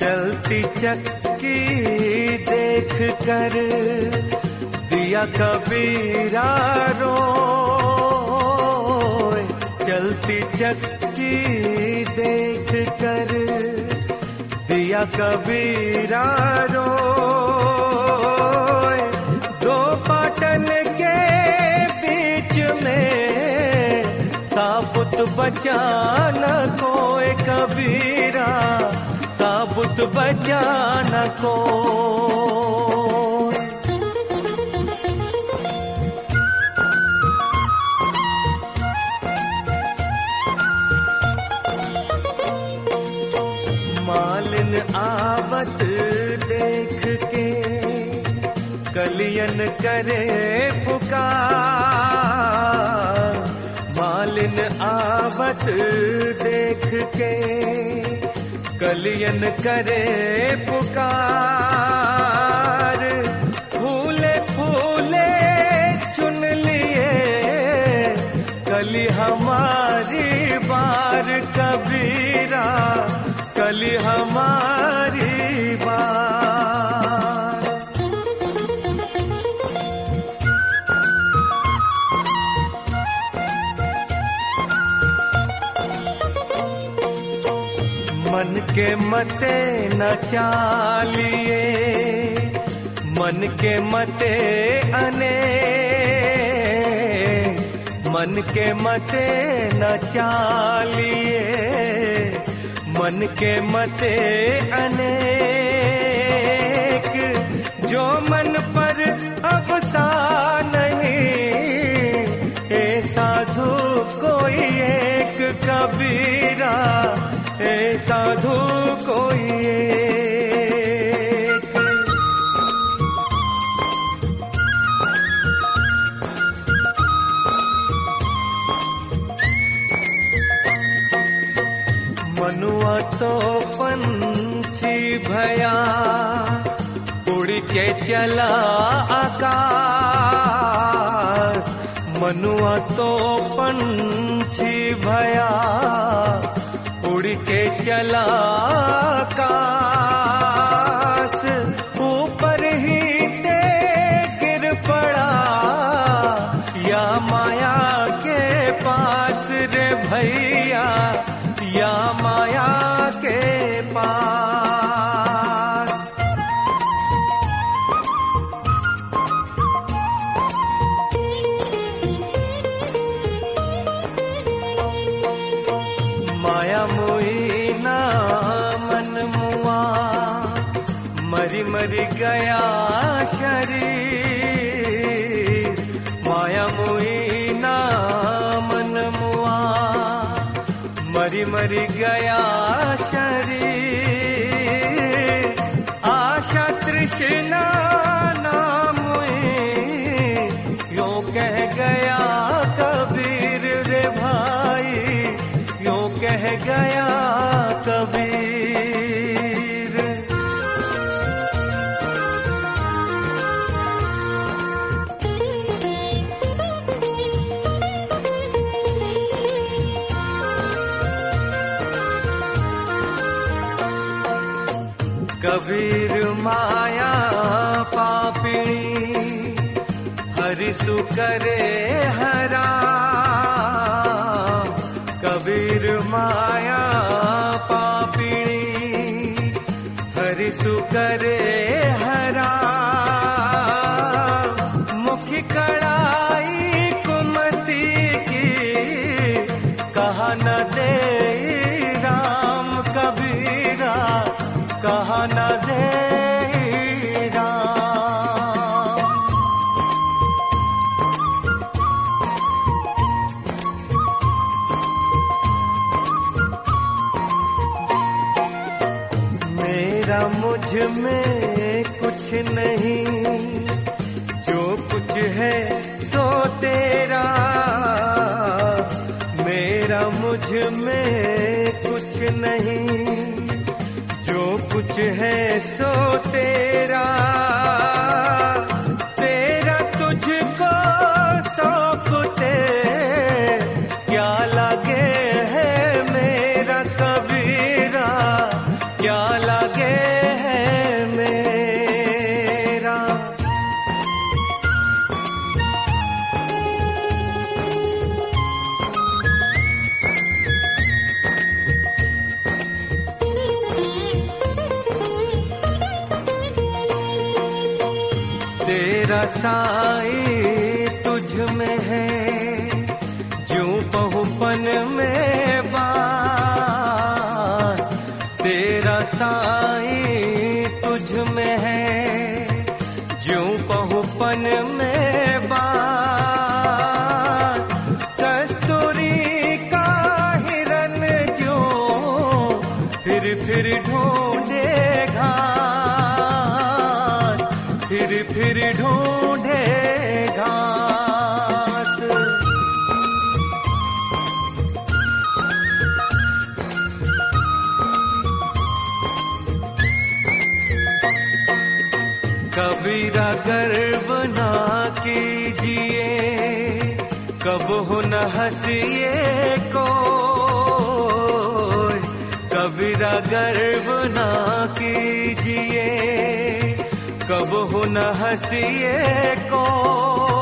चलती चक्की देख कर दिया कबीरा रो चलती चक्की देख कर दिया कबीरा रो दो पाटन के बीच में साबुत बचाना कोई कबीरा। साबुत बचाना को मालिन आवत देख के कलियन करे पुकार। मालिन आवत देख के कलियन करे पुकार। मते न चालिए, मन के मते अने, मन के मते न चालिए, मन के मते अनेक। जो मन पर अब सा नहीं, हे साधु कोई एक कबीरा साधु कोई मनुआ तो पंछी भया उड़ के चला आकाश। मनुआ तो पंछी भया ಕಲಾ माया पापिणी पापि हरिषुकरे so न हसीए को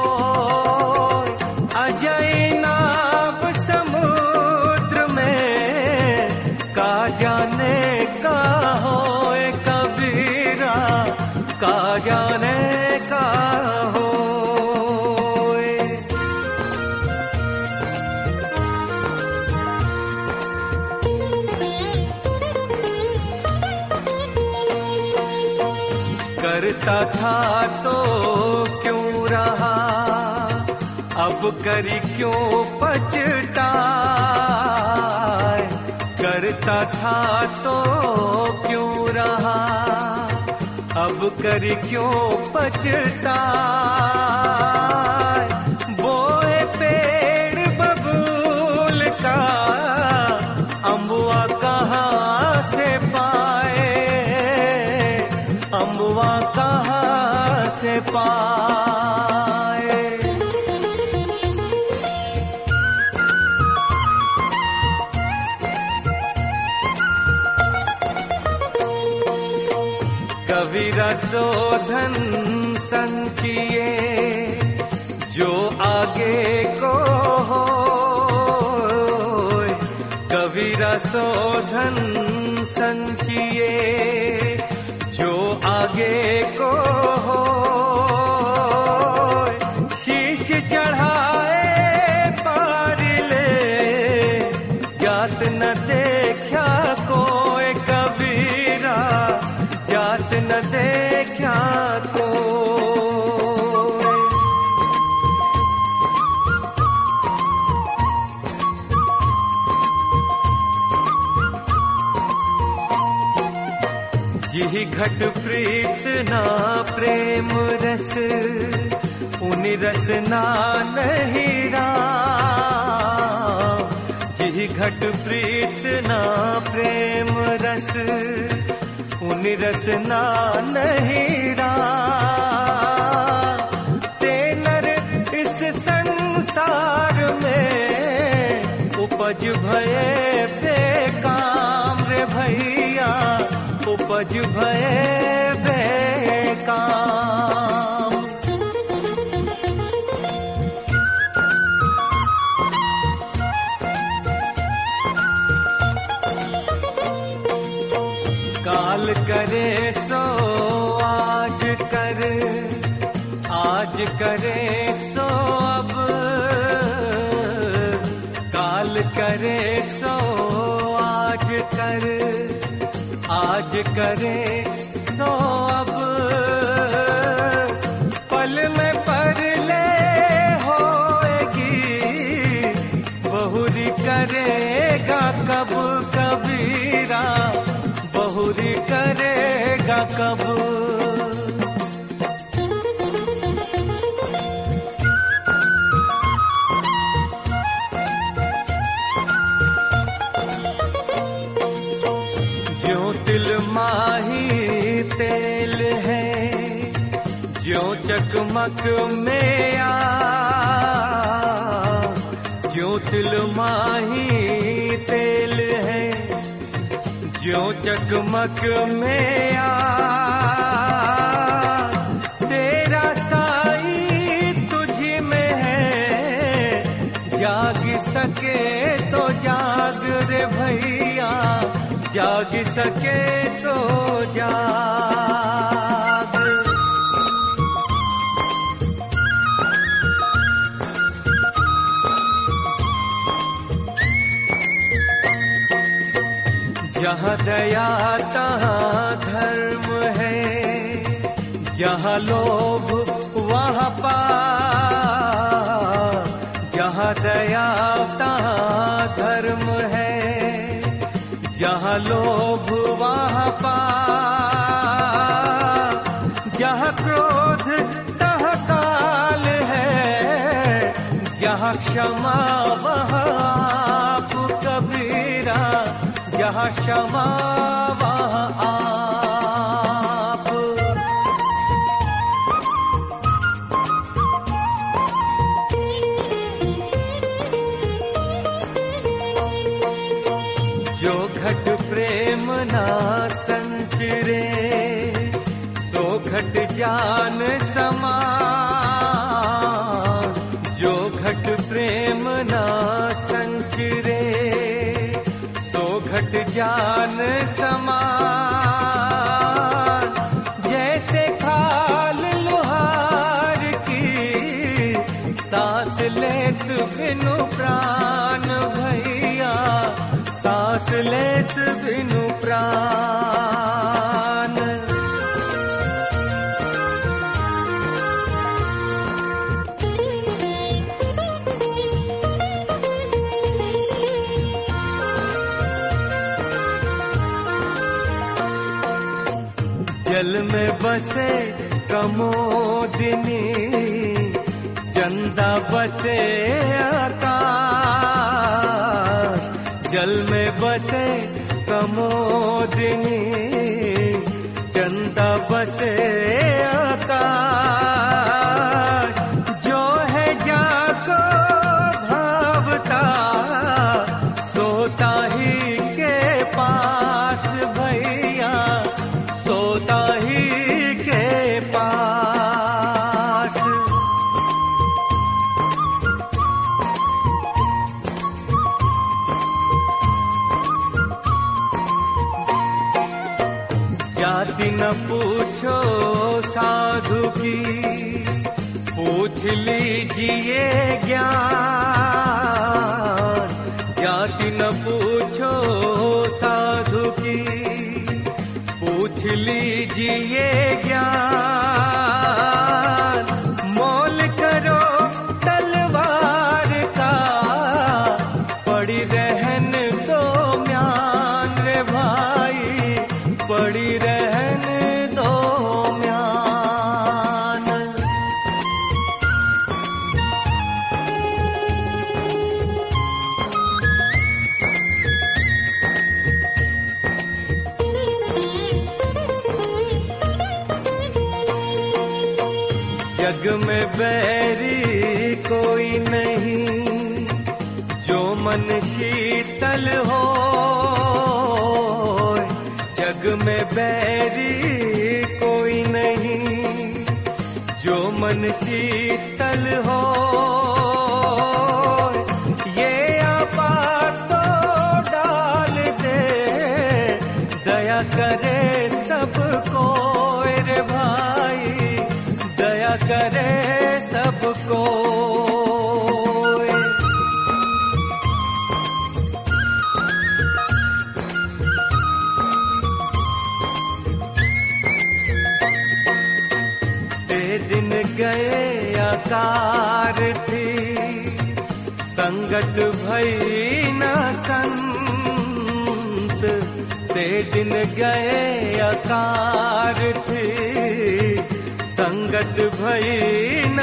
करी क्यों पछताए? करता था तो क्यों रहा? अब करी क्यों पछताए? शोधन संचिए, जो आगे को हो। कबीरा शोधन संचिए, जो आगे को हो। शीश चढ़ाए पार ले जात न देखा कोई कबीरा। जात न देखा घट प्रीत ना प्रेम रस, उन रस ना नहीं राम। जिहि घट प्रीत ना प्रेम रस, उन रस ना नहीं राम। ते नर इस संसार में उपज भये भये बेकाम। काल करे सो आज कर। आज करे सो अब। काल करे सो आज कर करे। चकमक में जो तिल माही तेल है। जो चकमक में आ तेरा साई तुझी में है। जाग सके तो जाग रे भैया, जाग सके तो जाग। जहाँ दया, तहाँ धर्म है। जहाँ लोभ, वहाँ पाप। जहाँ दया, तहाँ धर्म है। जहाँ लोभ, वहाँ पाप। जहाँ क्रोध, तहाँ काल है। जहाँ क्षमा जान समान बसे कमोदिनी चंदा बसे आकाश। जल में बसे कमोदिनी चंदा बसे थी संगत भई न संत ते दिन गए अकार थी संगत भई न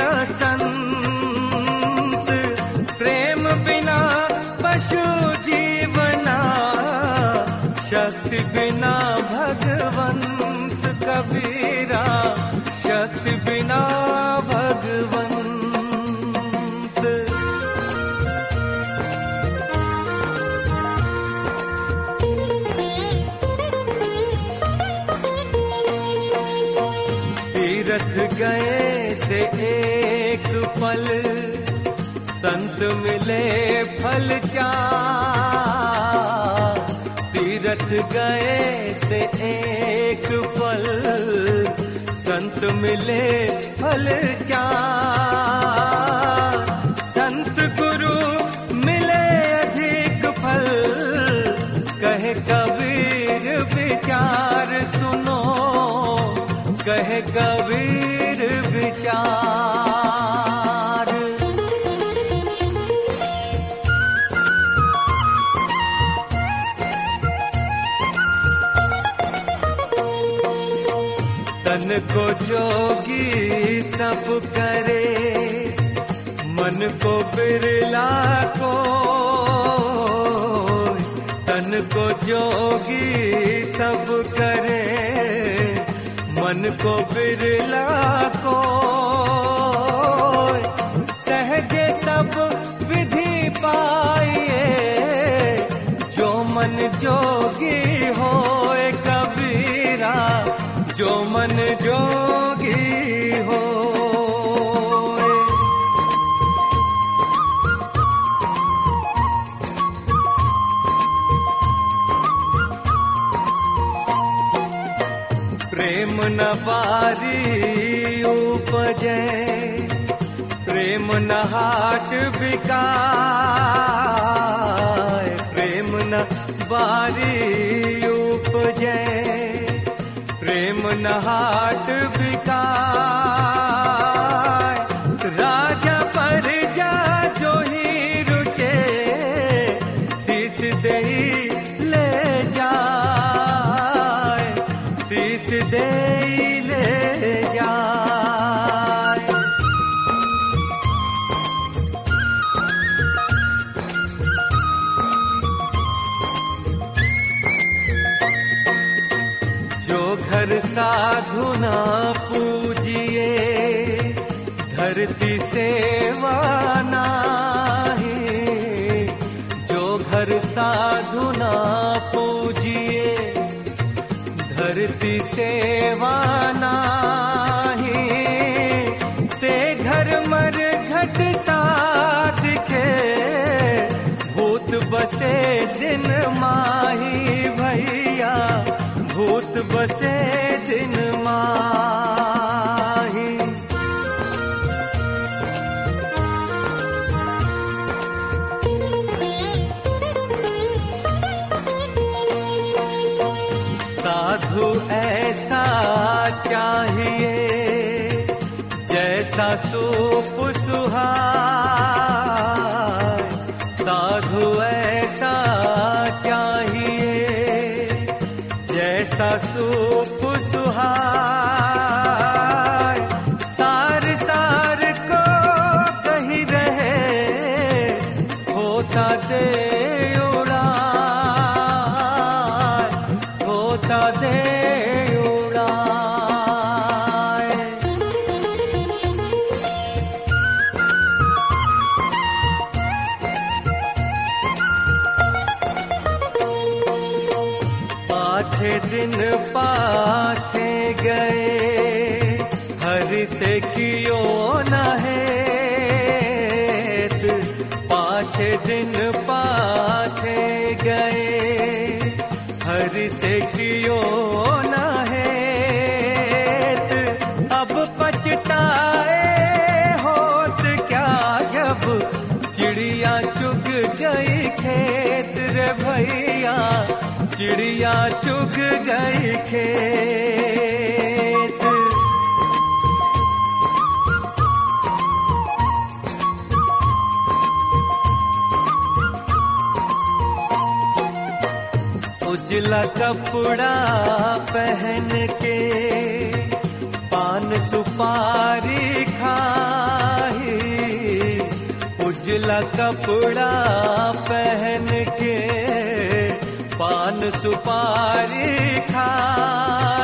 मिले फल चार तीरथ गए से एक पल संत मिले फल चार को जोगी सब करे, मन को बिरला को, तन को जोगी सब करे, मन को बिरला को। सहजे सब विधि पाइए, जो मन जोगी मन जोगी हो प्रेम न बारी उपजे प्रेम न हाट बिकाय प्रेम न बारी हाट बिकाय सेवा ही। ते घर मर घट सा दिखे भूत बसे दिन माही भैया। भूत बसे अनेक खेत। उजला कपड़ा पहन के पान सुपारी खाही उजला कपड़ा पहन के सुपारी खा।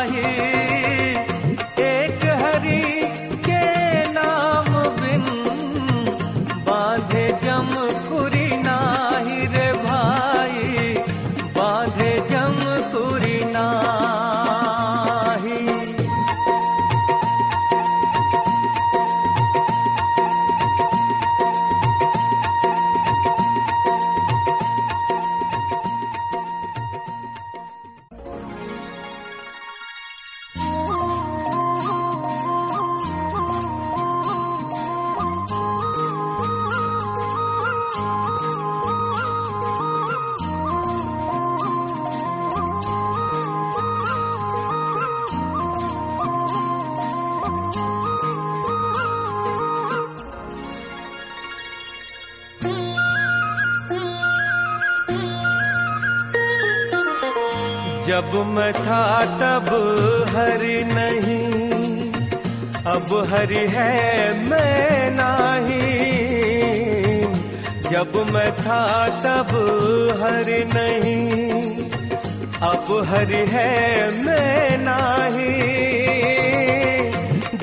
हरि है मैं नाही।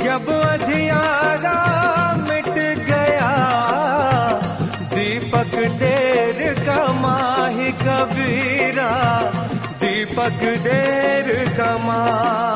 जब अधियारा मिट गया, दीपक देर कमाही कबीरा, दीपक देर कमा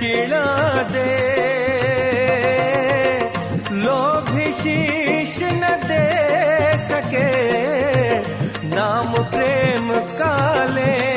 दक्षिणा दे। लोग शीश न दे सके। नाम प्रेम काले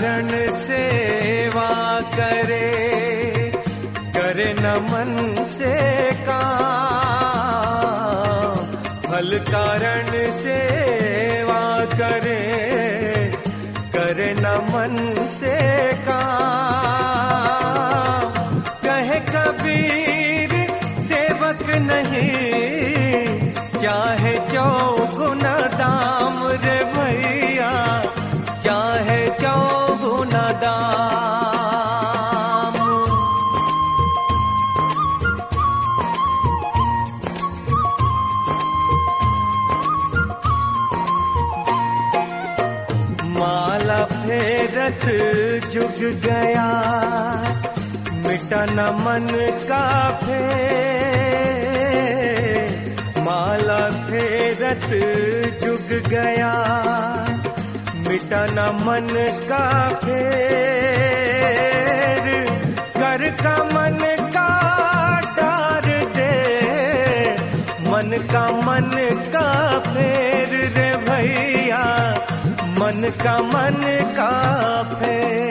कारण सेवा करे करे न मन से का फल कारण सेवा करे करे न गया। मिटा न मन का फेर माला फेरत जुग गया। मिटा न मन का फेर कर का मन का डार दे। मन का मन का फेर रे भैया। मन का मन का फेर।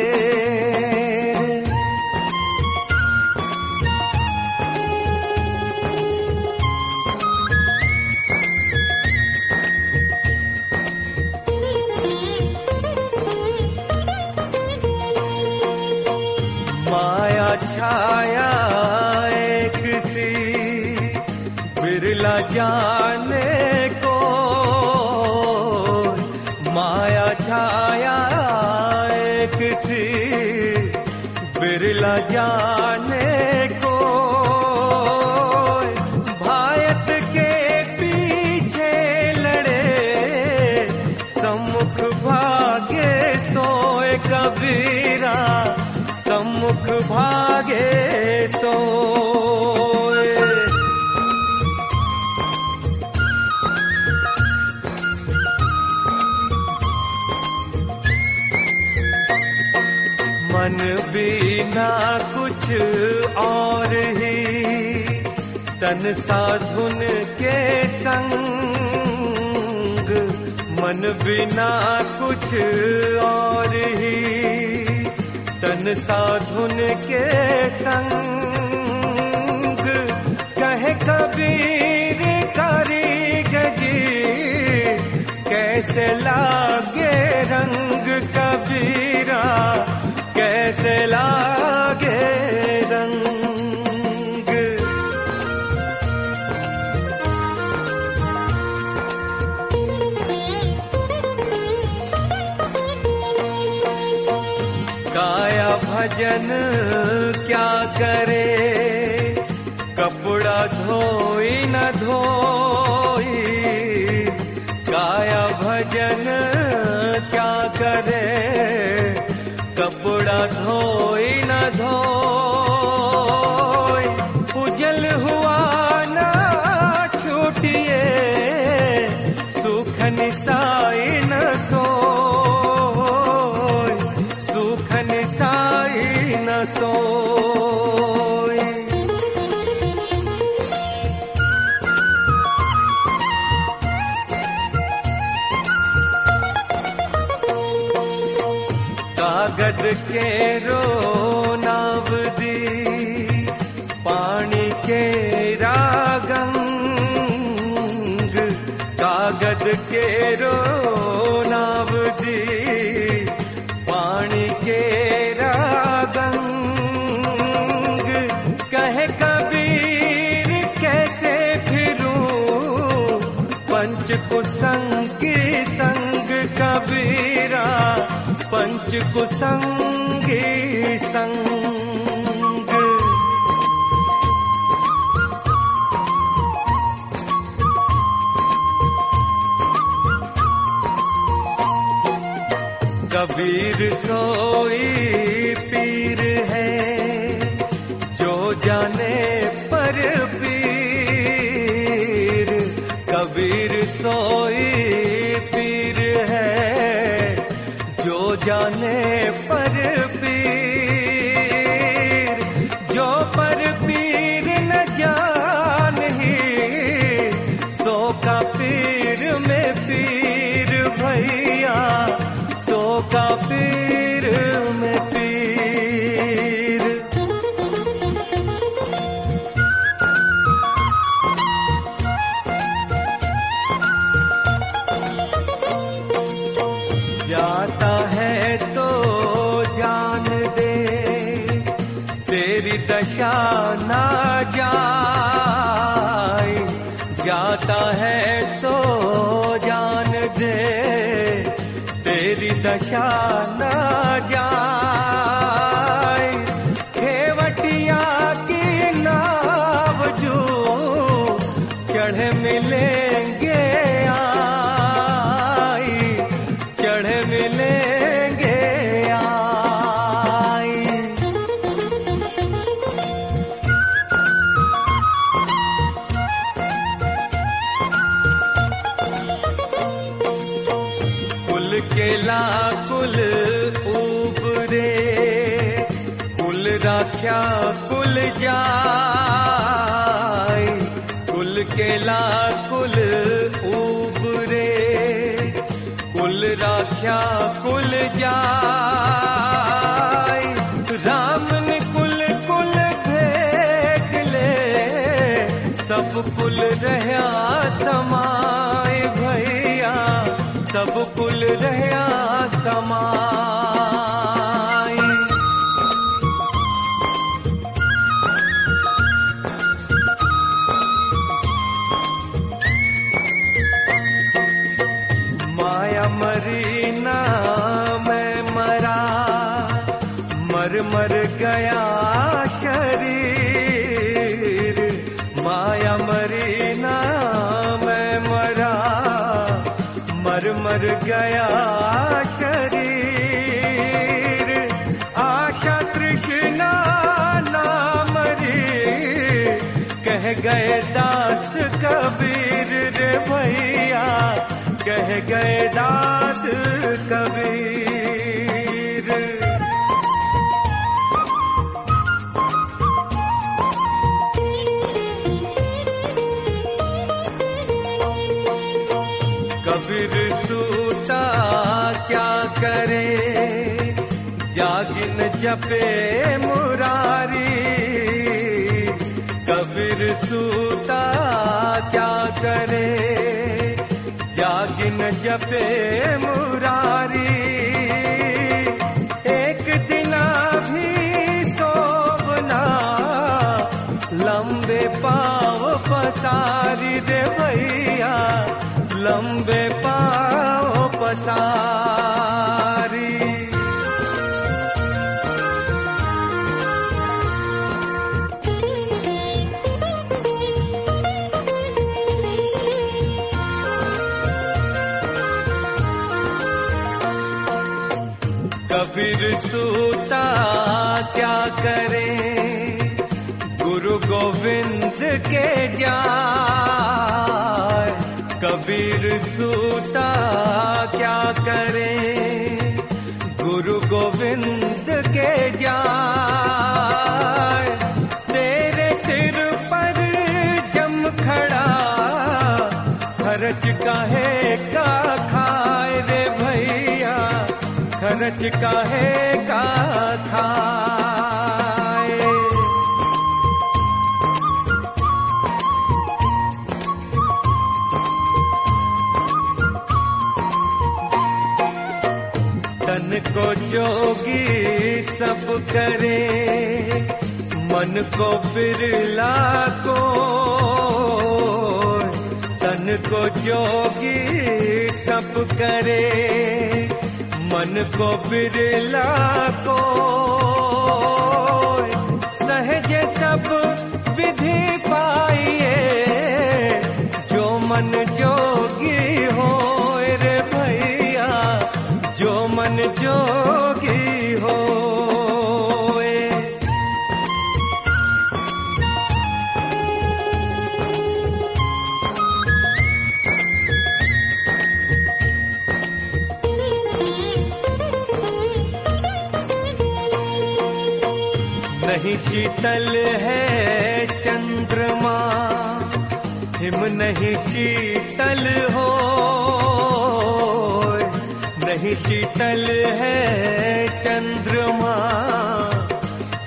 बिना कुछ और ही तन साधुन के संग कहे कबीर कारीगरी कैसे लागे रंग कबीरा, कैसे लागे भजन क्या करे? कपड़ा धोई न धोई काया भजन क्या करे? कपड़ा धोई न कुसंग संगे संग। कबीरा सोई गए दास कबीर। कबीर सूता क्या करे जागिन जपे मुरारी। कबीर सूता क्या करे जपे मुरारी। करे। गुरु गोविंद के जाय कबीर सूता क्या करे? गुरु गोविंद के जाय तेरे सिर पर जम खड़ा, खर्च काहे का खाए रे भैया? खर्च काहे का खाए? जोगी सब करे, मन को बिरला को, तन को जोगी सब करे, मन को बिरला को। सहज सब विधि पाइए, जो मन जोगी शीतल है चंद्रमा, हिम नहीं शीतल हो, नहीं शीतल है चंद्रमा,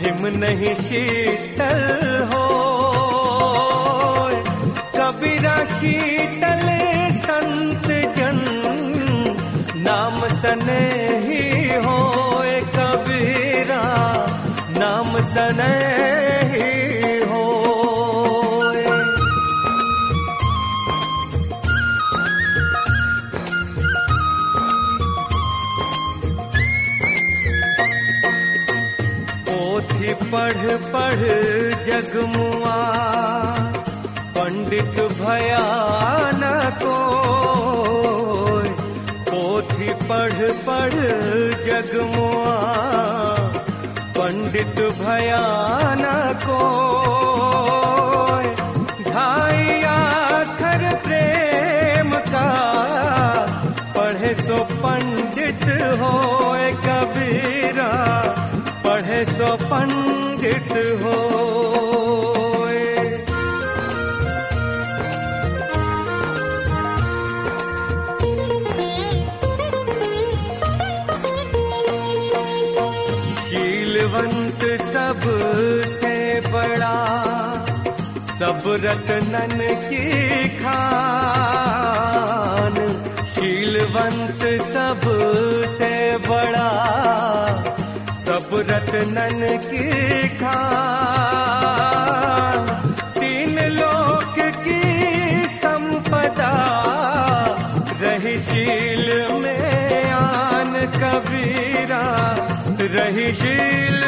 हिम नहीं शीतल हो। कबीरा शीतल संत जन, नाम सने ही पोथी पढ़ पढ़ जगमुआ पंडित भया न को पोथी पढ़ पढ़ जगमुआ पंडित भयाना को आखर प्रेम का, पढ़े सो पंडित हो कबीरा, पढ़े सो पंडित होए। रत्नन की खान, शीलवंत सबसे बड़ा। सब रत्नन की खान, तीन लोक की संपदा। रही शील में आन कबीरा, रही शील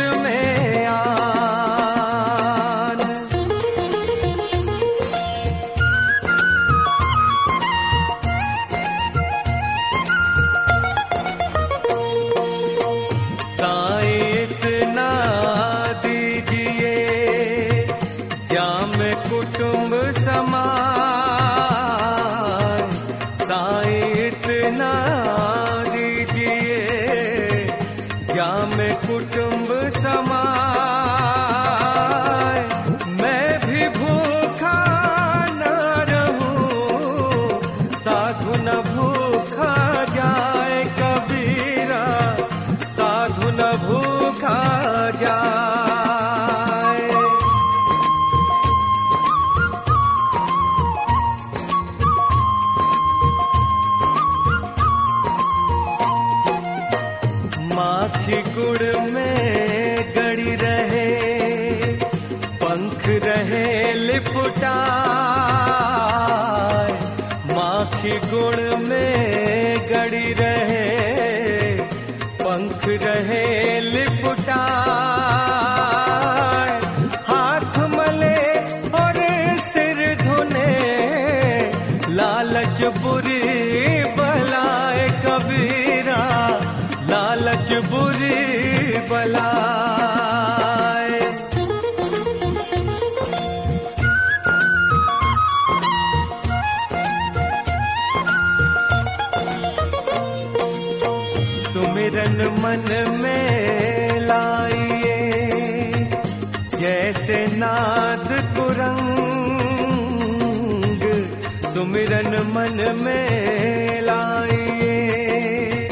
मन में लाइए,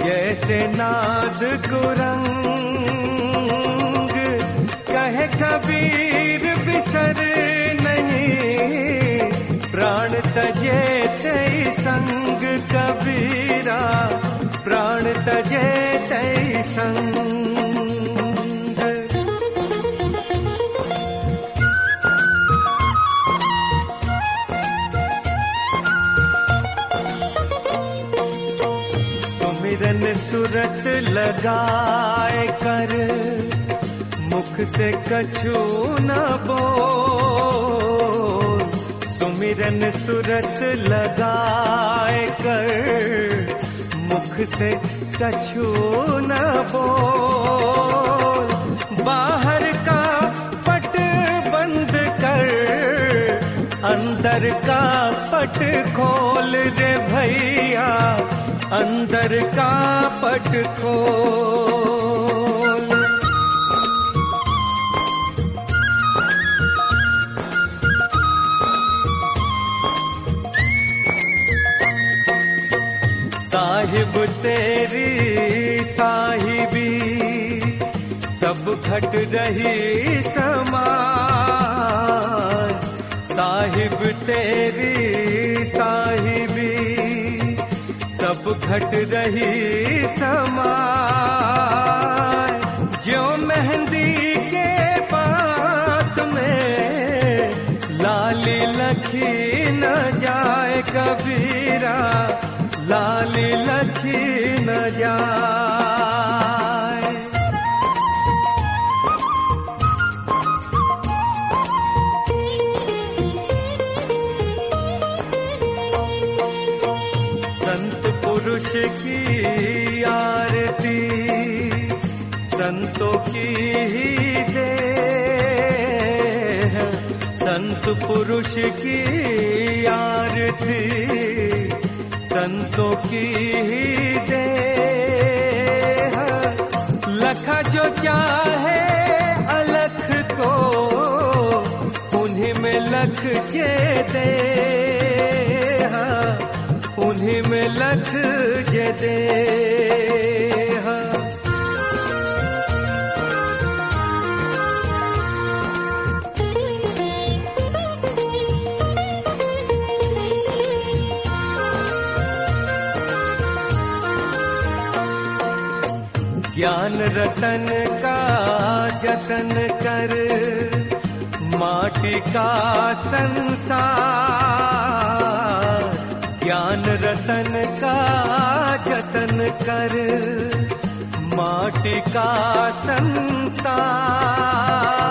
जैसे नाद कुरंग कहे, कबीर बिसर नहीं। प्राण तजे तई संग कबीरा, प्राण तजे तई संग। लगाए कर, मुख से कछु न बोल। सुमिरन सुरत लगाए कर, मुख से कछु न बोल। बाहर का पट बंद कर, अंदर का पट खोल रे भैया। अंदर का पट खोल। साहिब तेरी साहिबी सब घट रही समान साहिब तेरी घट रही समा जो मेहंदी पुरुष की आरती संतों की ही दे लखा जो चाहे अलख को, उन्हीं में लख के दे उन्हीं में लख जे दे ज्ञान रतन का जतन कर माटी का संसार। ज्ञान रतन का जतन कर माटी का संसार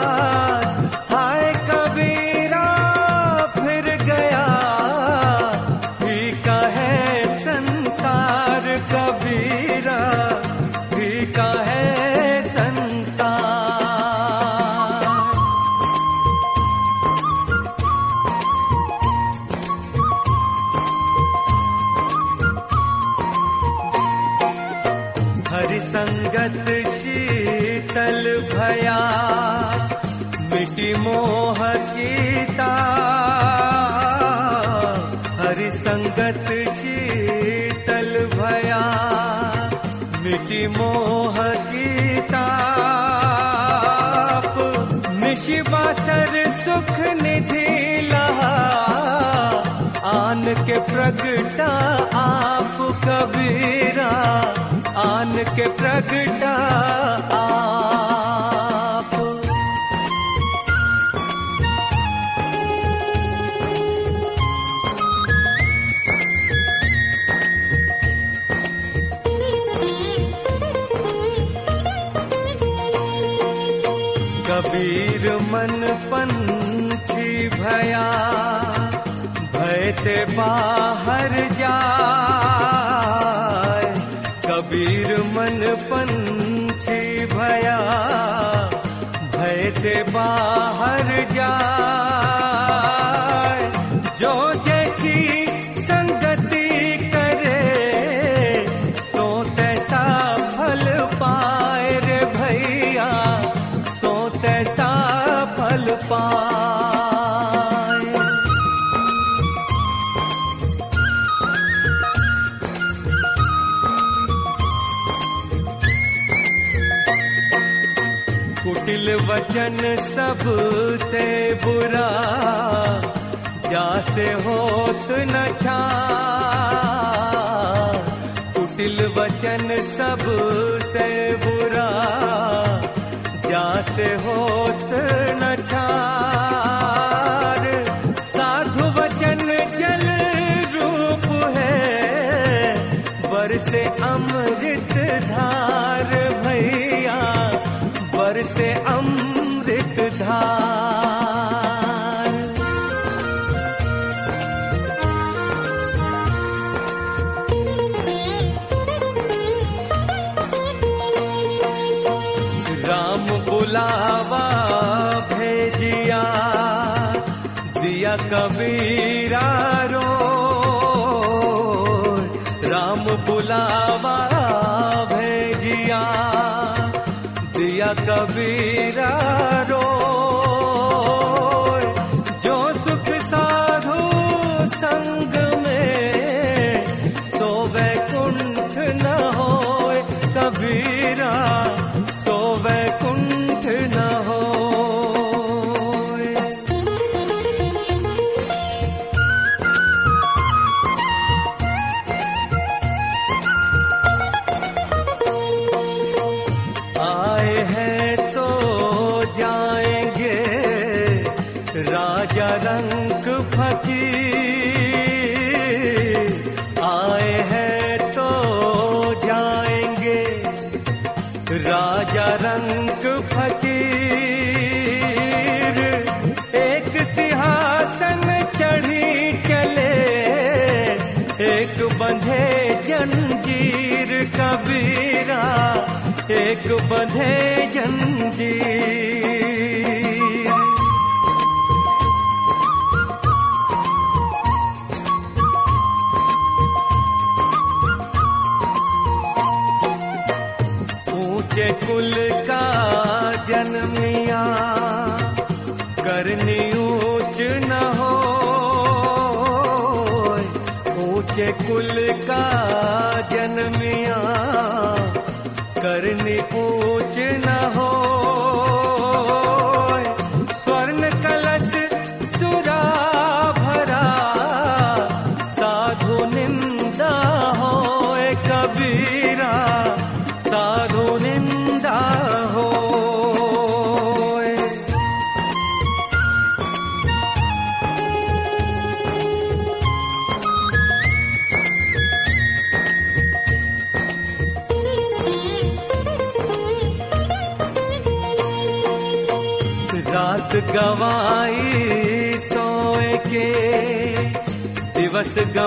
निशिबासर सुख निधि लहा। आन के प्रगटा आप कबीरा। आन के प्रगटा भयते बाहर जाए कबीर मन पंछी भया भयते बाहर वचन सबसे बुरा, जासे होत न छा। कुटिल वचन सबसे बुरा, जासे होत न छार साधु वचन रूप है, बरसे अमृत धार कबीरा रो कबीरा एक बंधे जंजीर।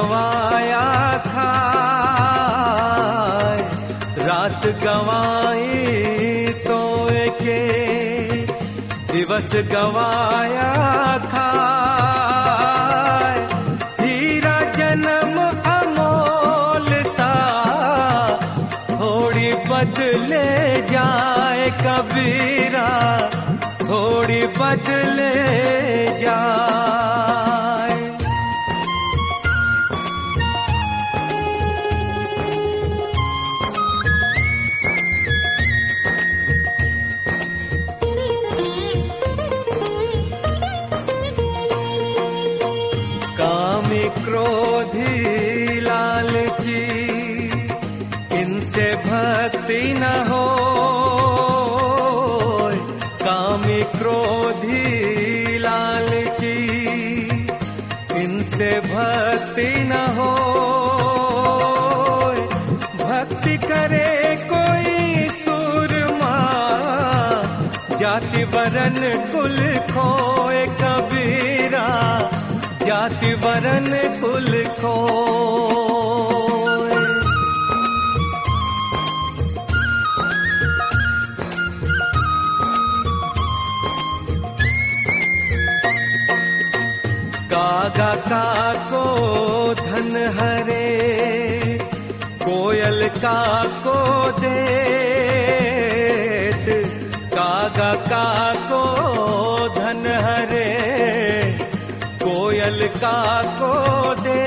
गवाया खाए रात गवाई सोए के दिवस गवाया खाए हीरा जन्म सा बदले जाए कबीरा, थोड़ी बदले वरन कुल खोए कबीरा, जाति वरन कुल खोए। कागा का को धन हरे, कोयल का को देत का को दे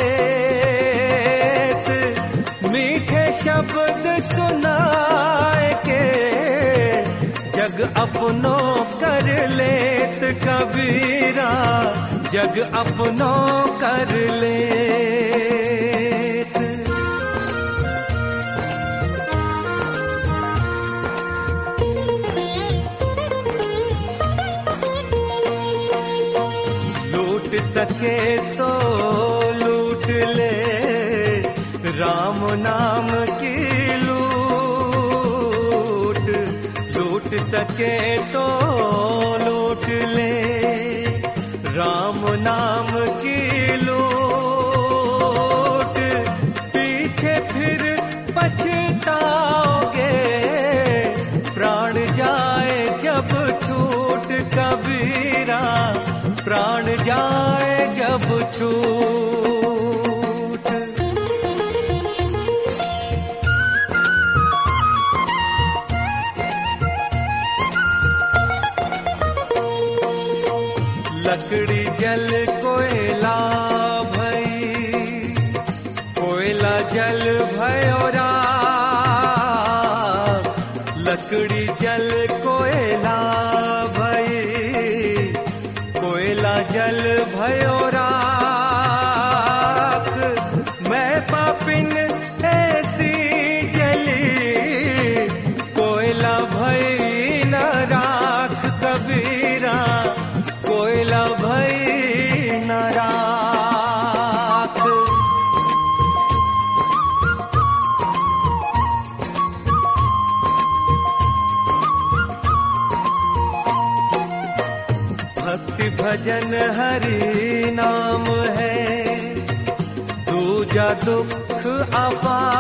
मीठे शब्द सुनाए के। जग अपनों कर लेत कबीरा। जग अपनों कर लेत। सके तो लूट ले। राम नाम की लूट। लूट सके तो लूट ले। प्राण जाए जब छू। दुख अपार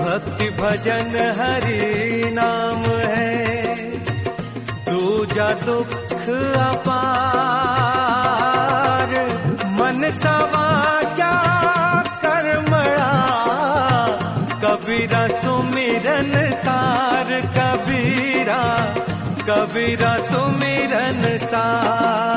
भक्ति भजन हरि नाम है। दूजा दुख अपार। मन सवाचा कर्मणा कबीरा सुमिरन सार कबीरा। कबीरा सुमिरन सार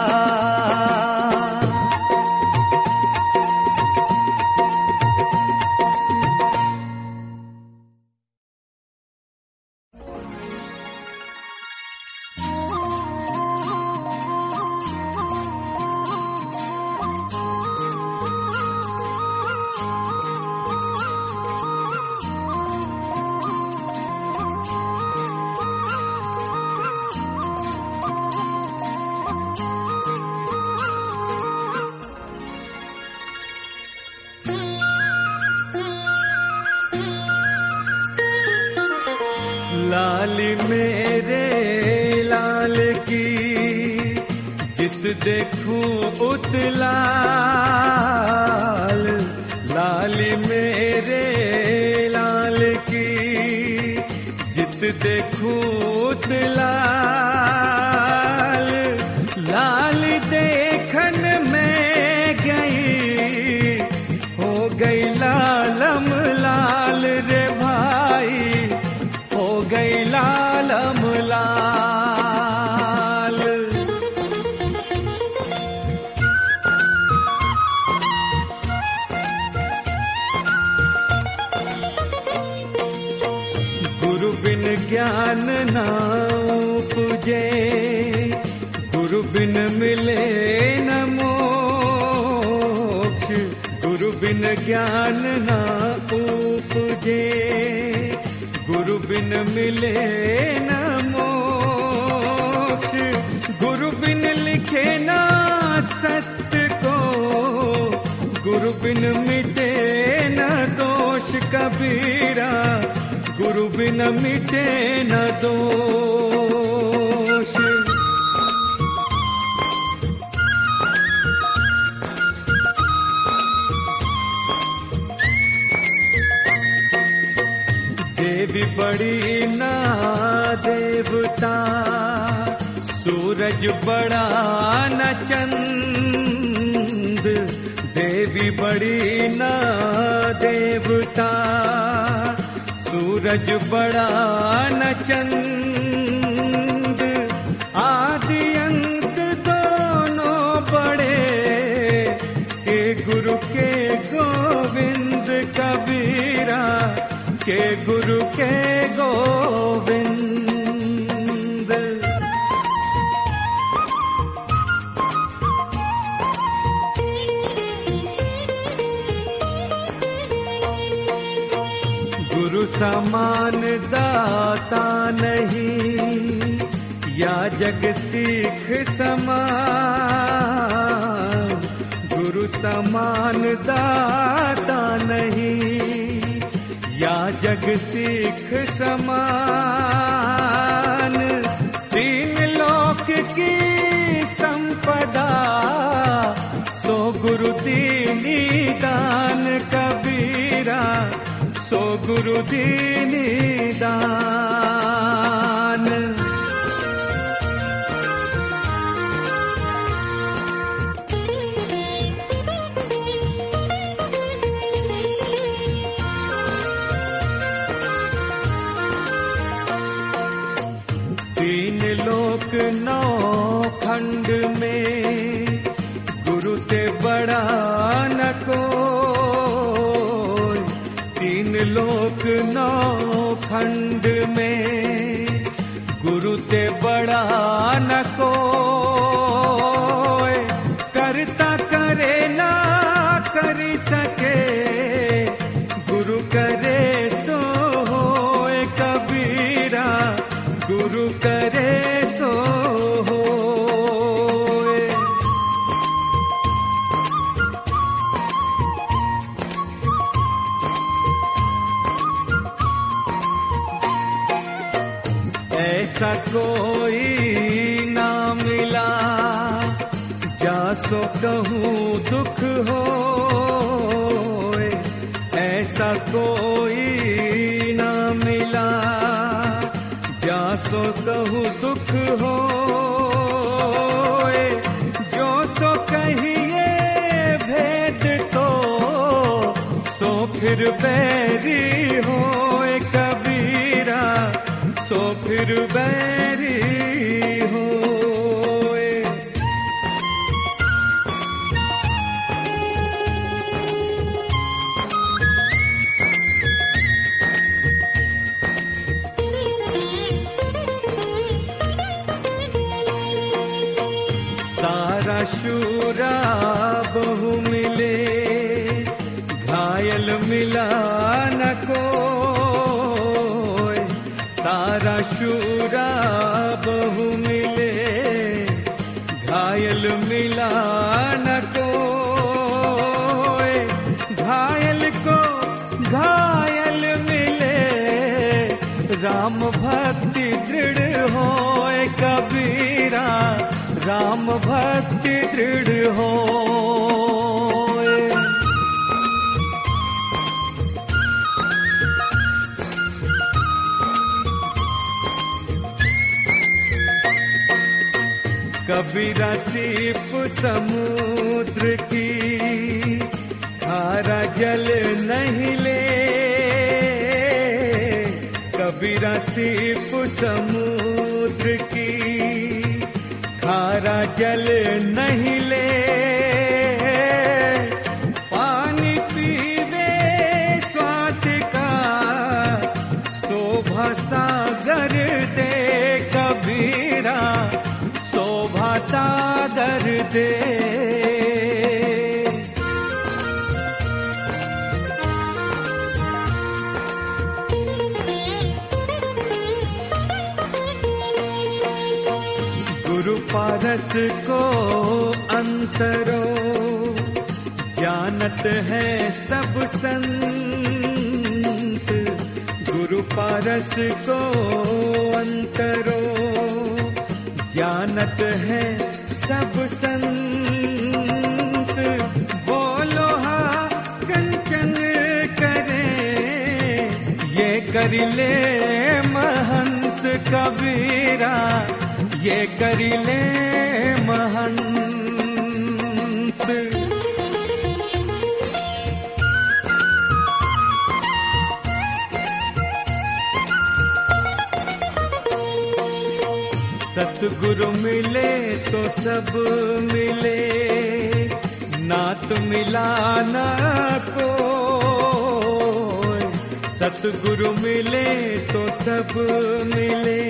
अंतरो जानत है सब संत, गुरु पारस को अंतरो। जानत है सब संत, बोलो हा, कंचन करे। ये कर ले महंत कबीरा, ये कर ले महंत सतगुरु मिले तो सब मिले। नात मिला ना को सतगुरु मिले तो सब मिले।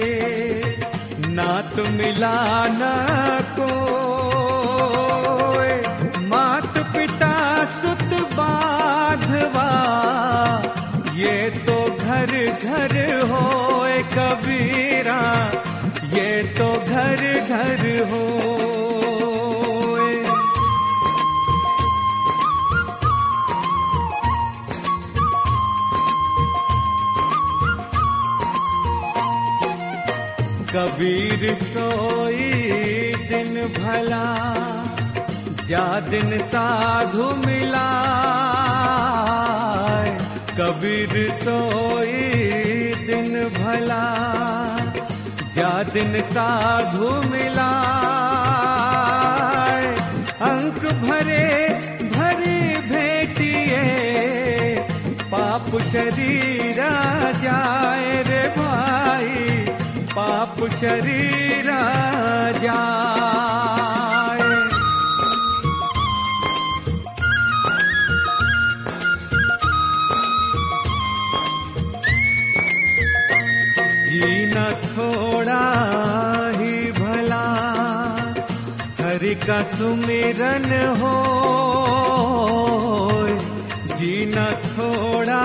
नात मिला ना को मात पिता सुत बाधवा। ये तो घर घर होए कबीरा। घर घर हो कबीर सोई दिन भला जा दिन साधु मिला कबीर सोई दिन भला दिन साधु मिला अंक भरे, भरी भेटिए। पाप शरीर जाए रे भाई। पाप शरीर जाए। का सुमिरन हो जीना थोड़ा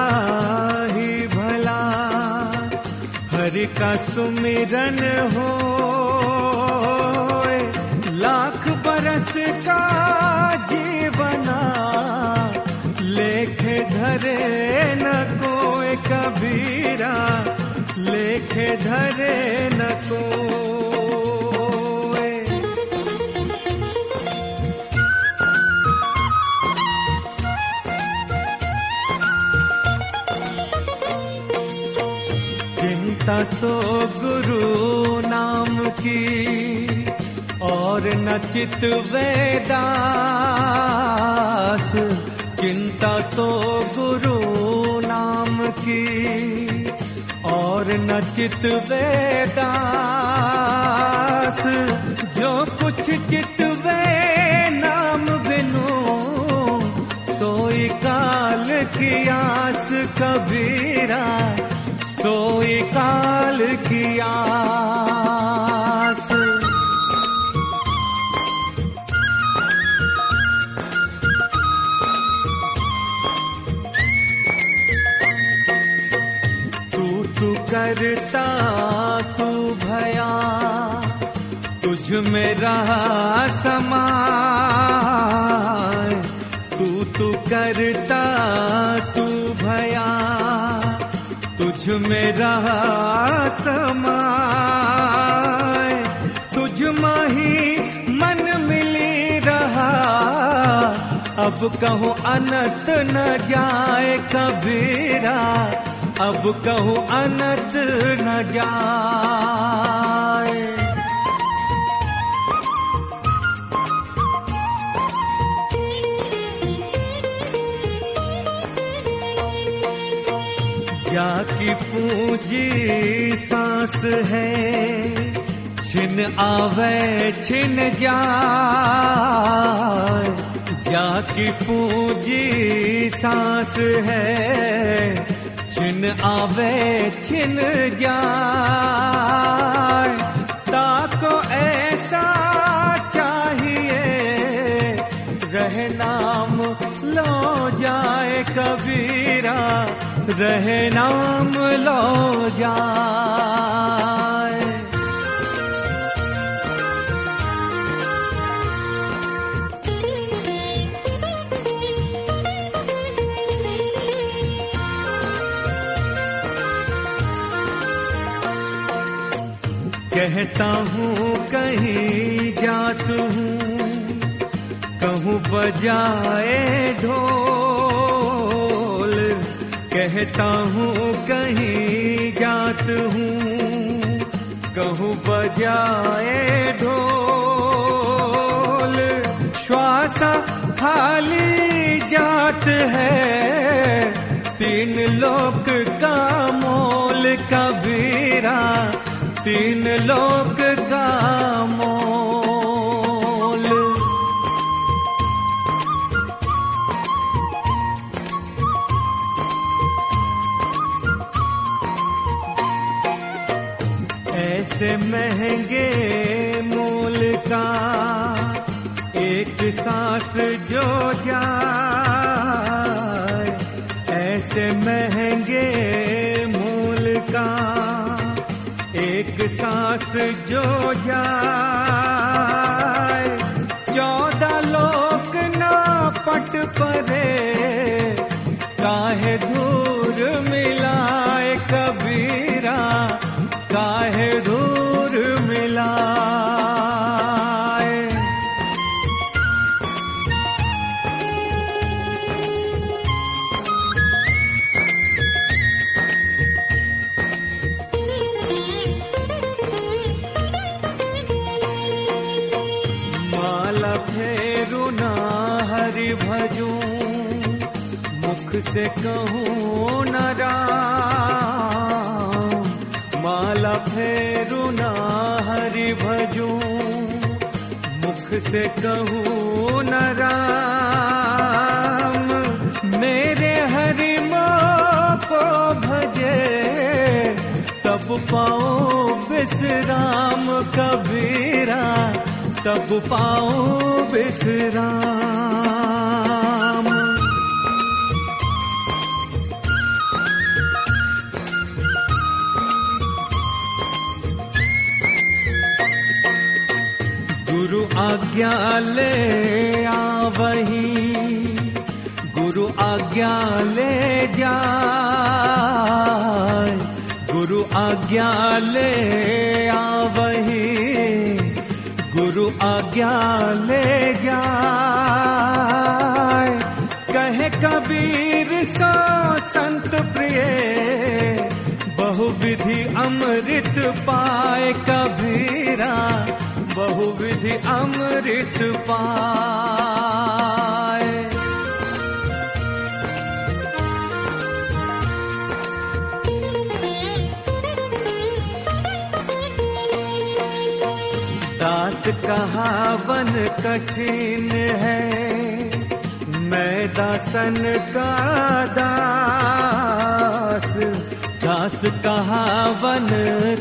ही भला। हरि का सुमिरन हो लाख बरस का जीवना, लेख धरे न कोई कबीरा, लेख धरे न कोई और चित वेदास, चिंता तो गुरु नाम की। और नचित चित वेदास, जो कुछ चित वे नाम बिनु, सोई काल की आस कबीरा, सोई काल की आस करता तू भया, तुझ में रहा तू तू करता तू भया, तुझ में रहा समाय तुझ माही मन मिली रहा, अब कहूँ अनंत न जाए कबीरा। अब कहूँ अनंत न जाए। जाकी पूंजी सांस है, छिन आवे, छिन जाए। जाकी पूंजी सांस है छिन आवे छिन जाए, ताको ऐसा चाहिए, रहे नाम लो जाए कबीरा, रहे नाम लो जाए। कहता हूँ, कहीं जात हूँ। कहूँ, बजाए ढोल। कहता हूँ, कहीं जात हूँ। कहूँ, बजाए ढोल। श्वासा खाली जात है। तीन लोक का मोल कबीरा तीन लोक का मोल। ऐसे महँगे मूल का एक सांस जो जाए सांस जो जाए। चौदह लोक ना पट परे। काहे धूर कहूँ न राम मेरे हरिमो को भजे तब पाओ विश्राम कबीरा तब पाओ विश्राम। आज्ञा ले आवही। गुरु आज्ञा ले जाय। गुरु आज्ञा ले आवही। गुरु आज्ञा ले जाय। कहे कबीर सो संत प्रिय। बहुविधि अमृत पाए कबीरा। बहुविधि अमृत पाए। दास कहावन कठिन है? मैं दासन का दास। दास कहावन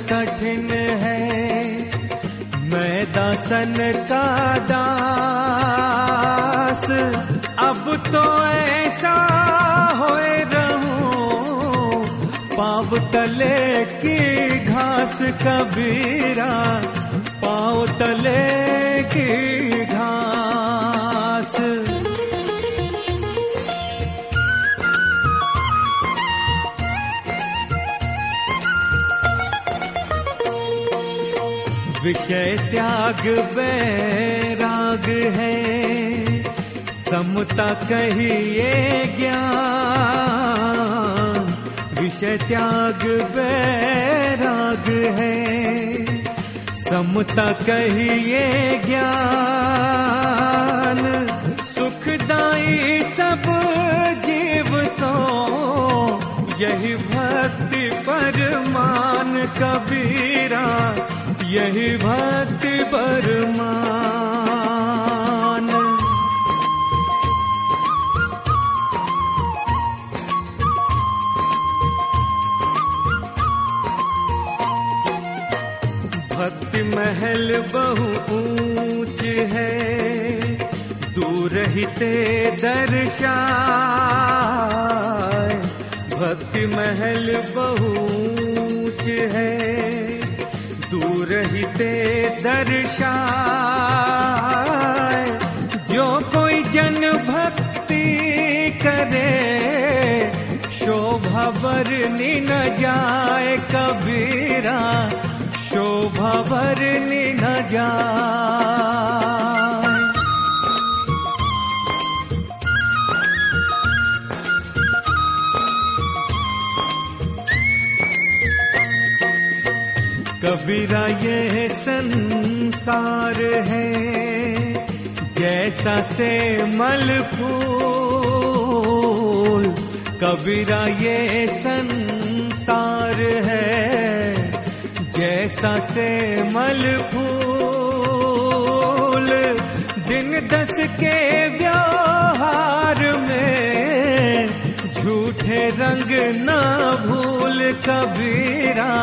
कठिन है? दासन का दास। अब तो ऐसा हो रहूँ। पाव तले की घास कबीरा, पाव तले की विषय त्याग वैराग है। समता कहिए ज्ञान। विषय त्याग वैराग है। समता कहिए ज्ञान। सुखदाई सब जीव सो। यही भक्ति परमान कबीरा यही भक्ति परमान। भक्ति महल बहु ऊंच है ते दर्शाए। भक्ति महल बहु ऊंच है दूर ही ते दर्शाए जो कोई जन भक्ति करे शोभा बरनी न जाए कबीरा शोभा बरनी न जाए कबीरा ये संसार है, जैसा से मल फूल। कबीरा ये संसार है, जैसा से मल फूल। दिन दस के व्यवहार में झूठे रंग ना भूल कबीरा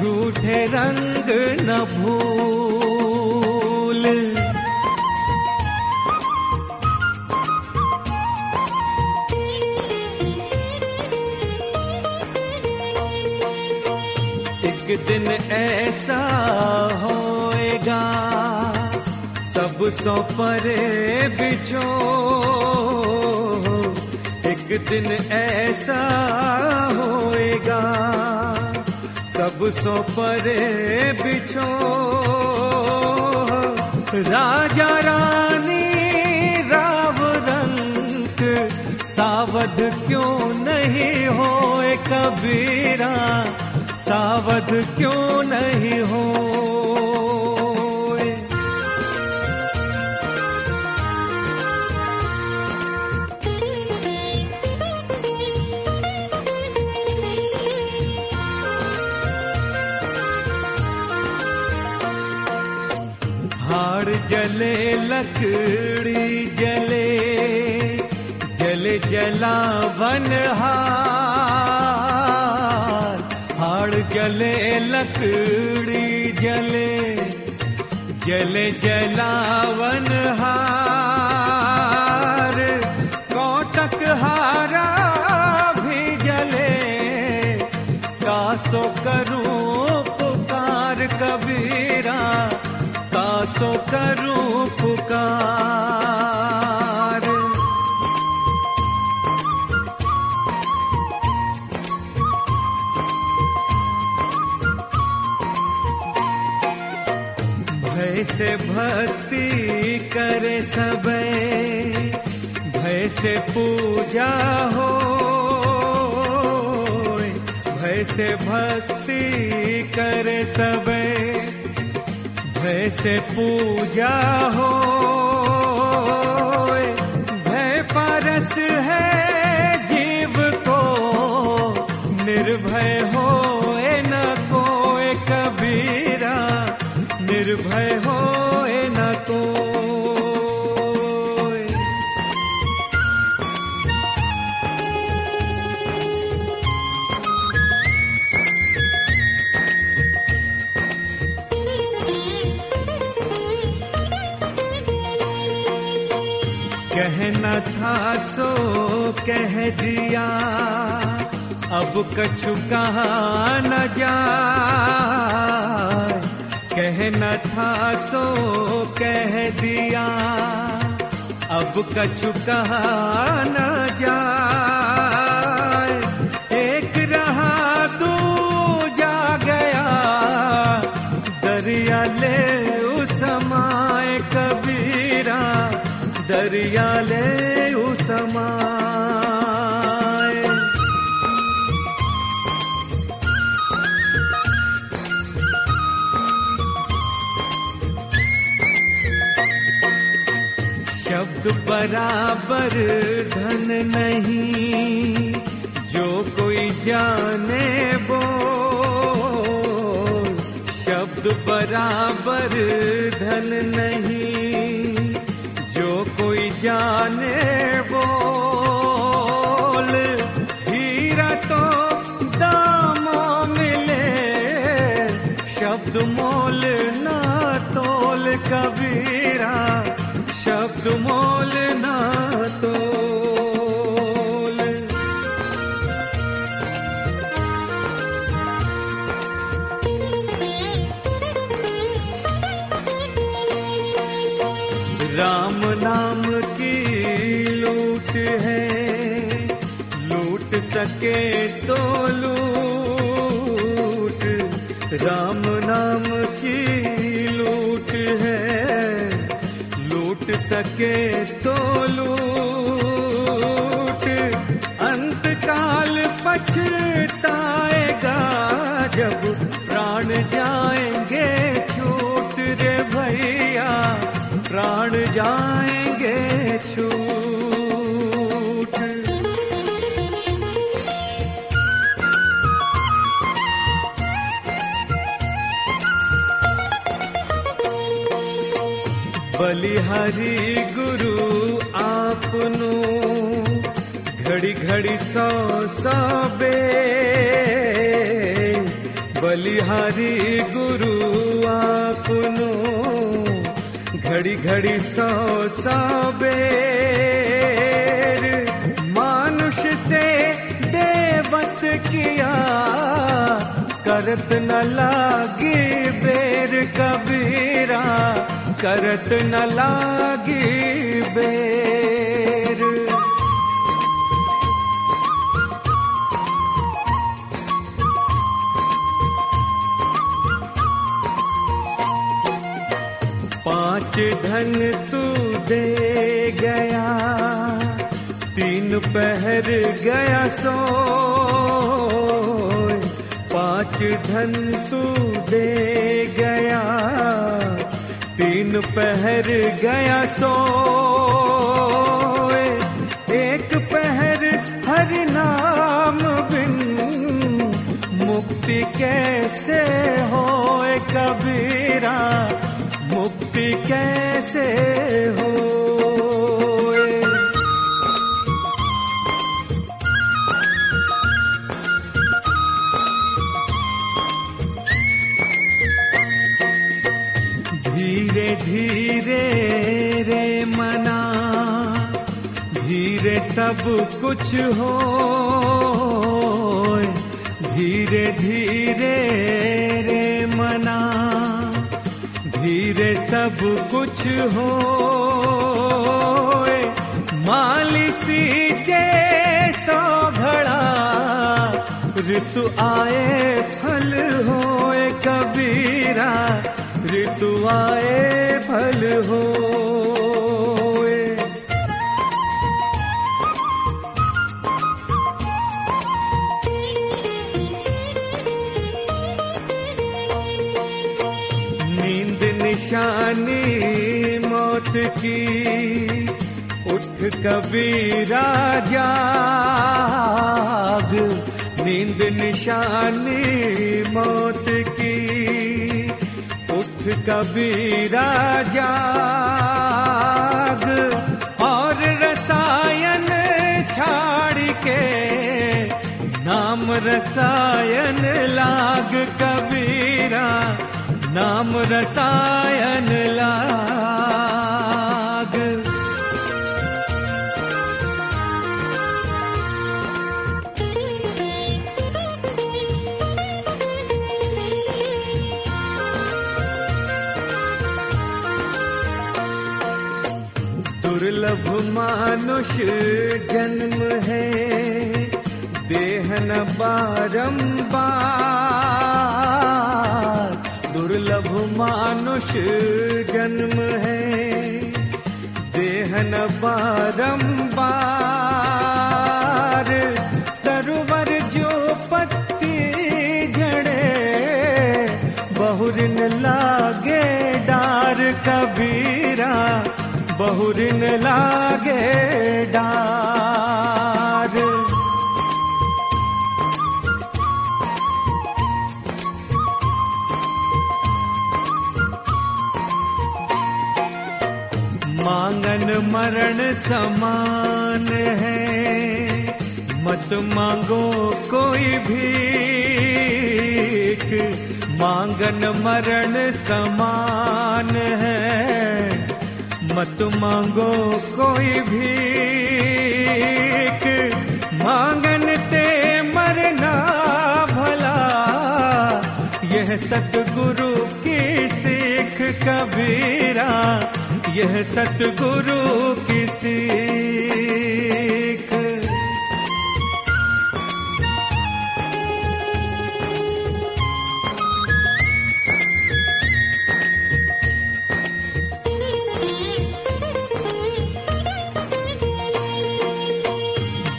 झूठे रंग न भूल। एक दिन ऐसा होएगा, सब सौ परे बिछो। एक दिन ऐसा होएगा सब सो परे बिछो। राजा रानी, राव रंग सावध क्यों नहीं हो कबीरा? सावध क्यों नहीं हो जले लकड़ी जले जले जलावन हार। हाड़ जले लकड़ी जले जले जलावन से भक्ति करे सब, भय से पूजा हो भय से भक्ति करे सब, भय से पूजा हो सो कह दिया, अब कछु कहा न जाए। कहना था सो कह दिया, अब कछु कहा न जाए। एक रहा तू जा गया, दरिया ले उस समाए कबीरा, दरिया ले बराबर धन नहीं, जो कोई जाने वो। शब्द बराबर धन नहीं, जो कोई जाने बोल। हीरा तो दामों मिले, शब्द मोल ना तोल कबीरा शब्द मोल ना तोल। राम नाम की लूट है लूट सके तो सके तो लूट। अंतकाल पछताएगा जब बलिहारी गुरु आपनो, घड़ी घड़ी सौ सबे बलिहारी गुरु आपनो, घड़ी घड़ी सौ सबेर मानुष से देवत किया, करत न लागी बेर कबीरा। करत न लागी बेर। पाँच धन तू दे गया, तीन पहर गया सो पाँच धन तू दे तीन पहर गया सो एक पहर हर नाम बिन मुक्ति कैसे हो कबीरा? मुक्ति कैसे हो सब कुछ हो धीरे धीरे रे मना। धीरे सब कुछ हो माली सींचे सौ घड़ा। ऋतु आए, फल होए कबीरा। ऋतु आए, फल होए। निशानी मौत की, उठ कबीरा, जाग। नींद निशानी मौत की, उठ कबीरा, जाग। और रसायन छाड़ के, नाम रसायन लाग कबीरा। नाम रसायन लाग। दुर्लभ मानुष जन्म है देह न बारंबार मानुष जन्म है देह न बारंबार। तरुवर जो पत्ती झड़े बहुरिन लागे डार कबीरा, बहुरिन लागे डार। मरण समान है। मत मांगो कोई भीख। मांगन मरण समान है। मत मांगो कोई भीख। मांगन ते मरना भला। यह सतगुरु की सीख कबीरा। यह सतगुरु की सीख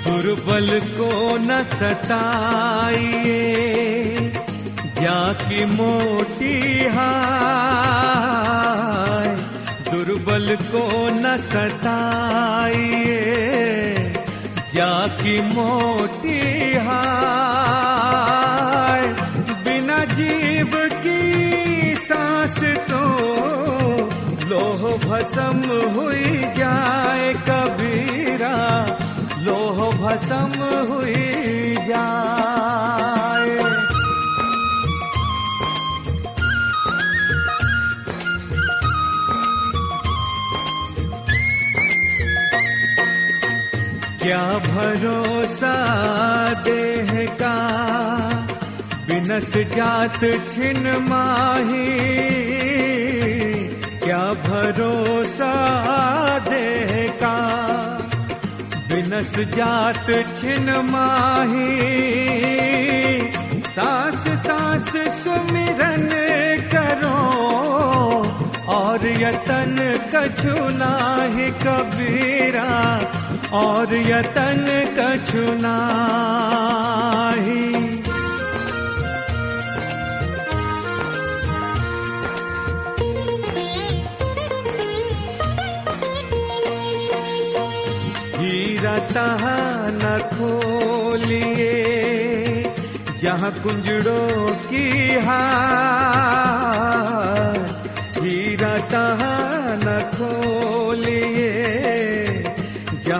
दुर्बल को न सताइए जाकी मोटी हाय दुर्बल को न सताइए, जाकी मोटी हाय। बिना जीव की सांस सो लोह भसम हुई जाए कबीरा, लोह भसम हुई जाए। क्या भरोसा देह का बिनस जात छिन माही, क्या भरोसा देह का बिनस जात छिन माही, सांस सांस सुमिरन करो, और यतन कछु नाही कबीरा और यतन कछु नाही। हीरा तहा न खोलिए जहाँ कुंजड़ों की हार।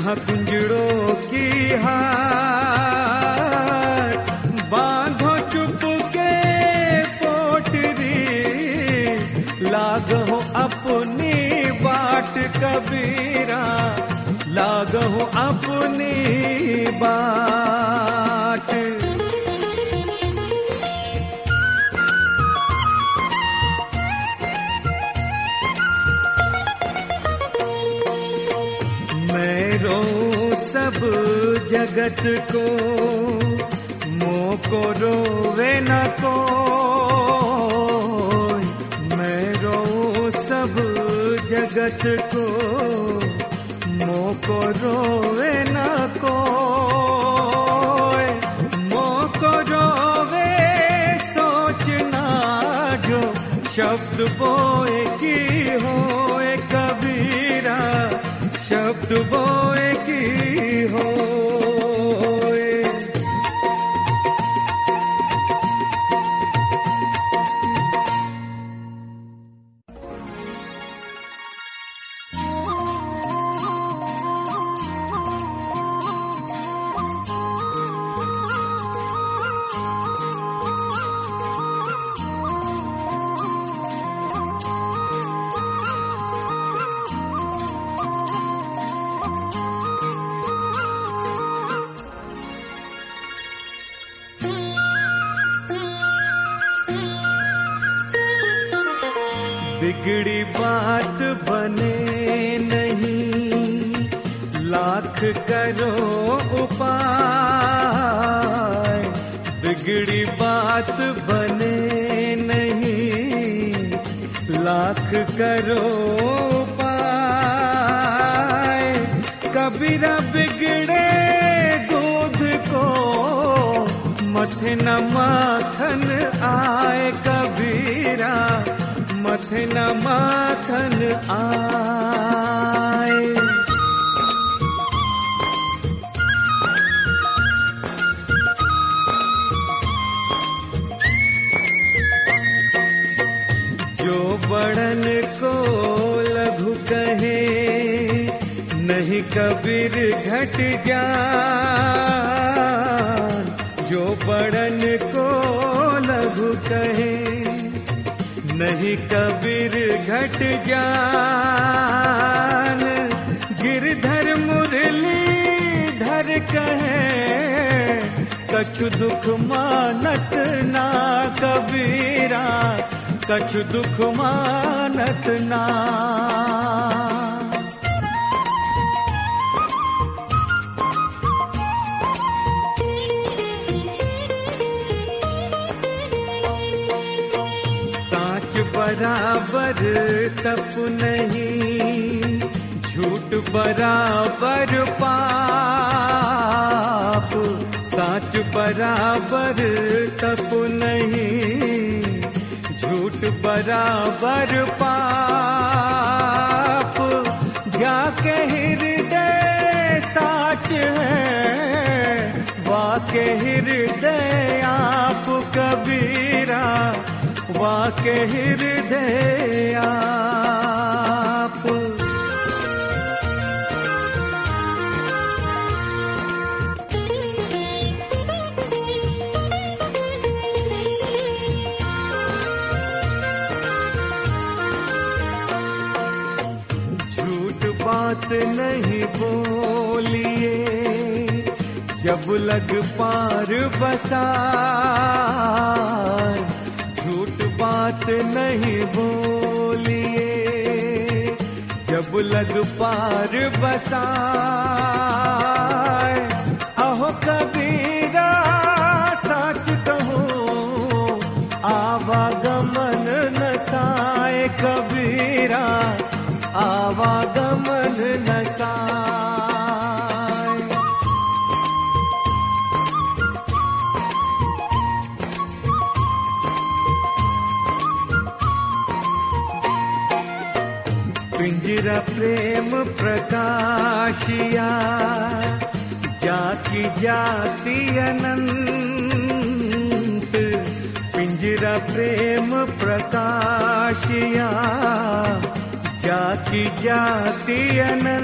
हीरा हार बांधो चुप के पोटरी लागो अपनी बाट कबीरा लागो अपनी बाट। जगत को मोको रोवे न को मैं रो सब जगत को, मोको रोवे न को बिगड़ी बात बने नहीं। लाख करो उपाय, बिगड़ी बात बने नहीं। लाख करो उपाय कबीरा बिगड़े दूध को। मथे न माखन आए कबीरा न माखन आए। जो बड़न को लघु कहे, नहीं कबीर घट जा जो बड़न को लघु कहे कबीर घट जान, गिरधर मुरली धर कहे, कछु दुख मानत ना कबीरा, कछु दुख मानत ना। बराबर तप नहीं, झूठ बराबर पाप, साच बराबर तप नहीं, झूठ बराबर पाप। जाके हृदय साच है, वाके हृदय आप कबीरा। वाके हृदय आप। झूठ बात नहीं बोलिए जब लग पार बसा। बात नहीं बोलिए। जब लग पार बसा जाकी जाति अनंत पिंजरा प्रेम प्रकाशिया जाकी जाति अनंत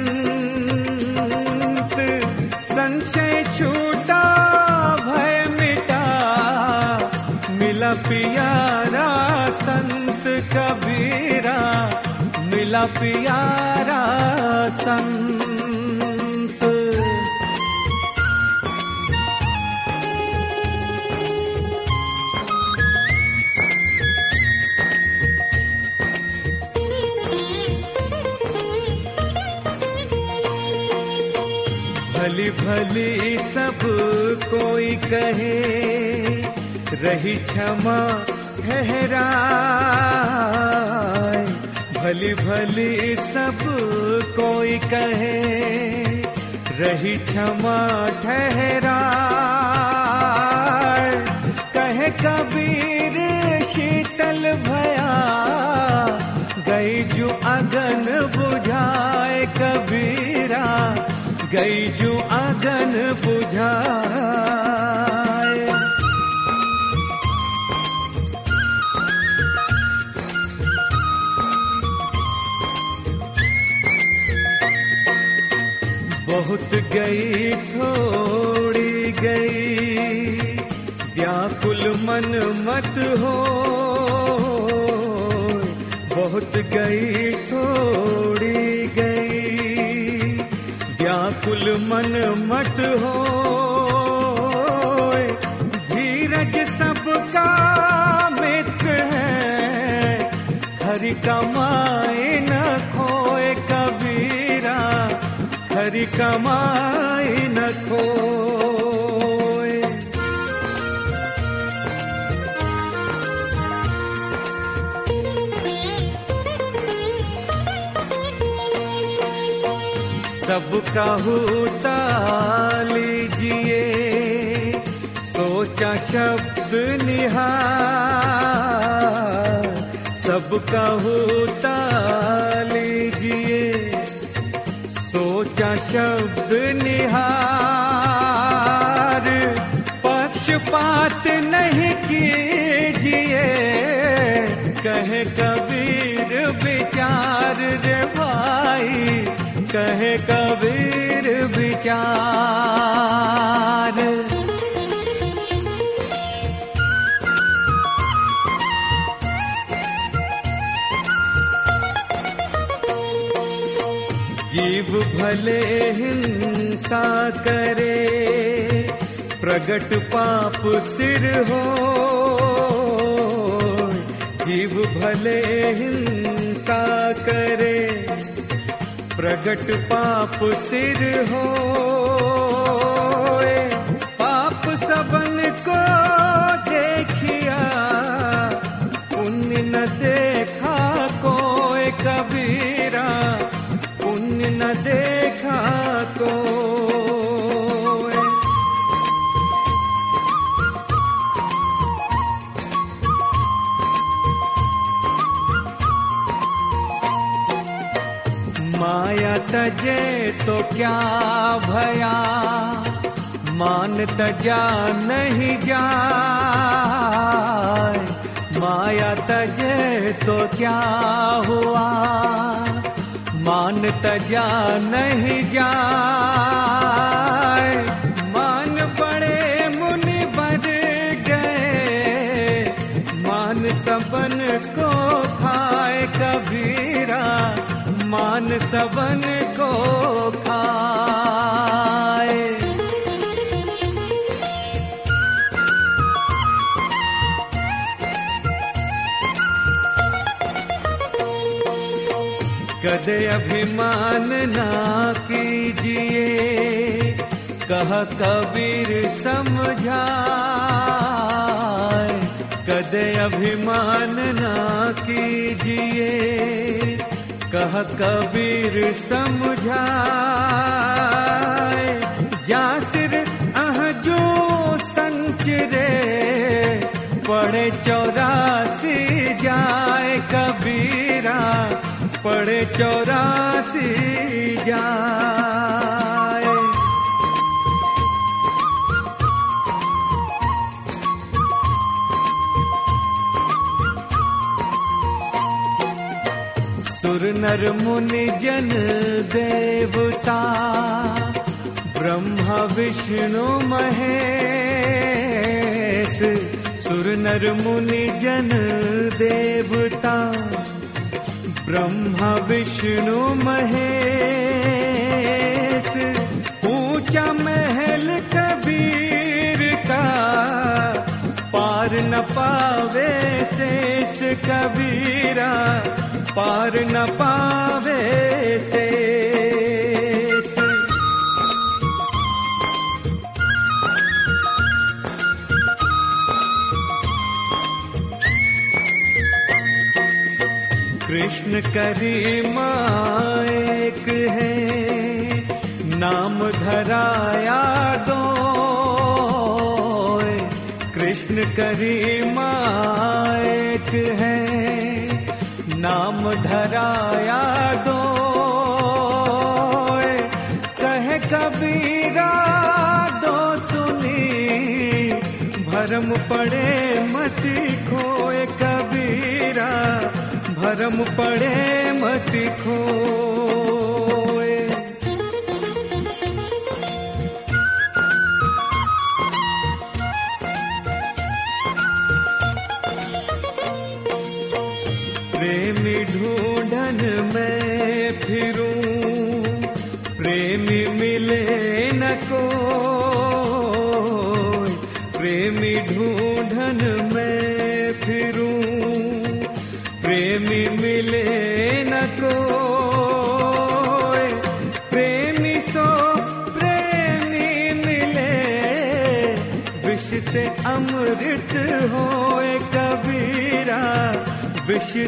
संशय छूटा भय मिटा मिला पियारा संत कबीरा मिला पियारा संत भली सब कोई कहे, रही क्षमा ठहराए। भली भली सब कोई कहे, रही क्षमा ठहराए। कहे कबीर शीतल भया, गई जो अगन गई जो अगन बुझाए। बहुत गई, थोड़ी गई। व्याकुल मन मत हो। बहुत गई, थोड़ी व्याकुल मन मत हो धीरज सबका मित्र है। हरि कमाए न खोए कबीरा। हरि कमाए न खोए होता लीजिए सोचा शब्द निहार। सबका होता लीजिए सोचा शब्द निहार। भले हिंसा करे, प्रगट पाप सिर हो। जीव भले हिंसा करे, प्रगट पाप सिर हो। तजे तो क्या भया? मान तजा नहीं जाए। माया तजे तो क्या हुआ? मान तजा नहीं जाए। मान बड़े मुनि बर गए। मान सबन को खाए कबीरा। मान सबन को खाए। कदे अभिमान ना कीजिए, कह कबीर समझाए। कदे अभिमान ना कीजिए कह कबीर समझाए, जा सिर, अह जो संचरे पड़े चौरासी जाए कबीरा पड़े चौरासी जाए। नर मुनि जन देवता, ब्रह्मा, विष्णु, महेश, सुर नर मुनि जन देवता, ब्रह्मा, विष्णु, महेश, ऊँचा महल कबीर का, पार न पावे शेष कबीरा पार न पावे शेष कृष्ण करीमा एक है नाम धराया दो। कृष्ण करीमा एक है नाम धराया दो कहे कबीरा दो सुनी, भरम पड़े मति खोए कबीरा, भरम पड़े मति खोए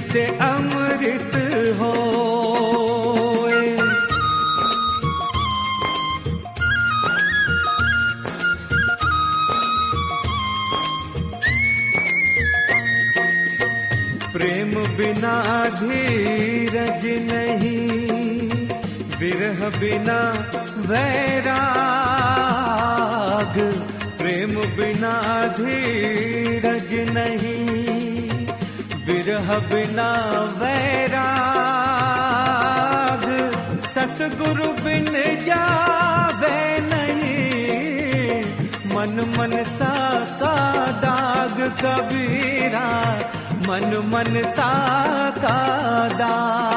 से अमृत हो प्रेम बिना धीरज नहीं विरह बिना वैराग प्रेम बिना धीरज नहीं। विरह बिना वैराग, सतगुरु बिन जावे नहीं। मन मन सा का दाग कबीरा, मन मन सा का दाग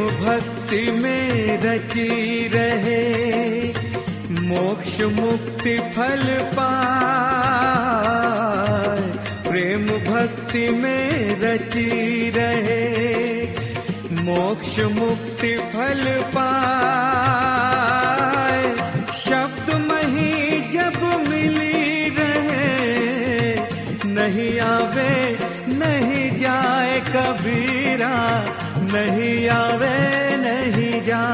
भक्ति में रची रहे, मोक्ष मुक्ति फल पाए। प्रेम भक्ति में रची रहे, मोक्ष मुक्ति फल पाए। शब्द मही जब मिली रहे, नहीं आवे, नहीं जाए कबीरा नहीं आवे नहीं जाए।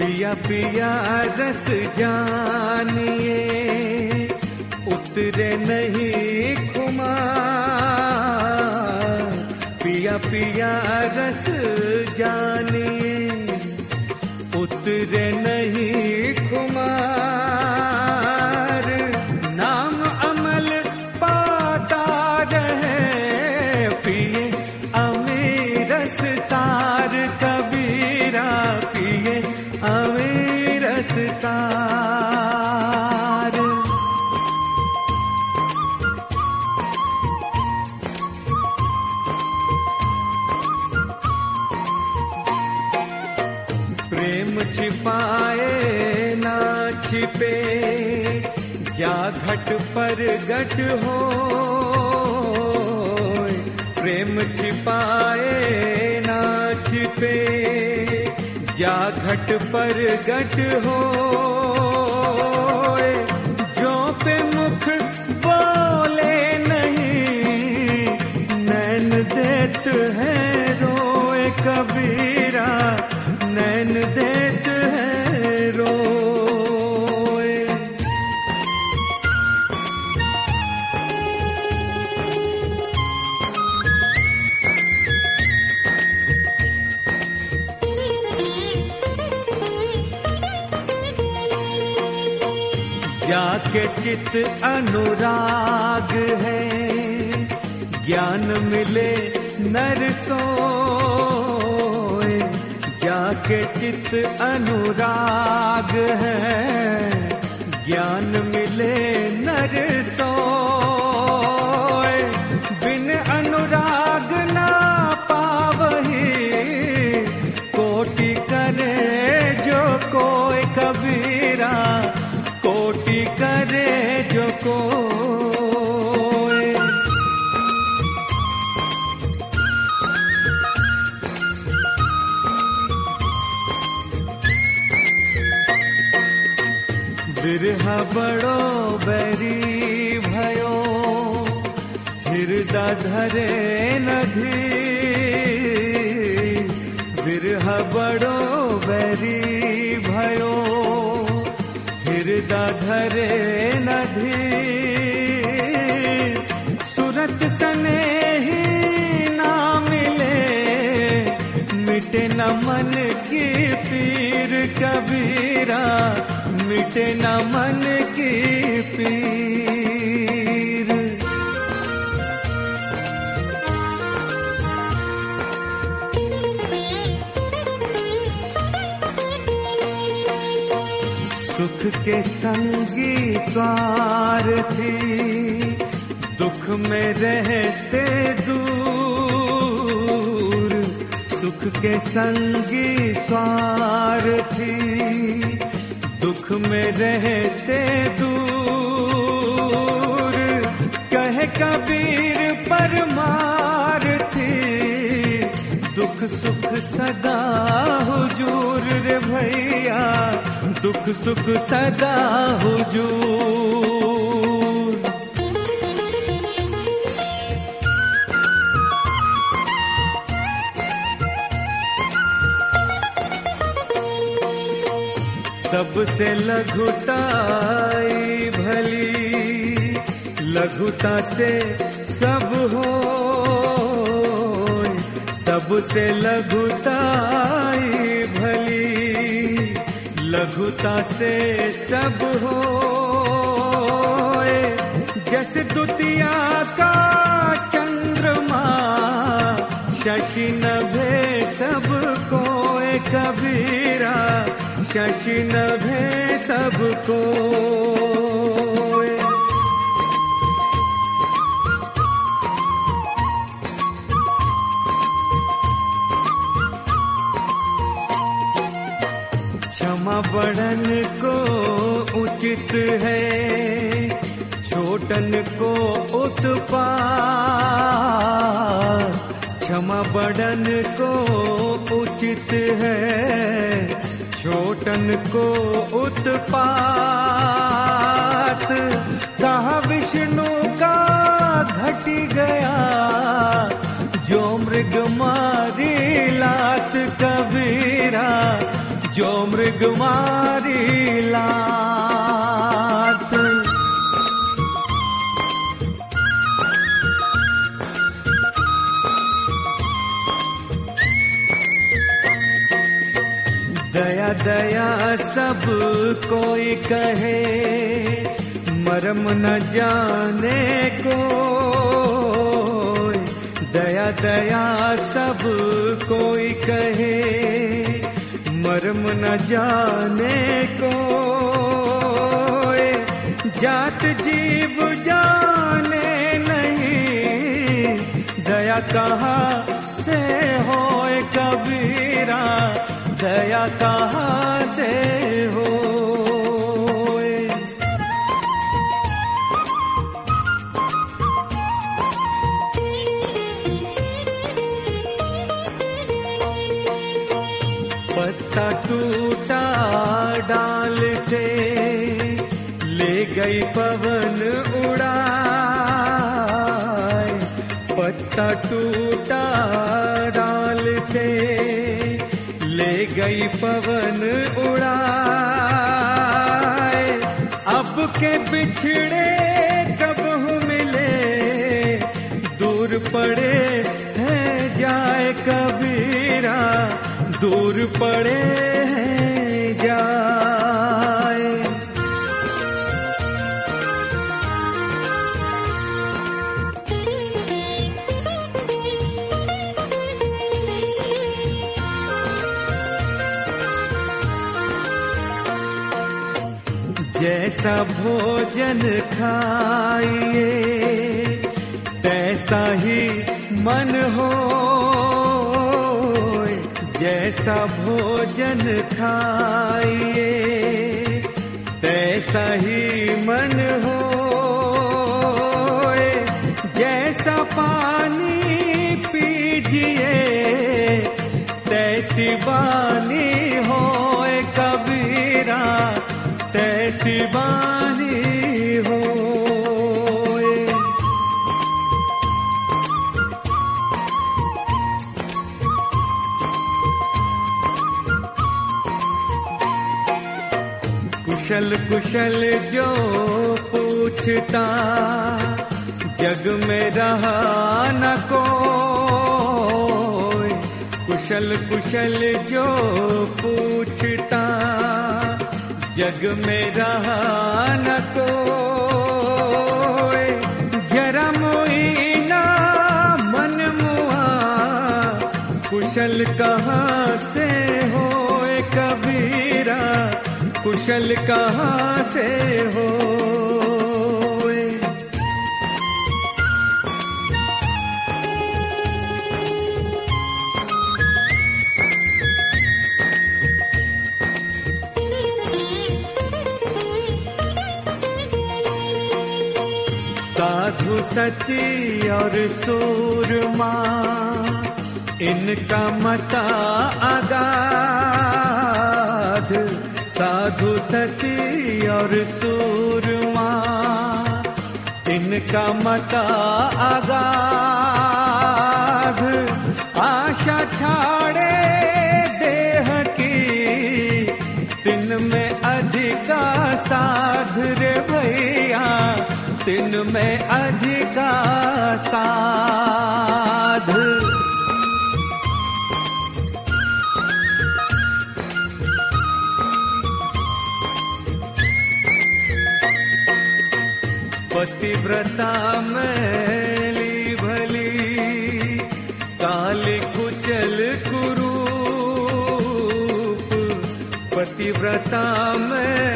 पिया पिया रस जानिए उतरे नहीं पिया पिया रस घट पर घट हो, प्रेम छिपाए ना छिपे जा घट पर गट हो, जो पे मुख बोले नहीं, नैन देत है रोए कबीरा। जाके चित अनुराग है। ज्ञान मिले नर सोए जाके चित अनुराग है। ज्ञान मिले नर धरे नधी बिरहा बड़ो, बैरी भयो हृदय धरे नधी। सुरत सने ही ना मिले, मिटे न मन की पीर कबीरा, मिटे न मन की पीर के संगी स्वार्थी दुख में रहते दूर, सुख के संगी स्वार्थी दुख में रहते दूर, कह कबीर परमार थी। दुख सुख सदा हुजूर रे भैया दुख सुख सदा हुजूर। सबसे लघुताई भली लघुता से सब हो सबसे लघुताई भली लघुता से सब हो जस दुतिया का चंद्रमा, शशि नभे सबको कबीरा, शशि नभे सब बड़न को उचित है, छोटन को उत्पाद। क्षमा बड़न को उचित है, छोटन को उत्पात कहा विष्णु का घटी गया, जो मृग मारी लात कबीरा। जो मृग मारी लात। दया दया सब कोई कहे, मरम न जाने को दया दया सब कोई कहे मरम न जाने को जात जीव जाने नहीं। दया कहा से हो कबीरा, दया कहा से हो गई पवन उड़ाए, पत्ता टूटा डाल से, ले गई पवन उड़ाए। अब के बिछड़े कब मिले, दूर पड़े हैं जाए कबीरा, दूर पड़े हैं जाए जैसा भोजन खाइए। तैसा ही मन हो जैसा भोजन खाइए। तैसा ही मन हो जैसा पानी पीजिए, तैसी बानी बानी हो कुशल कुशल जो पूछता, जग में रहा न को कुशल कुशल जो पूछता जग में रहा न को जरा मोई ना मन मुआ। कुशल कहाँ से हो कबीरा? कुशल कहाँ से हो? सची और सूरमा इनका मता आगाध। साधु सची और सूरमा इनका मता आगाध। आशा छाड़े दिन में अधिका साध। पतिव्रता मैली भली काली कुचल कुरूप। पतिव्रता मैली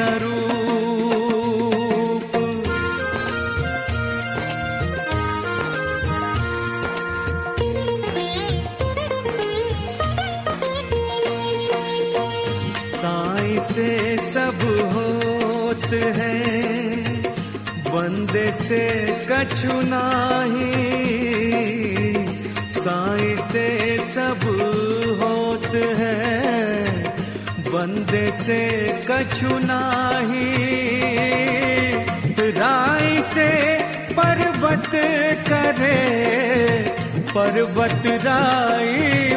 कोटि से कछु नाही। राय से पर्वत करे पर्वत राय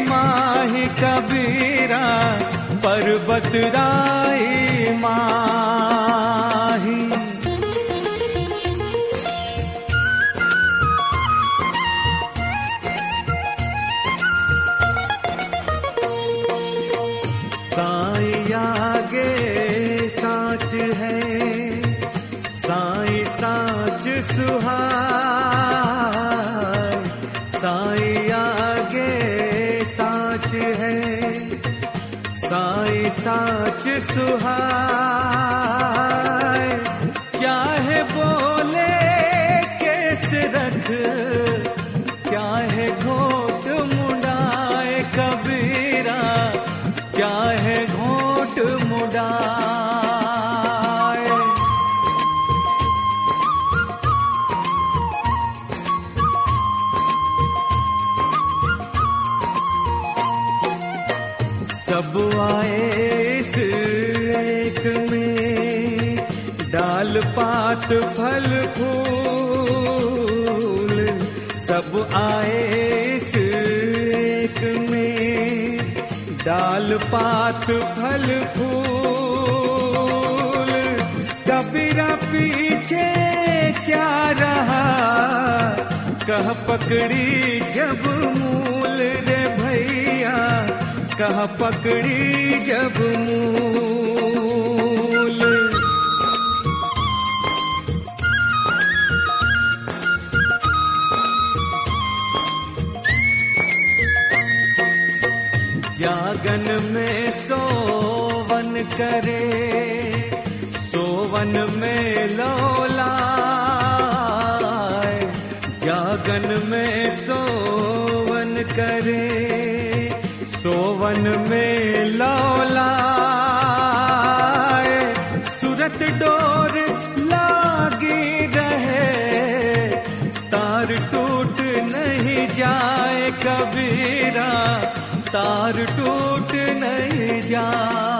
माही कबीरा पर्वत राय माही साच आए इस एक में डाल पात फल फूल। कबीरा पीछे क्या रहा? कह पकड़ी जब मूल रे भैया, कह पकड़ी जब मूल। जागन में सोवन करे, सोवन में लोला जागन में सोवन करे, सोवन में लौला सूरत डोर तार टूट नहीं जाए।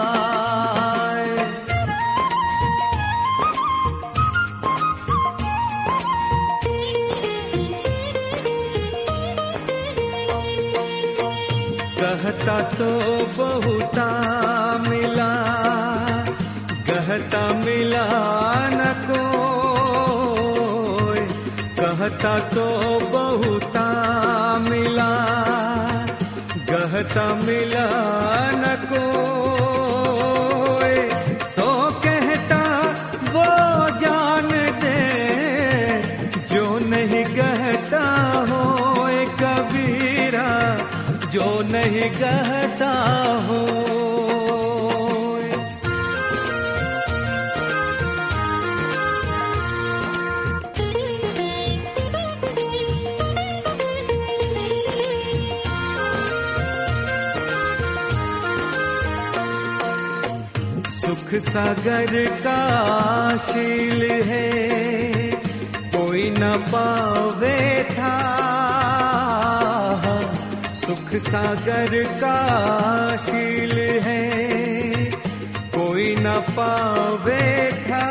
कहता तो बहुता मिला कहता मिला न को कहता तो सागर का शील है, कोई न पावे था। सुख सागर का शील है, कोई न पावे था।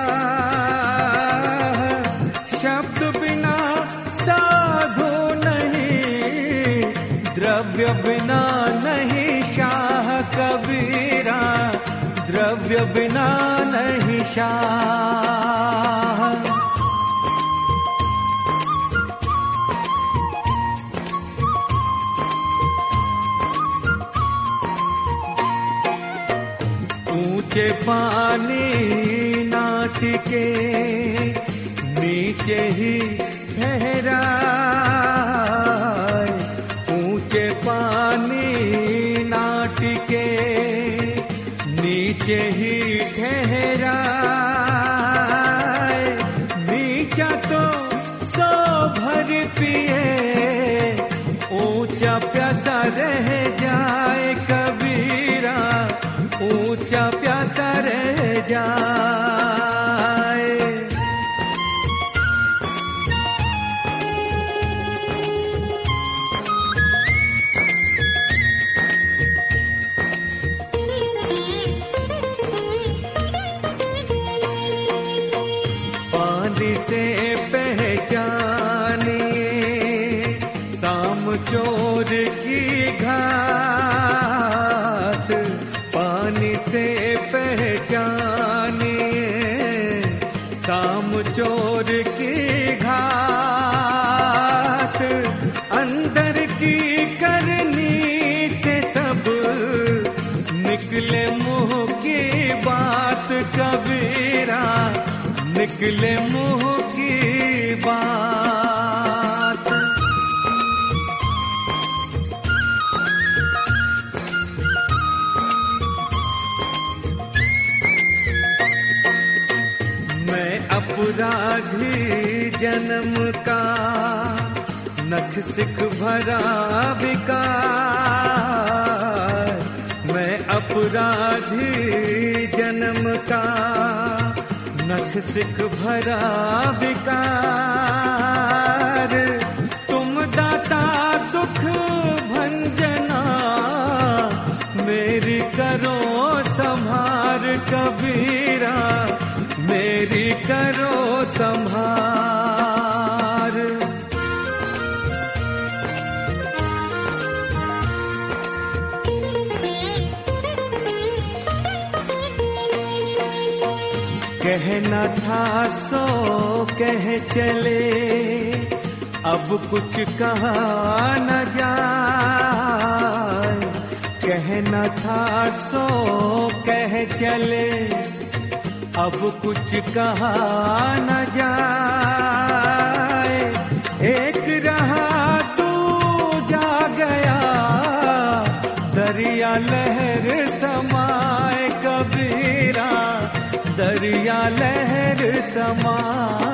शब्द बिना साधु नहीं, द्रव्य बिना द्रव्य बिना नहीं शाह। ऊँचे पानी नाच के नीचे ही ठहरा निकले मुँह की बात। मैं अपराधी जन्म का नख सिख भरा विकार। मैं अपराधी जन्म नख सिख भरा विकार। तुम दाता दुख भंजना। मेरी करो संभार कबीरा। मेरी करो संभार कहना था सो कह चले। अब कुछ कहा न जाए। कहना था सो कह चले। अब कुछ कहा न जाए। एक रहा तू, जा गया। दरिया लहर दरिया लहर समाए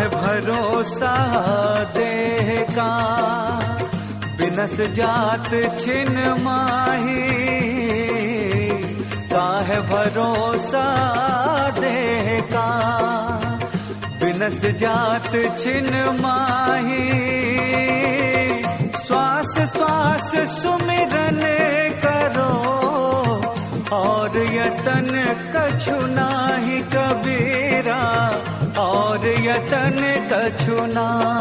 है भरोसा देह का। बिनस जात छिन माही, का है भरोसा देह का। बिनस जात छिन माही, श्वास श्वास सुमिरन करो, और यतन कछु नाही कबीरा। और यतन कछु नाही।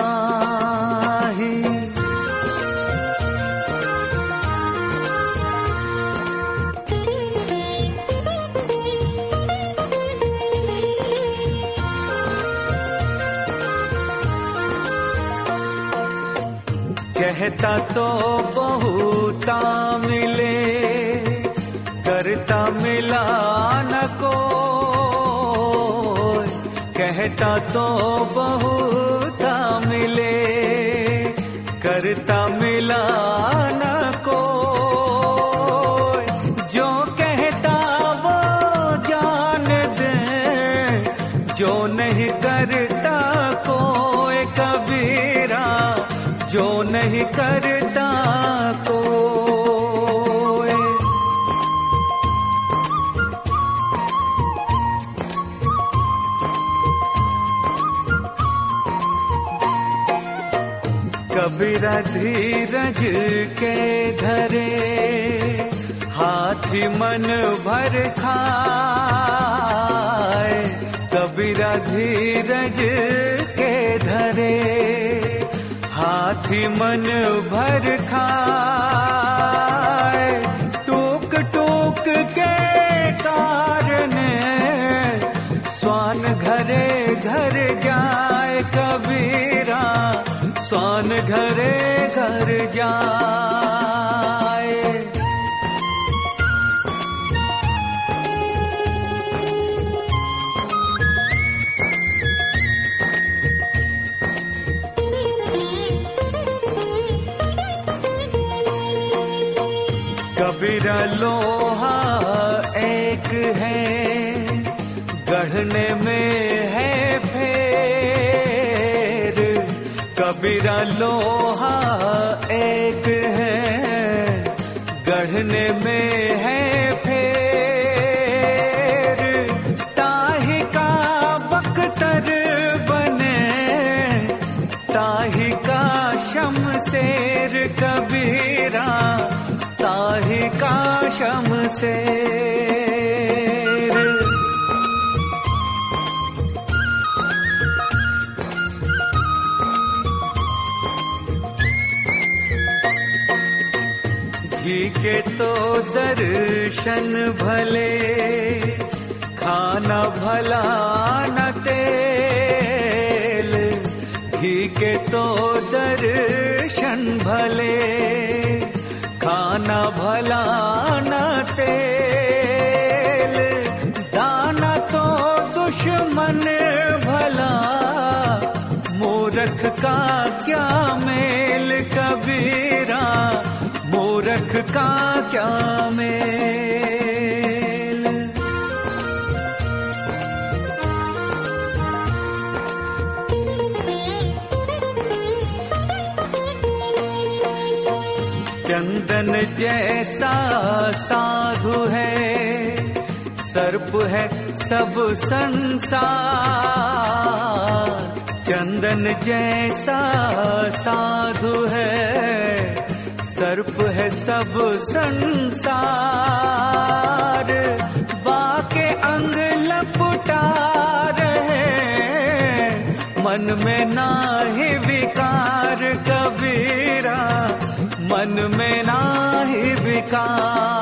कहता तो बहुता तो बहुता धीरज के धरे, हाथी मन भर खाए कबीरा धीरज के धरे, हाथी मन भर खाए। टोक टोक के कारण, स्वान घर घर जाए। कबीरा लोहा एक है गढ़ने में कबीरा लोहा एक है, गढ़ने में है फेर। ताही का बख्तर बने, ताही का शमशेर कबीरा, ताही का शमशेर तो दर्शन भले, खाना भला न तेल, घी के तो दर्शन भले, खाना भला न तेल, दाना तो दुश्मन भला, मूरख का क्या मेल कबीरा, मूरख का चंदन जैसा साधु है सर्प है सब संसार। चंदन जैसा साधु है सब संसार, बाके अंग लपटा रहे मन में ना ही विकार कबीरा, मन में ना ही विकार।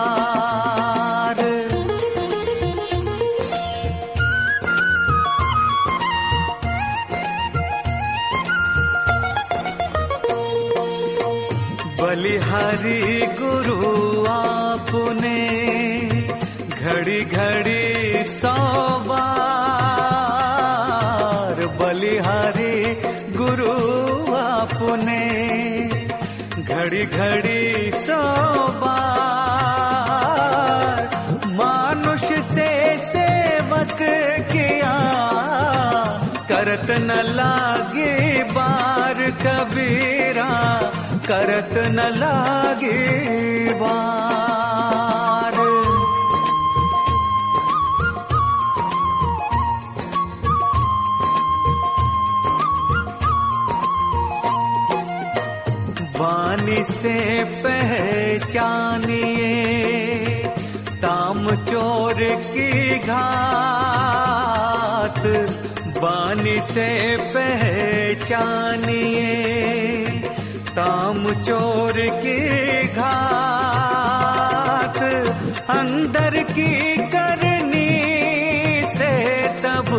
बलिहारी गुरु आपने घड़ी घड़ी सौबार बलिहारी गुरु आपने घड़ी घड़ी सौबार मानुष से सेवक किया, करत न लागे बार कबीरा। करत न लागे बार वाणी से पहचानिए ताम चोर की घात। वाणी से पहचानिए ताम चोर की घात अंदर की करनी से तब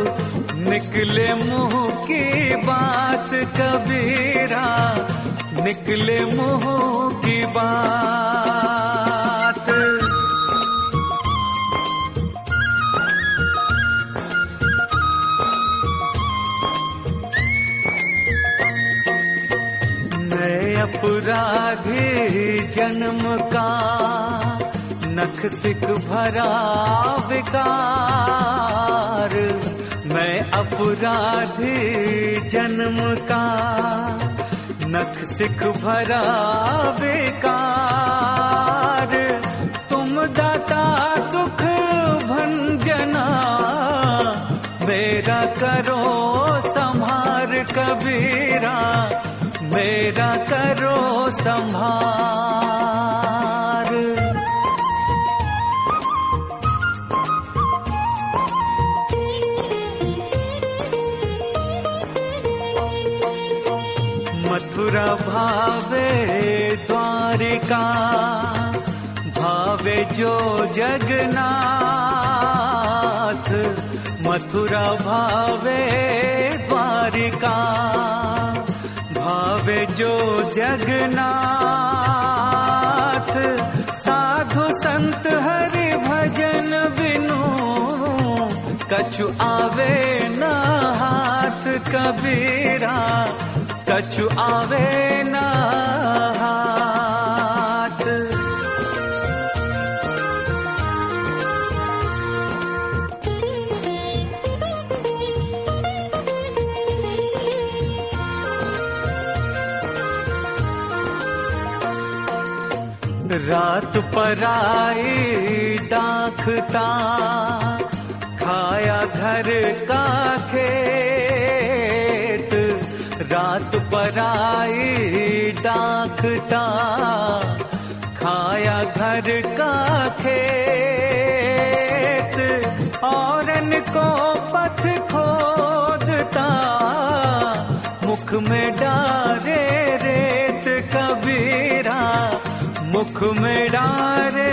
निकले मुँह की बात कबीरा, निकले मुँह की बात अपराधी जन्म का, नख सिख भरा विकार। मैं अपराधी जन्म का, नख सिख भरा बेकार तुम दाता दुख भंजना, मेरा करो संहार कबीरा। मेरा करो संभार। मथुरा भावे द्वारिका भावे जो जगन्नाथ मथुरा भावे द्वारिका। भावे जो जगनाथ साधु संत हरि भजन बिनु, कछु आवे न हाथ कबीरा, कछु आवे न रात पराई डाकता खाया घर का खेत, रात पराई डाकता खाया घर का खेत, औरन को पथ खोदता। मुख में डारे मुख में डारे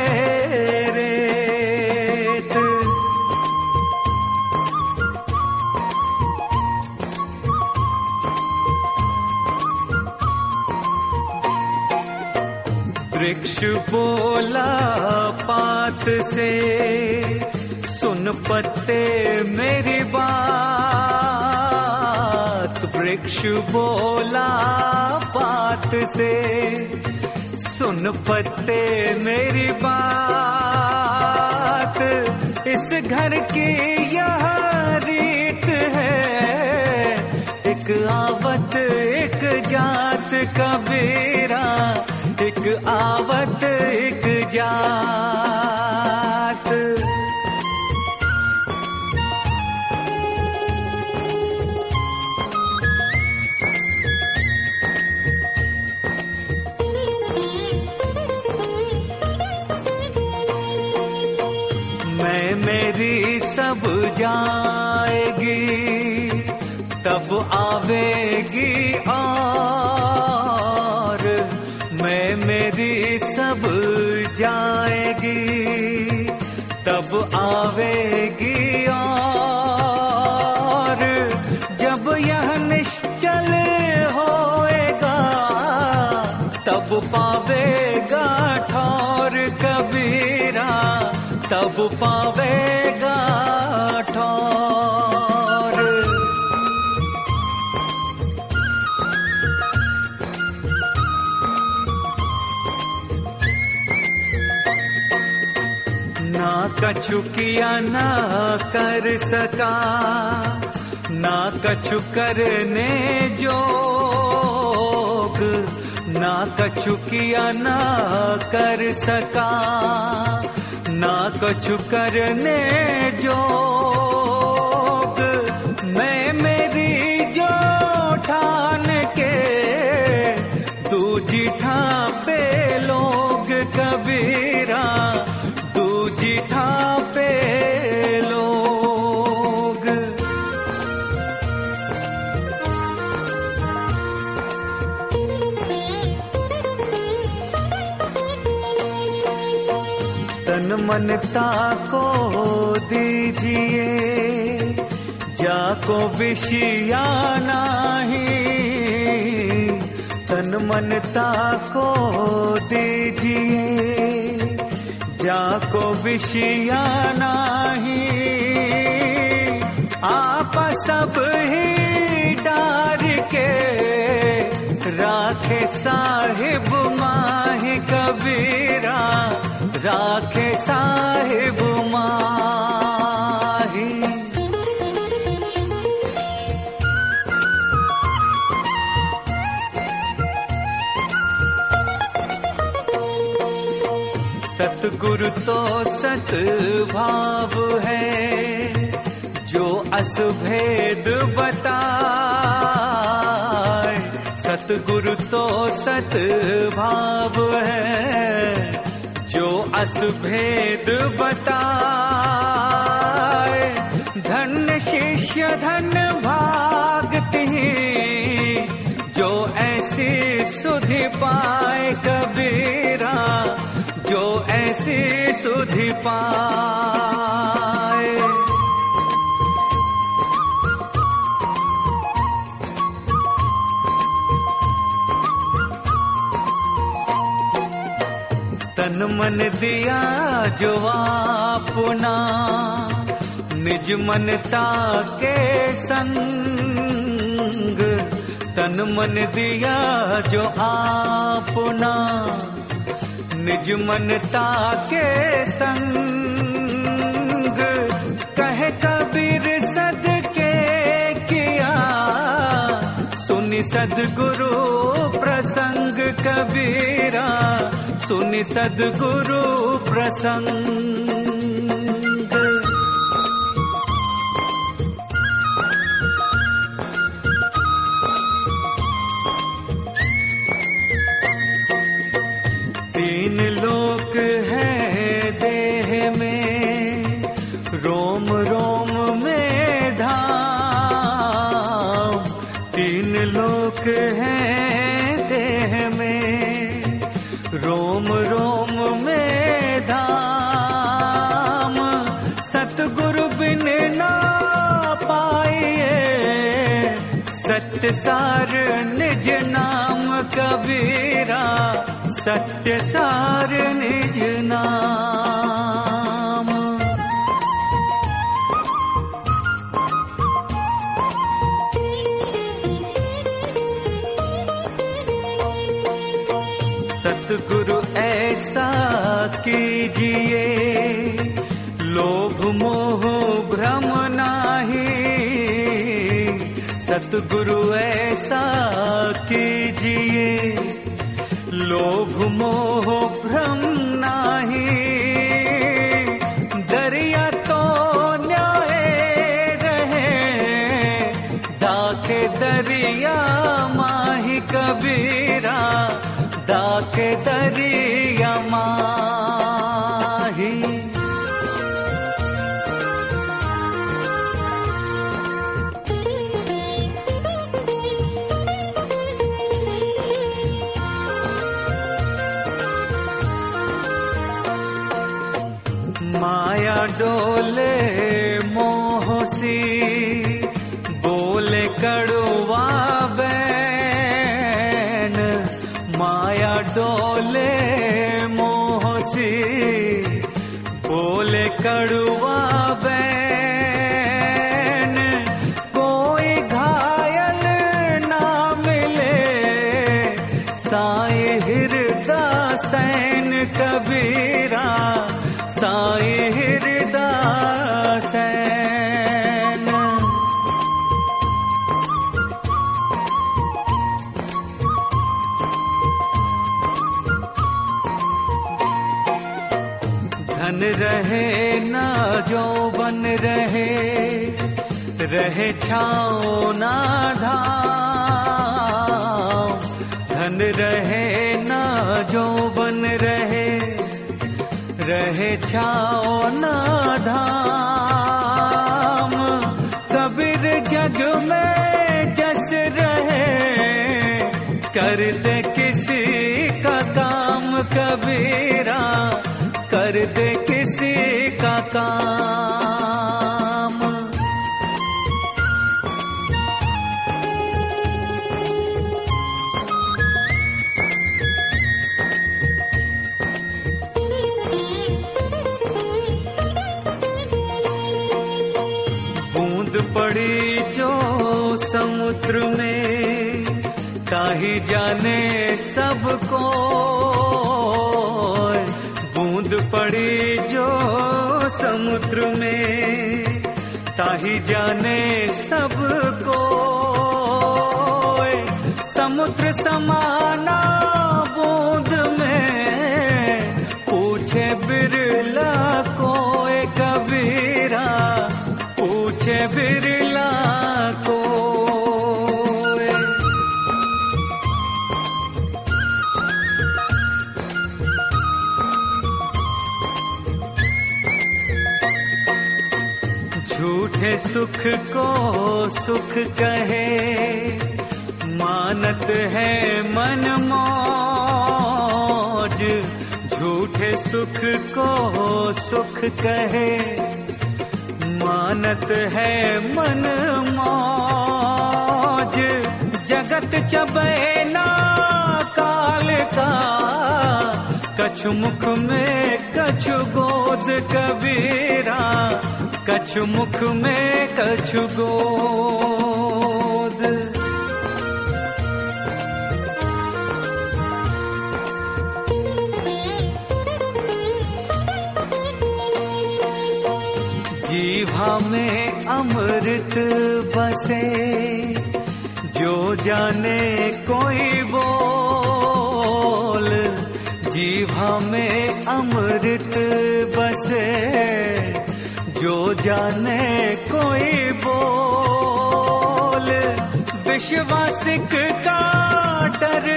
वृक्ष बोला पात से, सुन पत्ते मेरी बात। वृक्ष बोला पात से सुन पत्ते मेरी बात। इस घर की यह रीत है। एक आवत, एक जात कबीरा एक आवत, एक जात। तब पावेगा ठौर। ना कछु किया ना कर सका, ना कछु करने जोग, ना कछु किया ना कर सका। ना कछु करने जोग मनता को दीजिए, जाको विषया नहीं। तन मनता को दीजिए, जाको विषया नहीं। आप सब ही डार के राखे साहिब माही कबीरा। राखे साहिब माही। सतगुरु तो सत भाव है जो असभेद बताए। सतगुरु तो सत भाव है असभेद बताए, धन शिष्य धन भागती जो ऐसे सुधि पाए कबीरा, जो ऐसे सुधि पाए मन दिया जो अपना निज मनता के संग। तन मन दिया जो अपना निज मनता के संग। कह कबीर सद के किया, सुनि सदगुरु प्रसंग कबीरा। सुनि सदगुरु प्रसंग निज नाम कबीरा सत्यसार निज नाम सतगुरु ऐसा कीजिए। लोभ मोह भ्रम नाही। दरिया तो न्याय रहे। दरिया माही कबीरा। दाके दरिया रहे छाओ ना धाम धन रहे ना, जो बन रहे। रहे छाओ ना धाम। कबीर जग में जस रहे। करते किसी का काम कबीरा। कर दे किसी का काम समुद्र में ताही जाने सबको? बूंद पड़ी जो समुद्र में ताही जाने सबको। समुद्र समाना सुख कहे, मानत है मन मौज। झूठे सुख को सुख कहे, मानत है मन मौज। जगत चबैना काल का कछु मुख में कछु गोद कबीरा कछु मुख में कछु गोद। जीवा में अमृत बसे, जो जाने कोई जीवा में अमृत बसे जो जाने कोई बोल विश्वासिक का डर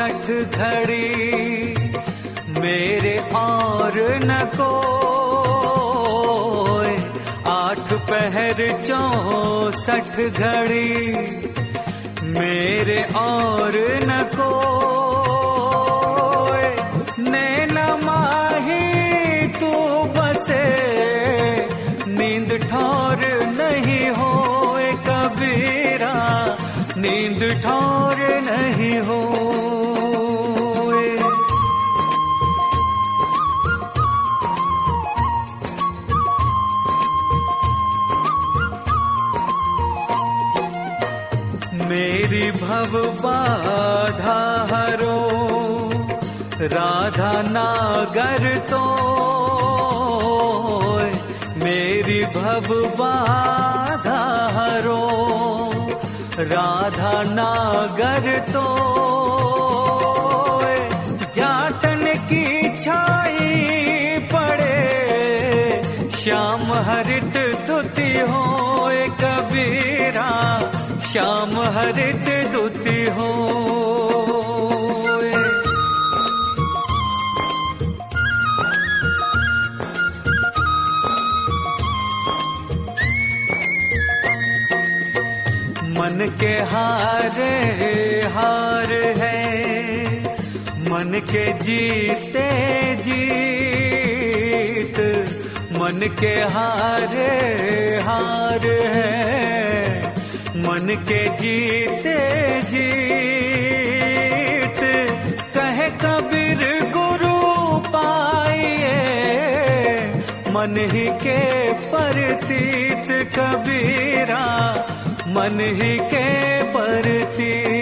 चौसठ घड़ी मेरे और न को आठ पहर चौसठ घड़ी मेरे और न कोई। राधा नागर तो मेरी भव बाधा हरो जाटन की छाई पड़े। श्याम हरित दुति होए कबीरा। श्याम हरित दुति होए के हारे हार है। मन के जीते जीत, मन के हारे हार है। मन के जीते जीत, कहे कबीर गुरु पाइए। मन ही के परतीत कबीरा मन ही के परतीत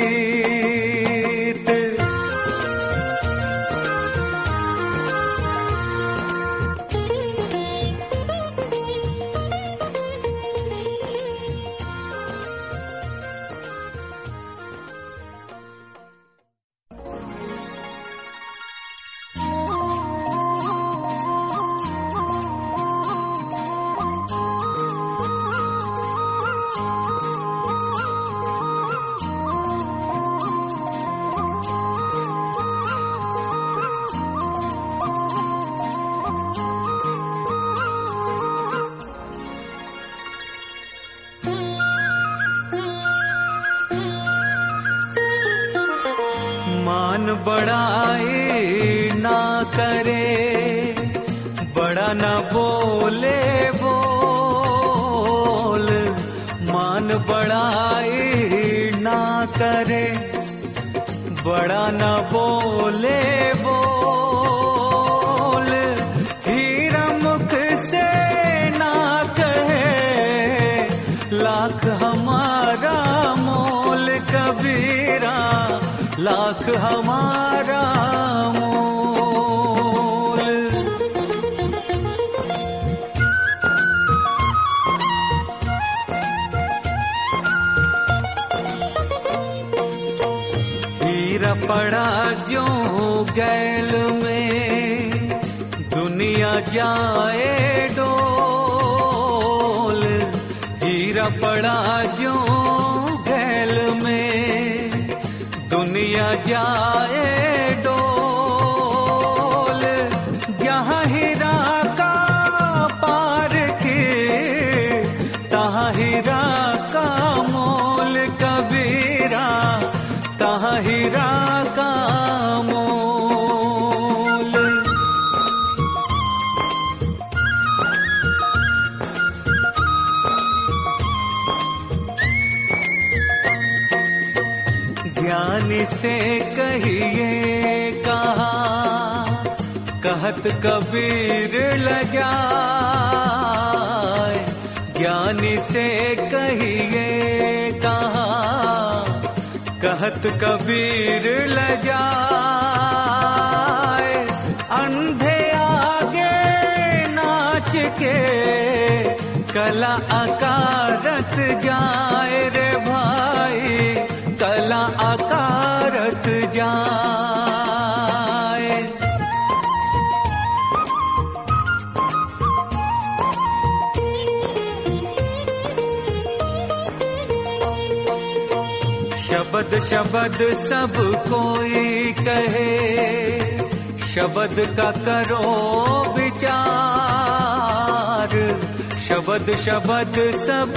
शब्द शब्द सब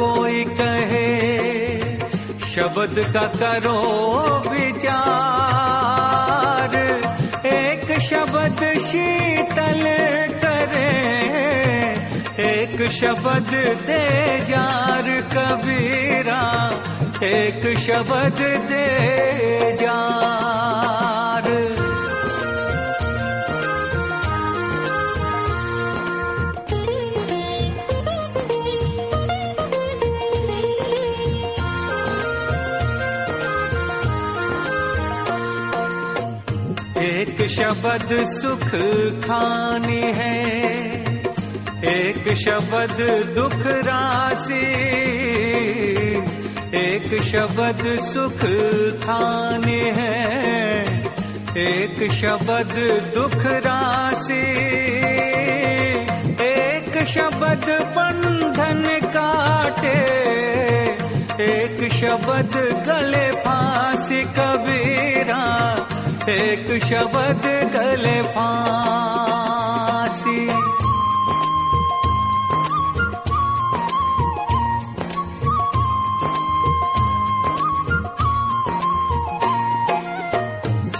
कोई कहे। शब्द का करो विचार। एक शब्द शीतल करे। एक शब्द दे जार कबीरा। एक शब्द दे जार शब्द सुख खानी है। एक शब्द दुख राशि। एक शब्द सुख खाने है। एक शब्द दुख राशि। एक शब्द बंधन काटे। एक शब्द गले फांसी कबीरा एक शब्द गले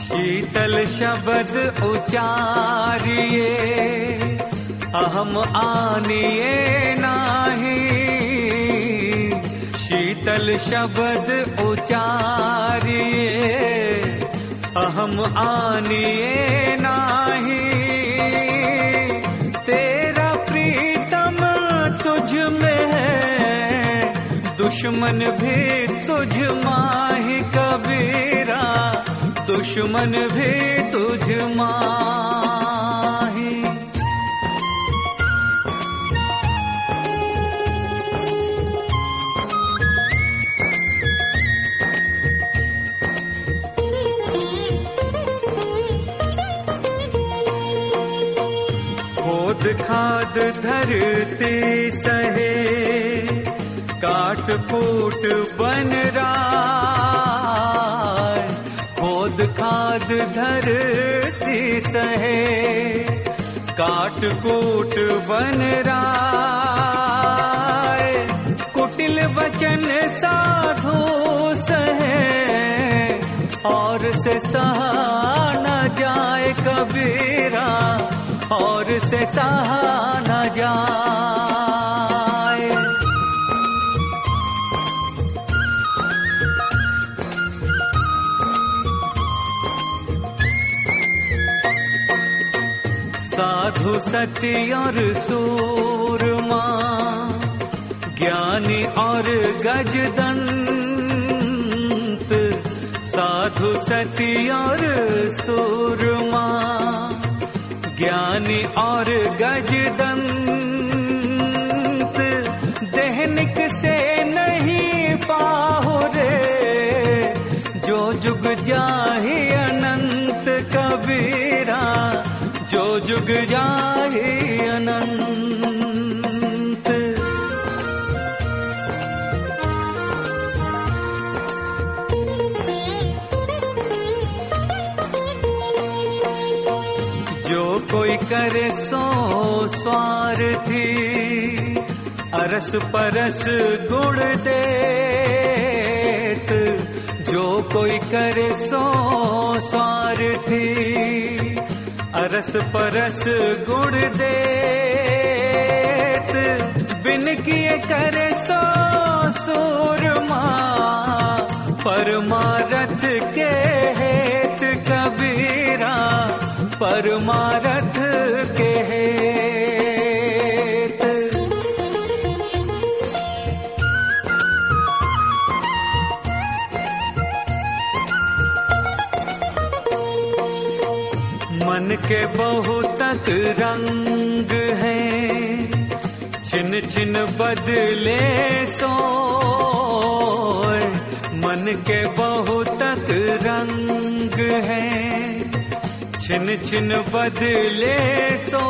शीतल शब्द उचारिए अहम आनिए नाही। शीतल शब्द उचारिए अहम आनिए नाही। तेरा प्रीतम तुझ में है। दुश्मन भी तुझ माही कबीरा। दुश्मन भी तुझ माही धरती सहे काट कूट बन खोद खाद धरती सहे काट कूट बन कुटिल वचन साधु सहे, और से सहा न जाए कबीरा। और से सहा न जाए। साधु सती और सूरमा ज्ञानी और गजदंत साधु सती और सूरमा ज्ञानी और स्वार्थी अरस परस गुण देत, जो कोई करे सो स्वार्थी अरस परस गुण देत, बिन किए करे सो सूरमा, परमारथ के हेत कबीरा, परमारथ के बहुतक रंग है। छिन छिन बदले सो मन के बहुतक रंग है। छिन छिन बदले सो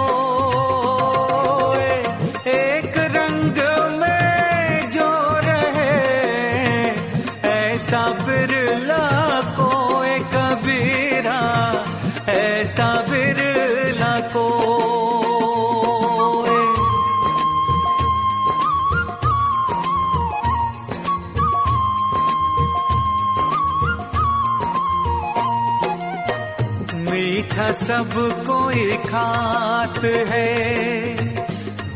सब कोई खात है।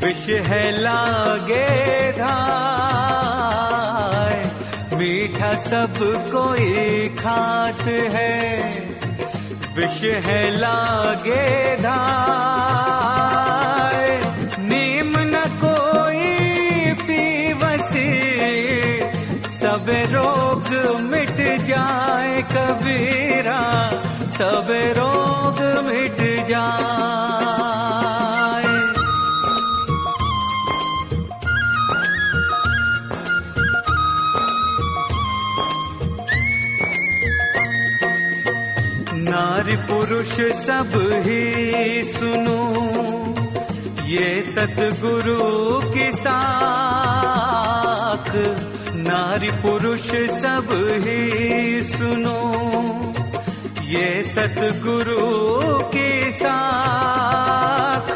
विष है लागे धाय। मीठा सब कोई खात है। विष है लागे धाय। नीम न कोई पीवसी। सब रोग मिट जाए कबीरा। सब रोग मिट जाए। नारी पुरुष सब ही सुनो, ये सतगुरु की नारी पुरुष सब ही सुनो। ये सतगुरु के साथ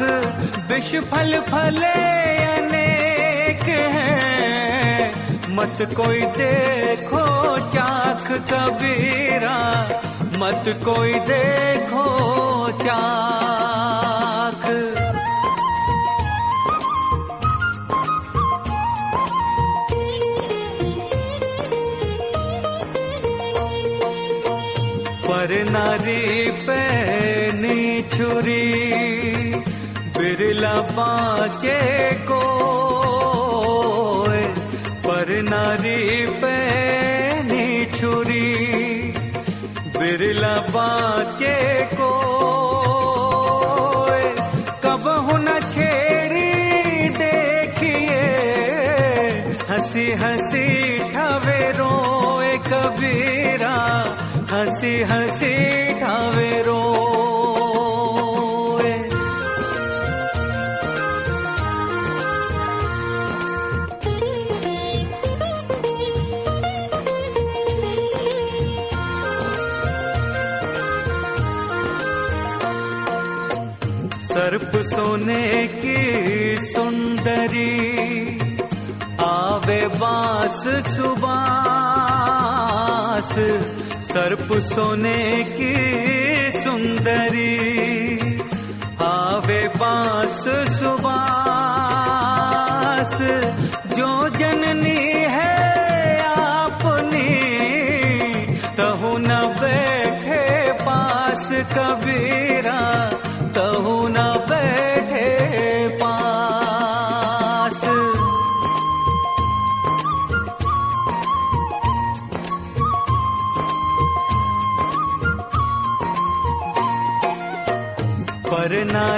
विश फल फले अनेक है। मत कोई देखो चाख कबीरा, मत कोई देखो चाख नारी पैनी छुरी, बिरला बाचे को पर नारी पैनी छुरी, बिरला बाचे को कब न छेड़ी देखिए, हँसी हँसी ठवे रोए कबीरा। हँसी हँसी ठावे रो सर्प सोने की सुंदरी आवे बास सुबास। सर्प सोने की सुंदरी आवे बास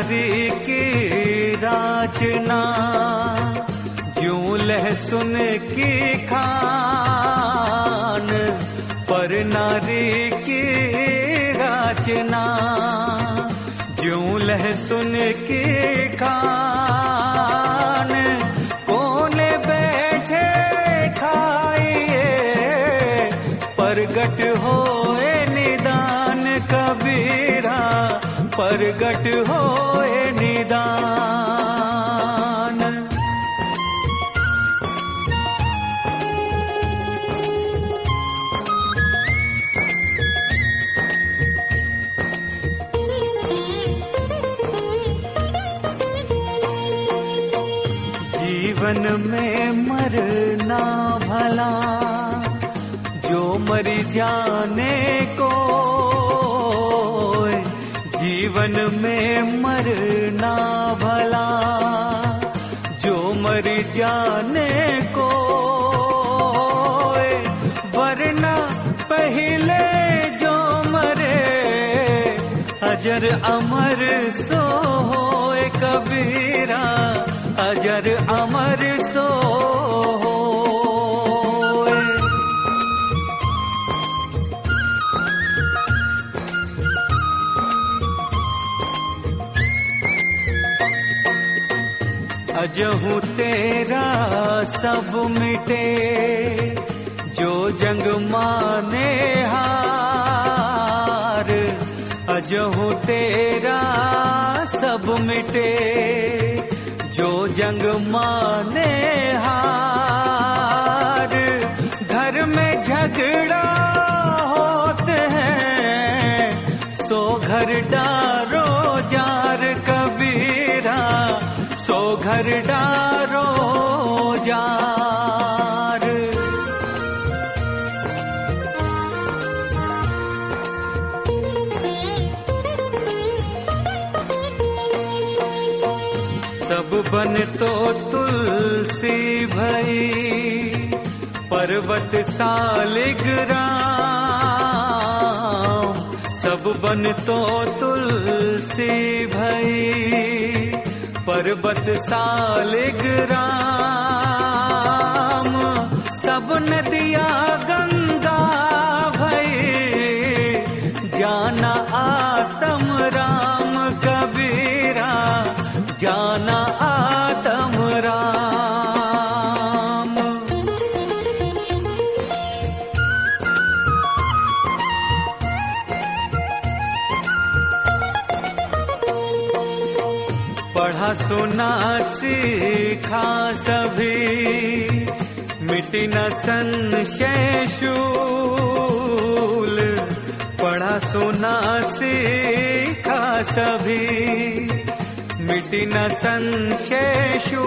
नारी की राजना जू लहसुन की खान, पर नारी की राजना जू लहसुन की खान, कोने बैठे खाइए परगट परगट होए निदान। जीवन में मरना भला जो मरी जाने जीवन में मरना भला, जो मर जाने को वरना पहले जो मरे, अजर अमर सो कबीरा, अजर अमर तेरा सब मिटे, जो जंग माने हार अजहू तेरा सब मिटे, जो जंग माने हार। घर में झगड़ा होते हैं, सो घर डारो जार कबीरा, सो घर डारो बन तो तुलसी भई, पर्वत सालिग्राम सब बन तो तुलसी भई, पर्वत सालिग्राम सब नदिया न संशय पढ़ा सुना सीखा सभी। मिटी न संशय शूल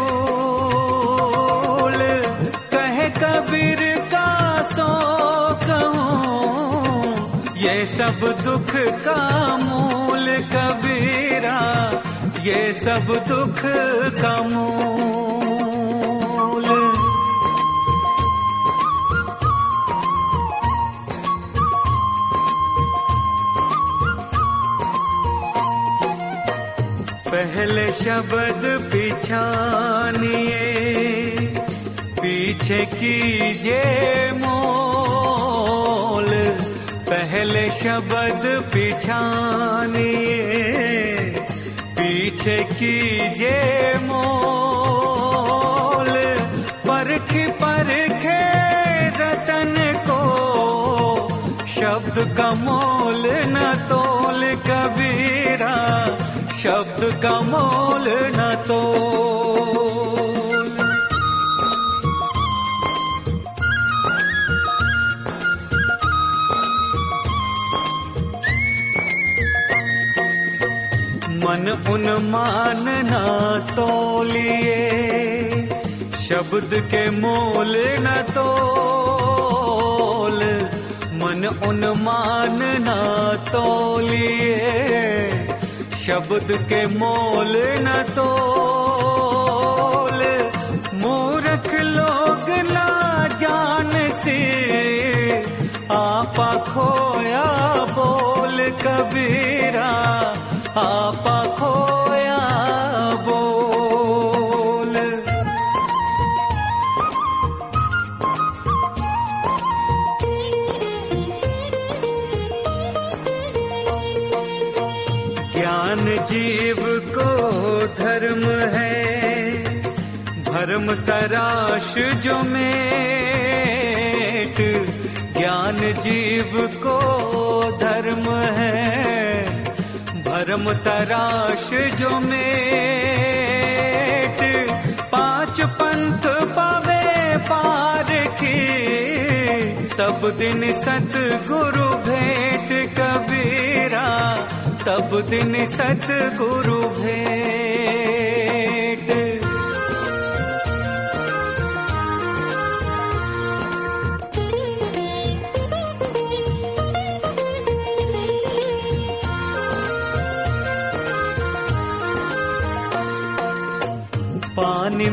कहे कबीर का सो कहूँ ये सब दुख का मूल कबीरा, ये सब दुख का मूल पहले शब्द पिछानिए। पीछे कीजे मोल, पहले शब्द पिछानिए। पीछे कीजे मोल, परख परखे रतन को। शब्द का मोल न तोल कबीरा शब्द का मोल न तो। मन उन्मान ना तोलिए शब्द के मोल न तोल। मन उन्मान ना तोलिए शब्द के मोल न तो मूर्ख लोग ना जान से। आपा खोया बोल कबीरा, आपा जो मेट ज्ञान जीव को धर्म है। भरम तराश जो मेट। पाँच पंथ पावे पार की। तब दिन सतगुरु भेंट कबीरा। तब दिन सतगुरु भेंट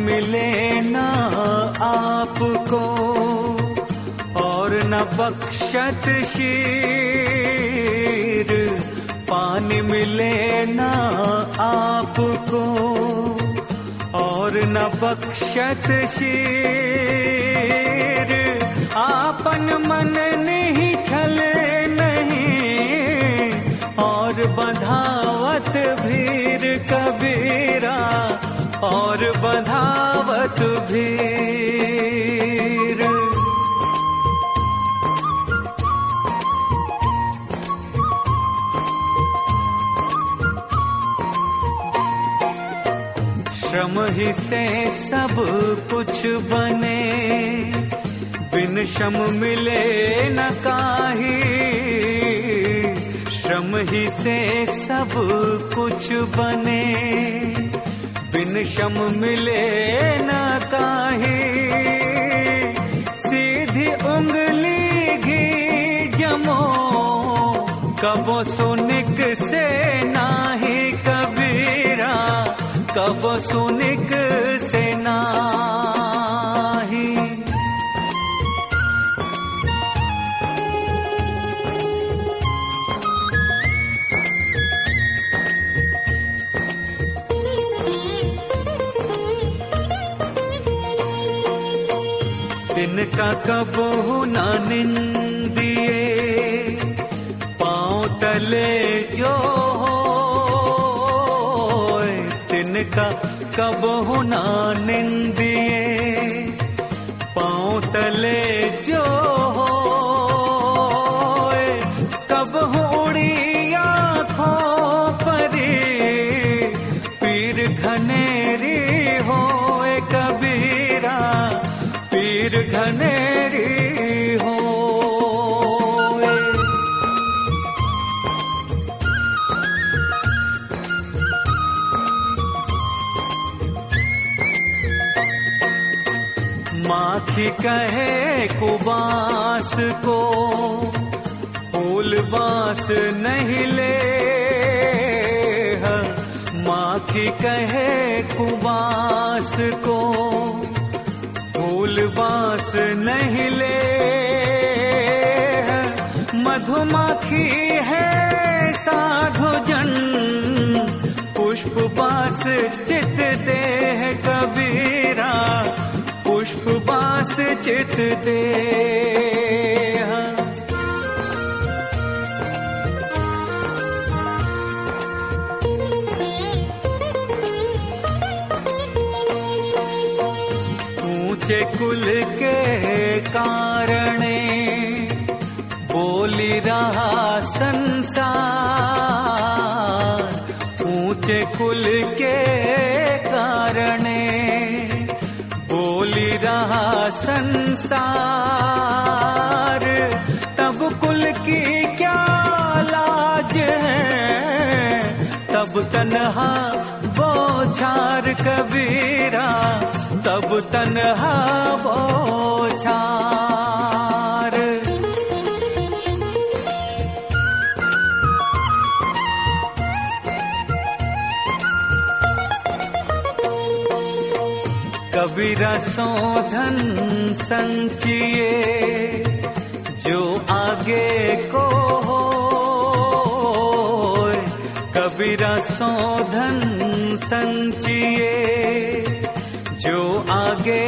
मिले ना आपको और न बख्शत शीर। पानी मिले ना आपको और न बख्शत शीर। आपन मन नहीं छले नहीं और बधावत भीर कबीरा। और बधावत भीर। श्रम ही से सब कुछ बने, बिन श्रम मिले न काही। श्रम ही से सब कुछ बने। बिन शम मिले ना काहे। सीधी उंगली घी जमो, कबो सुनिक से नाही कबीरा, कबो सुनिक तिनका कब ना निंदिए। पाँव तले जो तिन तिनका कबू ना निंदिए। पाँव तले कहे कुबास को, फूल बाँस नहीं ले माखी कहे कुबास को, फूल बाँस नहीं ले मधुमाखी है साधु जन, पुष्प बास चित दे कबीरा। पुष्प बास चित देह ऊँचे कुल के कारण बोली रहा संसार। ऊँचे कुल के कारणे संसार। तब कुल की क्या लाज है? तब तनहा बोझार कबीरा तब तनहा बोझार कबीरा शोधन संचिए जो आगे को हो कभी रसोधन संचिए जो आगे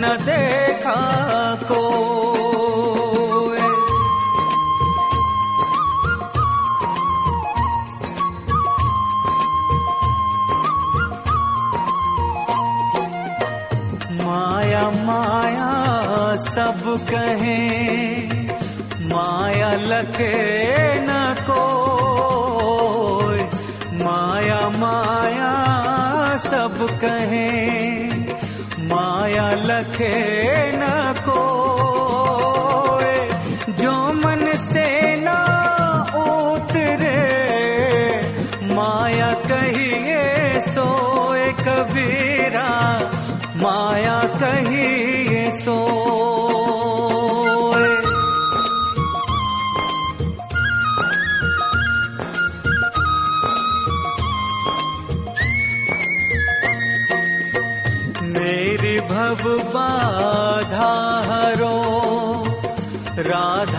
न देखा को माया माया सब कहे माया लखे माया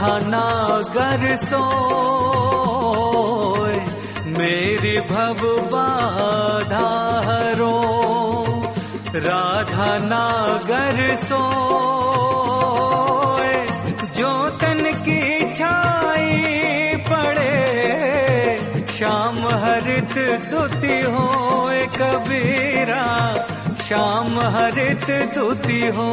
राधा नागर सो मेरी भव बाधा हरो। राधा नागर सो जो तन की छाई पड़े। श्याम हरित दुति हो कबीरा। श्याम हरित दुति हो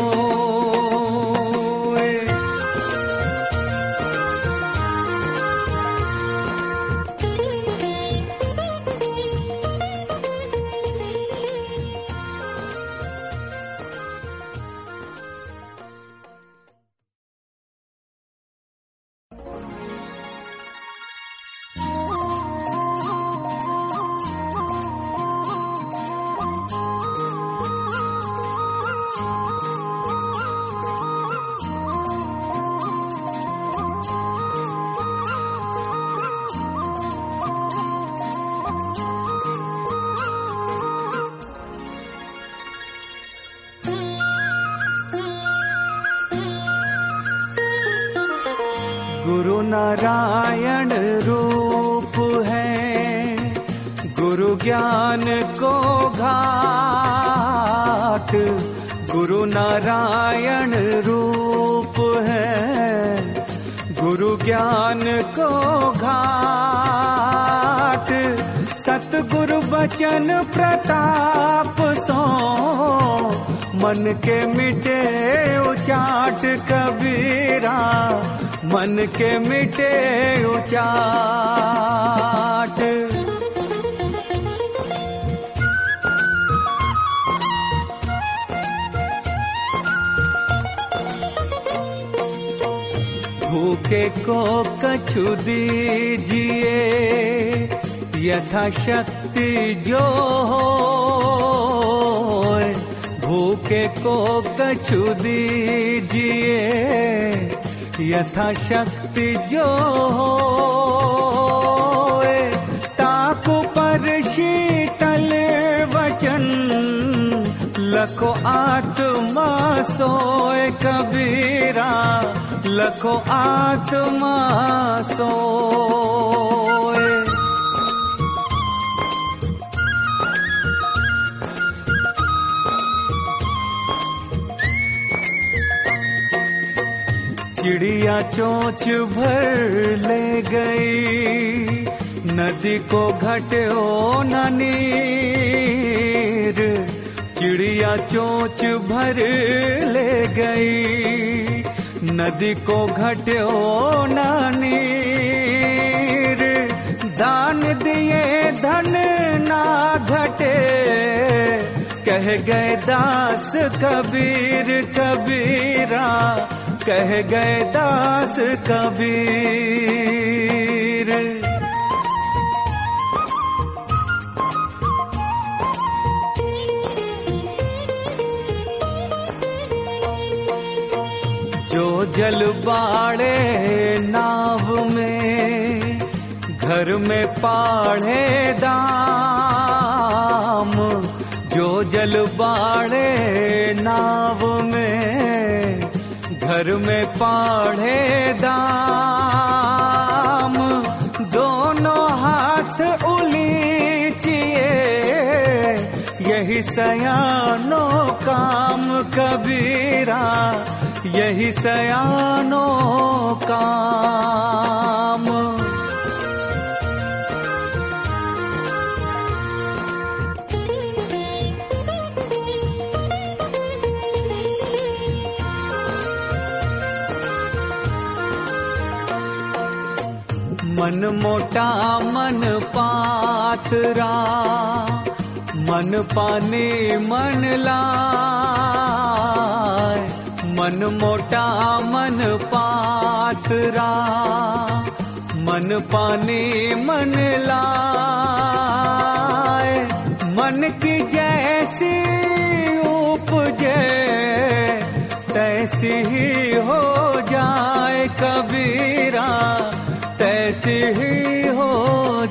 कबीर कबीरा, कह गए दास कबीर। जो जल बाड़े नाव में, घर में पाड़े दाम जल बाड़े नाव में, घर में पाढ़े दाम। दोनों हाथ उलीचिए, यही सयानो काम कबीरा, यही सयानो काम। मन मोटा, मन पातरा मन पानी, मन लाय मन मोटा, मन पातरा मन पानी, मन लाय मन की जैसी उपजे, तैसी ही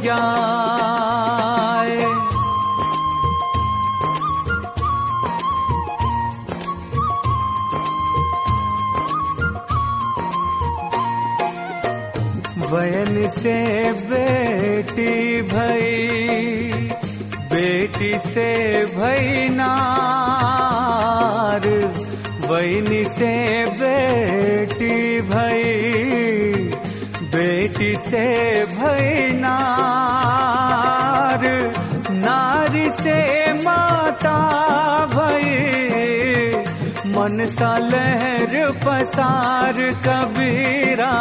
जाए। बहन से बेटी भई, बेटी से भई नार, बहन से बेटी भई, बेटी से भई मन सा लहर पसार कबीरा?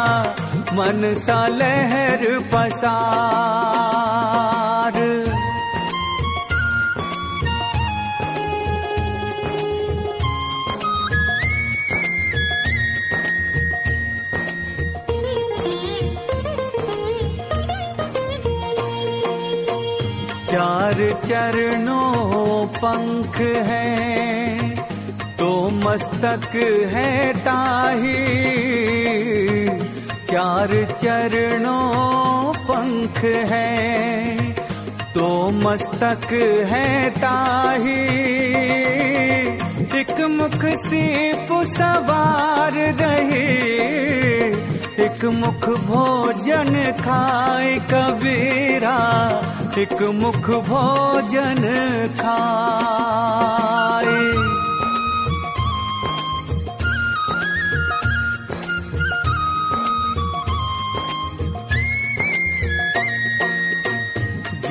मन सा लहर पसार। चार चरणों पंख है। मस्तक है ताही। चार चरणों पंख है तो मस्तक है ताही। एक मुख सीप सवार रही, एक मुख भोजन खाए कबीरा, एक मुख भोजन खाए।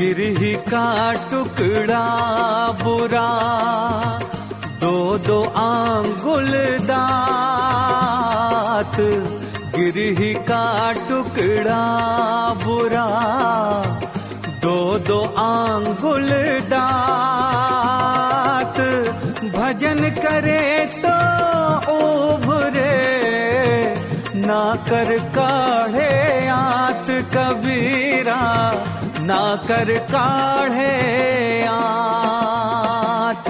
गिरही का टुकड़ा बुरा दो दो दात। गिरही का टुकड़ा बुरा दो दो आंगुल दात। भजन करे तो उभरे ना कर काढ़े आत कबीरा ना कर काढ़े आत।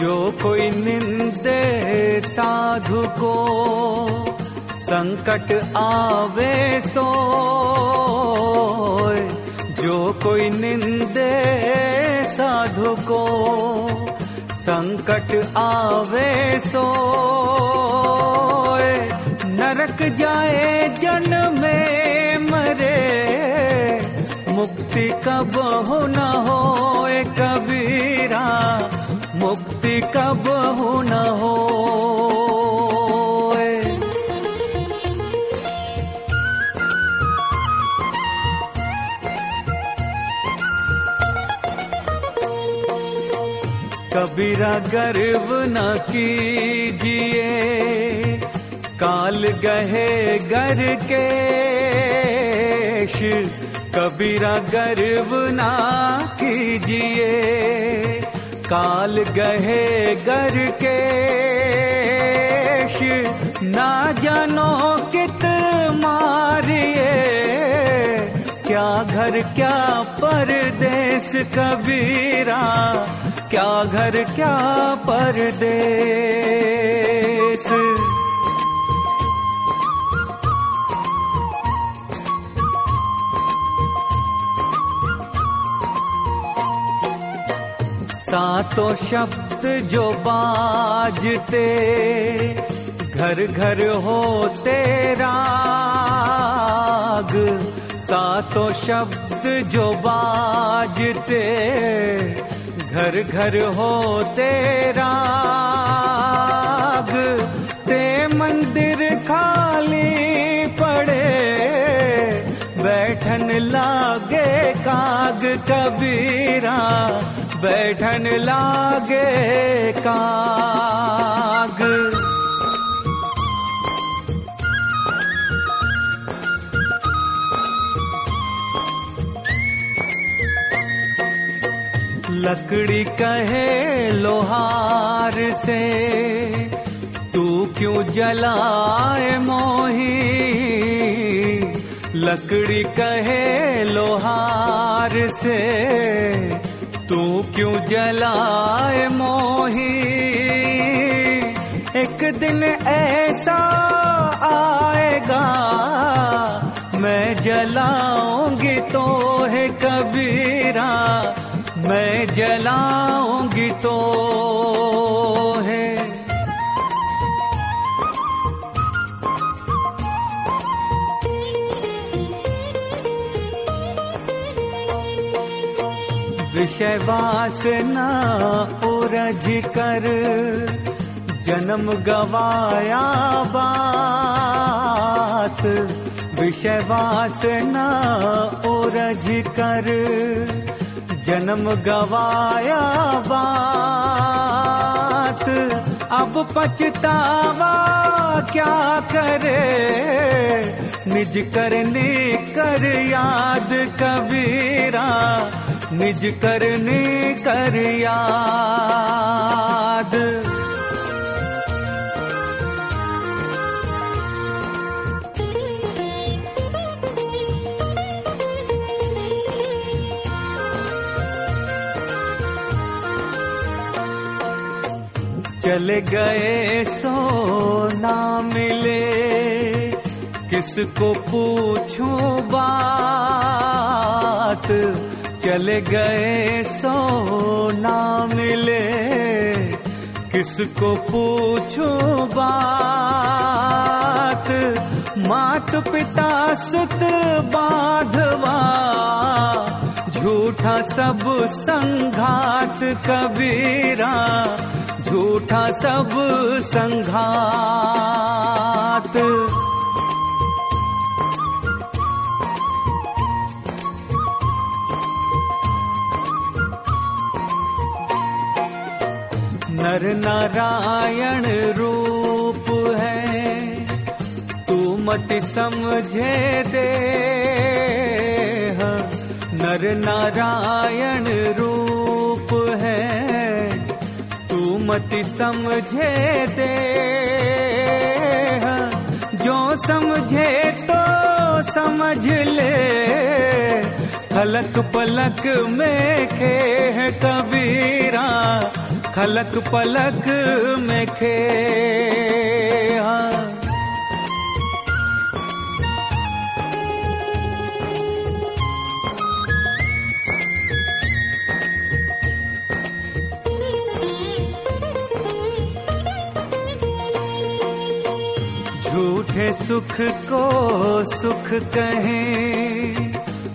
जो कोई निंदे साधु को, संकट आवे सो जो कोई निंदे साधु को संकट आवे सो नरक जाए जन में मरे। मुक्ति कब हो न हो कबीरा, मुक्ति कब हो न हो कबीरा गर्व न कीजिए काल गहे घर के कबीरा गर्व ना कीजिए काल गहे घर के ना जानो कित मारिए क्या घर क्या परदेश कबीरा क्या घर क्या परदेश सातों शब्द जो बाजते घर घर हो तेराग सातों शब्द जो बाजते घर घर हो तेराग ते मंदिर खाली पड़े। बैठन लागे काग कबीरा बैठन लागे काग लकड़ी कहे लोहार से, तू क्यों जलाए मोही? लकड़ी कहे लोहार से, तू क्यों जलाए मोही? एक दिन ऐसा आएगा, मैं जलाऊँगी तो है कबीरा मैं जलाऊंगी तो है। विषय वासना उरझ कर जन्म गवाया बात। विषय वासना उरझ कर जन्म गवाया बात, अब पछतावा क्या करे? निज करने कर याद कबीरा, निज करने कर याद। चले गए सो ना मिले। किसको पूछूँ बात? चल गए सो ना मिले। किसको पूछूँ बात? मात पिता सुत बाधवा। झूठा सब संघात कबीरा। झूठा सब संघात। नर नारायण रूप है तू मत समझे दे नर नारायण रूप है मत समझे दे जो समझे तो समझ ले। खलक पलक में खे है कबीरा। खलक पलक में खे हाँ। झूठे सुख को सुख कहे।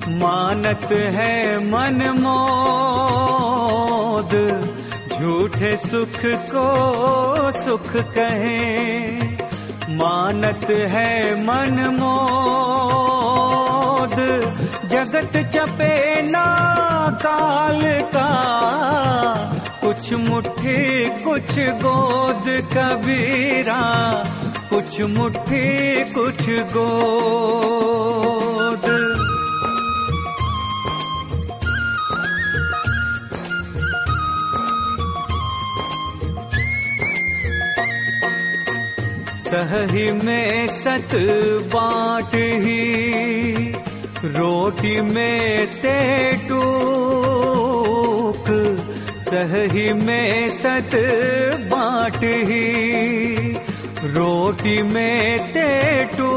मानत है मन मोद। झूठे सुख को सुख कहे। मानत है मन मोद। जगत चपे ना काल का। कुछ मुट्ठी कुछ गोद कबीरा। कुछ मुट्ठी कुछ गोद। सही में सत बाँट ही रोटी में ते टूक। सही में सत बाँट ही रोटी में ते टूक,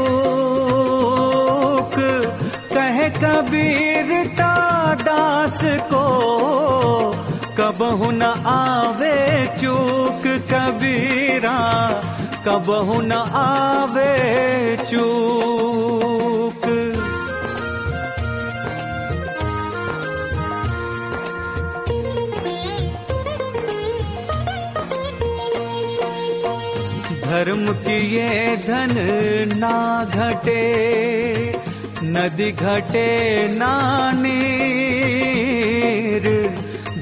कह कबीर दास को कबहु न आवे चूक कबीरा कबहु न आवे चूक। धर्म की ये धन ना घटे, नदी घटे ना नीर।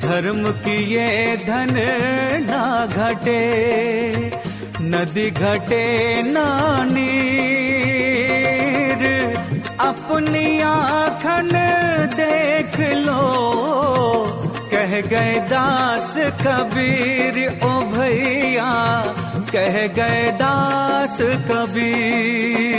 धर्म की ये धन ना घटे, नदी घटे ना नीर। अपनी आखन देख लो, कह गए दास कबीर, ओ भैया कह गए दास कबीर।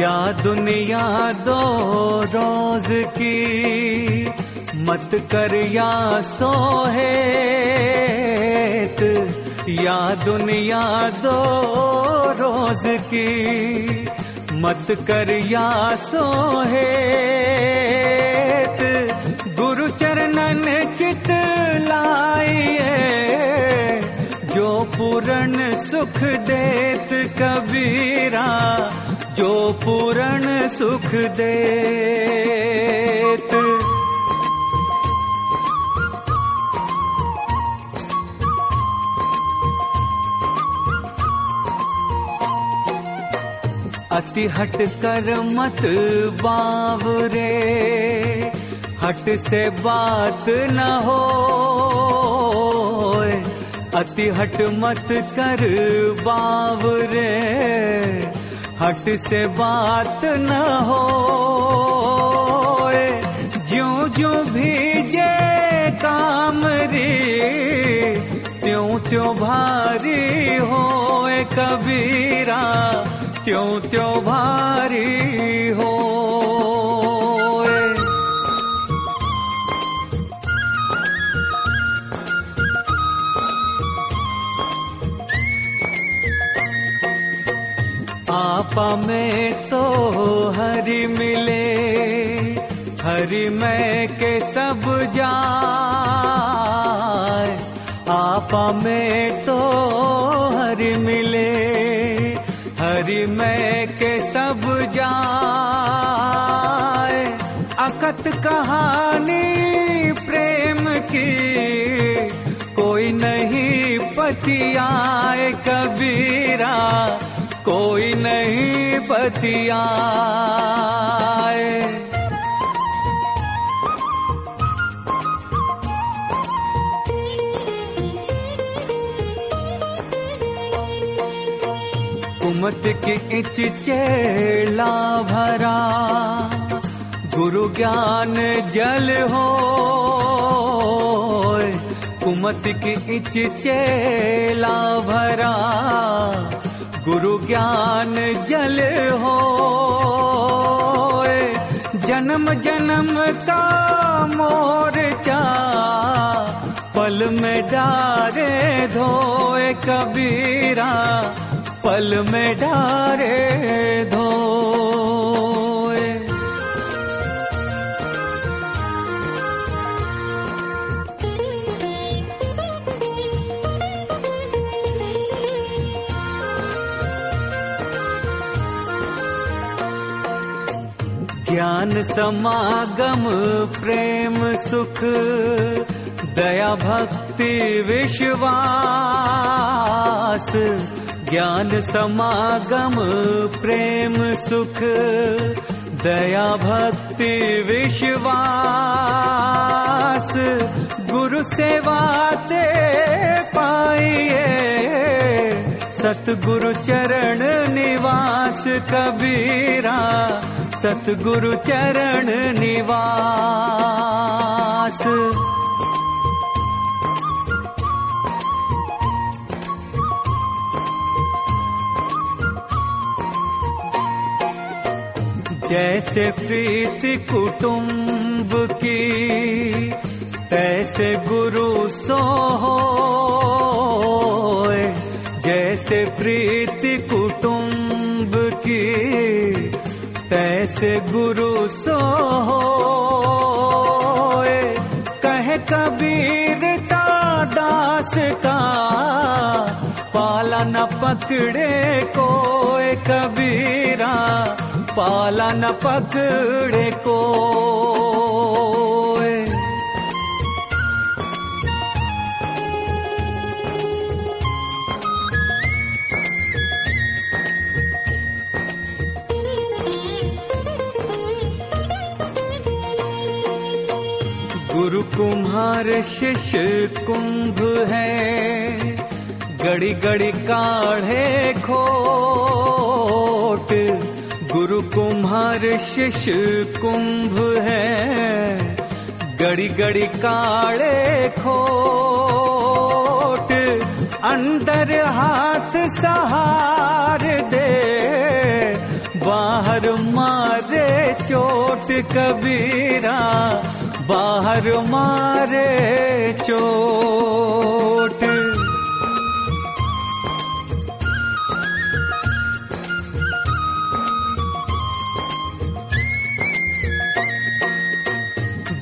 या दुनिया दो रोज की, मत कर या सोहेत। या दुनिया दो रोज की मत कर या सोहेत। गुरु चरणन चित लाइए। जो पूरण सुख देत कबीरा जो पूरण सुख देत अति हट कर मत बावरे हट से बात न हो अति हट मत कर बावरे हट से बात न हो ज्यो ज्यो भीजे काम रे त्यों त्यों भारी हो कबीरा। त्यों त्यों भारी हो आपा में तो हरि मिले, हरि में के सब जाए। आपा में तो हरि मिले। हरि में के सब जाए। अकत कहानी प्रेम की कोई नहीं पतियाए कबीरा, कोई नहीं पतियाए कुमत की इच चेला भरा। गुरु ज्ञान जल हो कुमत की इच चेला भरा। गुरु ज्ञान जल हो जन्म जन्म का मोर्चा पल में डारे धोए कबीरा पल में डारे धोए। ज्ञान समागम प्रेम सुख दया भक्ति विश्वास ज्ञान समागम प्रेम सुख दया भक्ति विश्वास। गुरु सेवा ते पाइए। सतगुरु चरण निवास कबीरा। सतगुरु चरण निवास जैसे प्रीति कुटुंब की, तैसे गुरु सो जैसे प्रीति कुटुंब की, तैसे गुरु सो होए कहे कबीर का दास का पाला न पकड़े कोई कबीरा। पाला न पकड़े को गुरु कुम्हार शिष्य कुंभ है गड़ी गड़ी काढ़े खोट गुरु कुम्हार शिष्य कुंभ है। गड़ी गड़ी काढ़े खोट अंदर हाथ सहार दे। बाहर मारे चोट कबीरा, बाहर मारे चोट।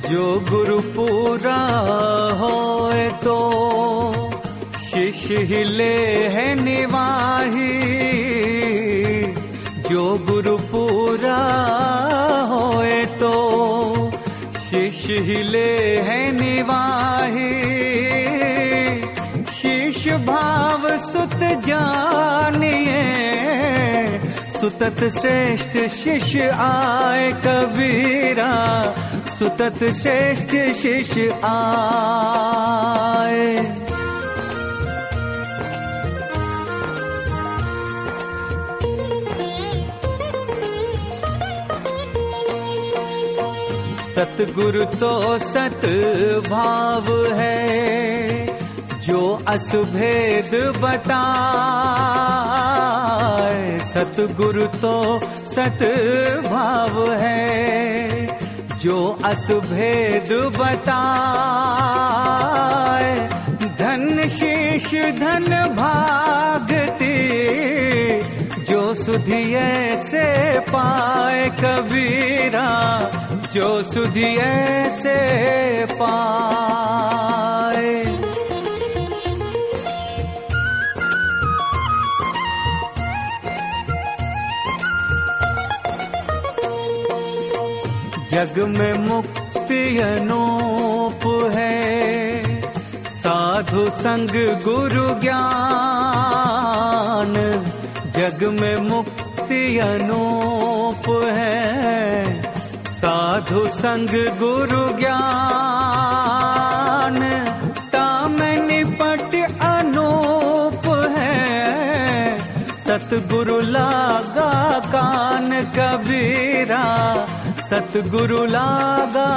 जो गुरु पूरा होए तो शिष्य हिले है निवाही। जो गुरु पूरा होए तो शिष्य हिले है निवाही। शिष्य भाव सुत जानिए सुतत श्रेष्ठ शिष्य आए कबीरा सुतत श्रेष्ठ शिष्य सतगुरु तो सत भाव है जो असभेद सतगुरु तो सत भाव है जो असभेद बताए, धन शेष धन भागती, जो सुधिए से पाए कबीरा, जो सुधिए से पाए जग में मुक्ति अनूप है। साधु संग गुरु ज्ञान, जग में मुक्ति अनूप है। साधु संग गुरु ज्ञान ताम निपट अनूप है। सतगुरु लागा कान कबीरा सतगुरु लागा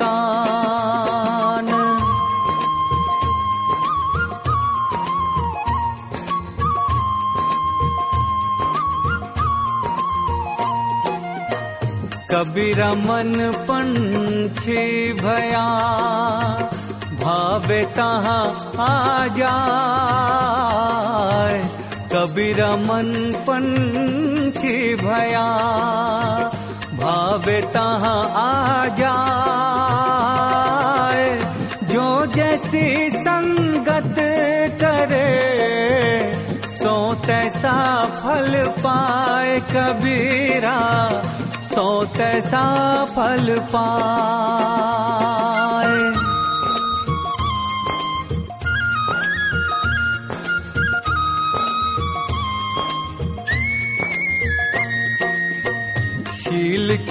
कान। कबीरा मन पंछी भया भावे तहाँ आ जाए कबीरा मन पंछी भया भावे तहाँ आ जाए जो जैसी संगत करे सो तैसा फल पाए कबीरा सो तैसा फल पाए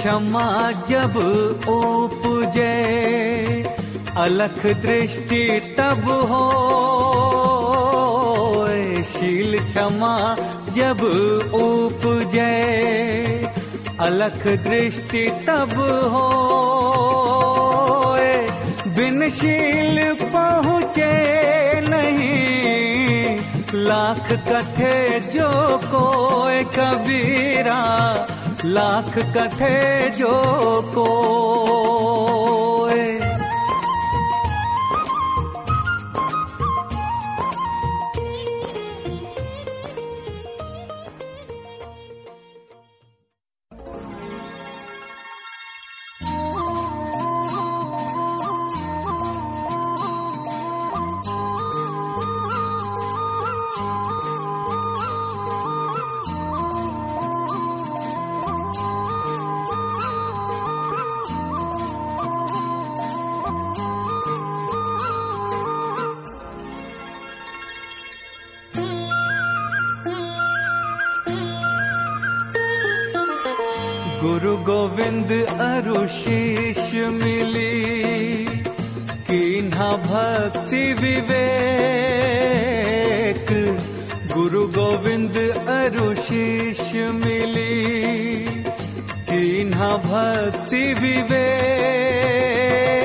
क्षमा जब उपजे अलख दृष्टि तब हो। शील क्षमा जब उपजे अलख दृष्टि तब हो। बिन शील पहुँचे नहीं लाख कथे जो कोई कबीरा लाख कथे जो कोई गोविंद अरुशीष मिली कीन्हा भक्ति विवेक। गुरु गोविंद अरुशीष मिली कीन्हा भक्ति विवेक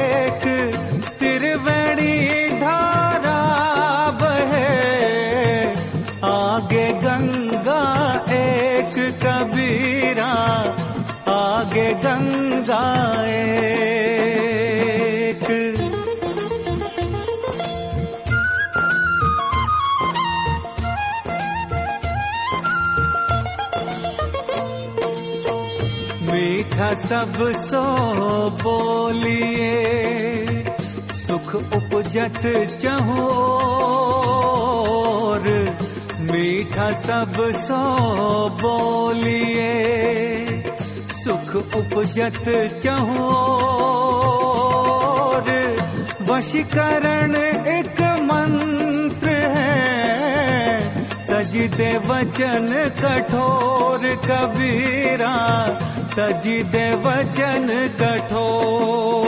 सब सो बोलिए सुख उपजत चहोर मीठा सब सो बोलिए सुख उपजत चहोर वशीकरण एक तज दे वचन कठोर कबीरा तज दे वचन कठोर।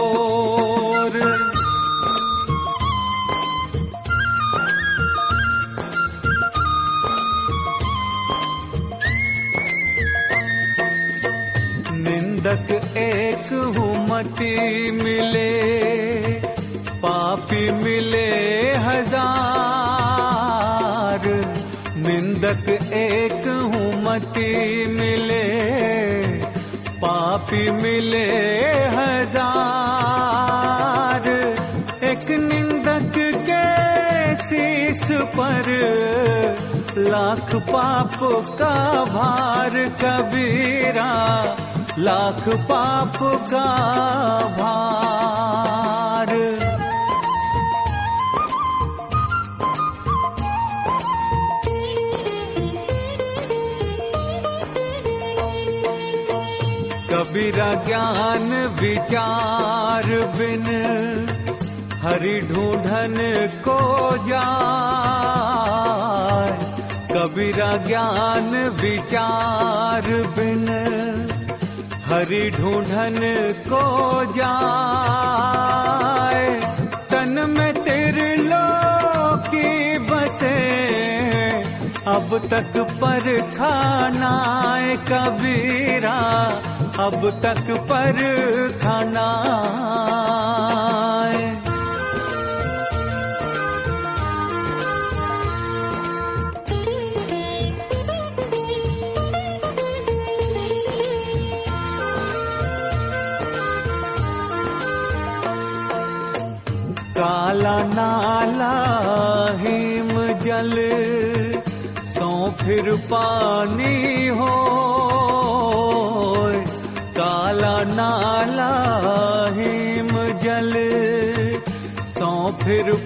निंदक एक हुमती मिले, पापी मिले हज़ार। निंदक एक हुमती मिले, पापी मिले हज़ार। एक निंदक के शीश पर लाख पाप का भार कबीरा, लाख पाप का भार कबीरा ज्ञान, विचार बिन हरि ढूंढन को जाय। कबीरा ज्ञान, विचार बिन हरि ढूंढन को जाए तन में तेरे की बसे, अब तक पर खाना कबीरा। अब तक पर खाना काला नाला हिम जल सौ फिर पानी हो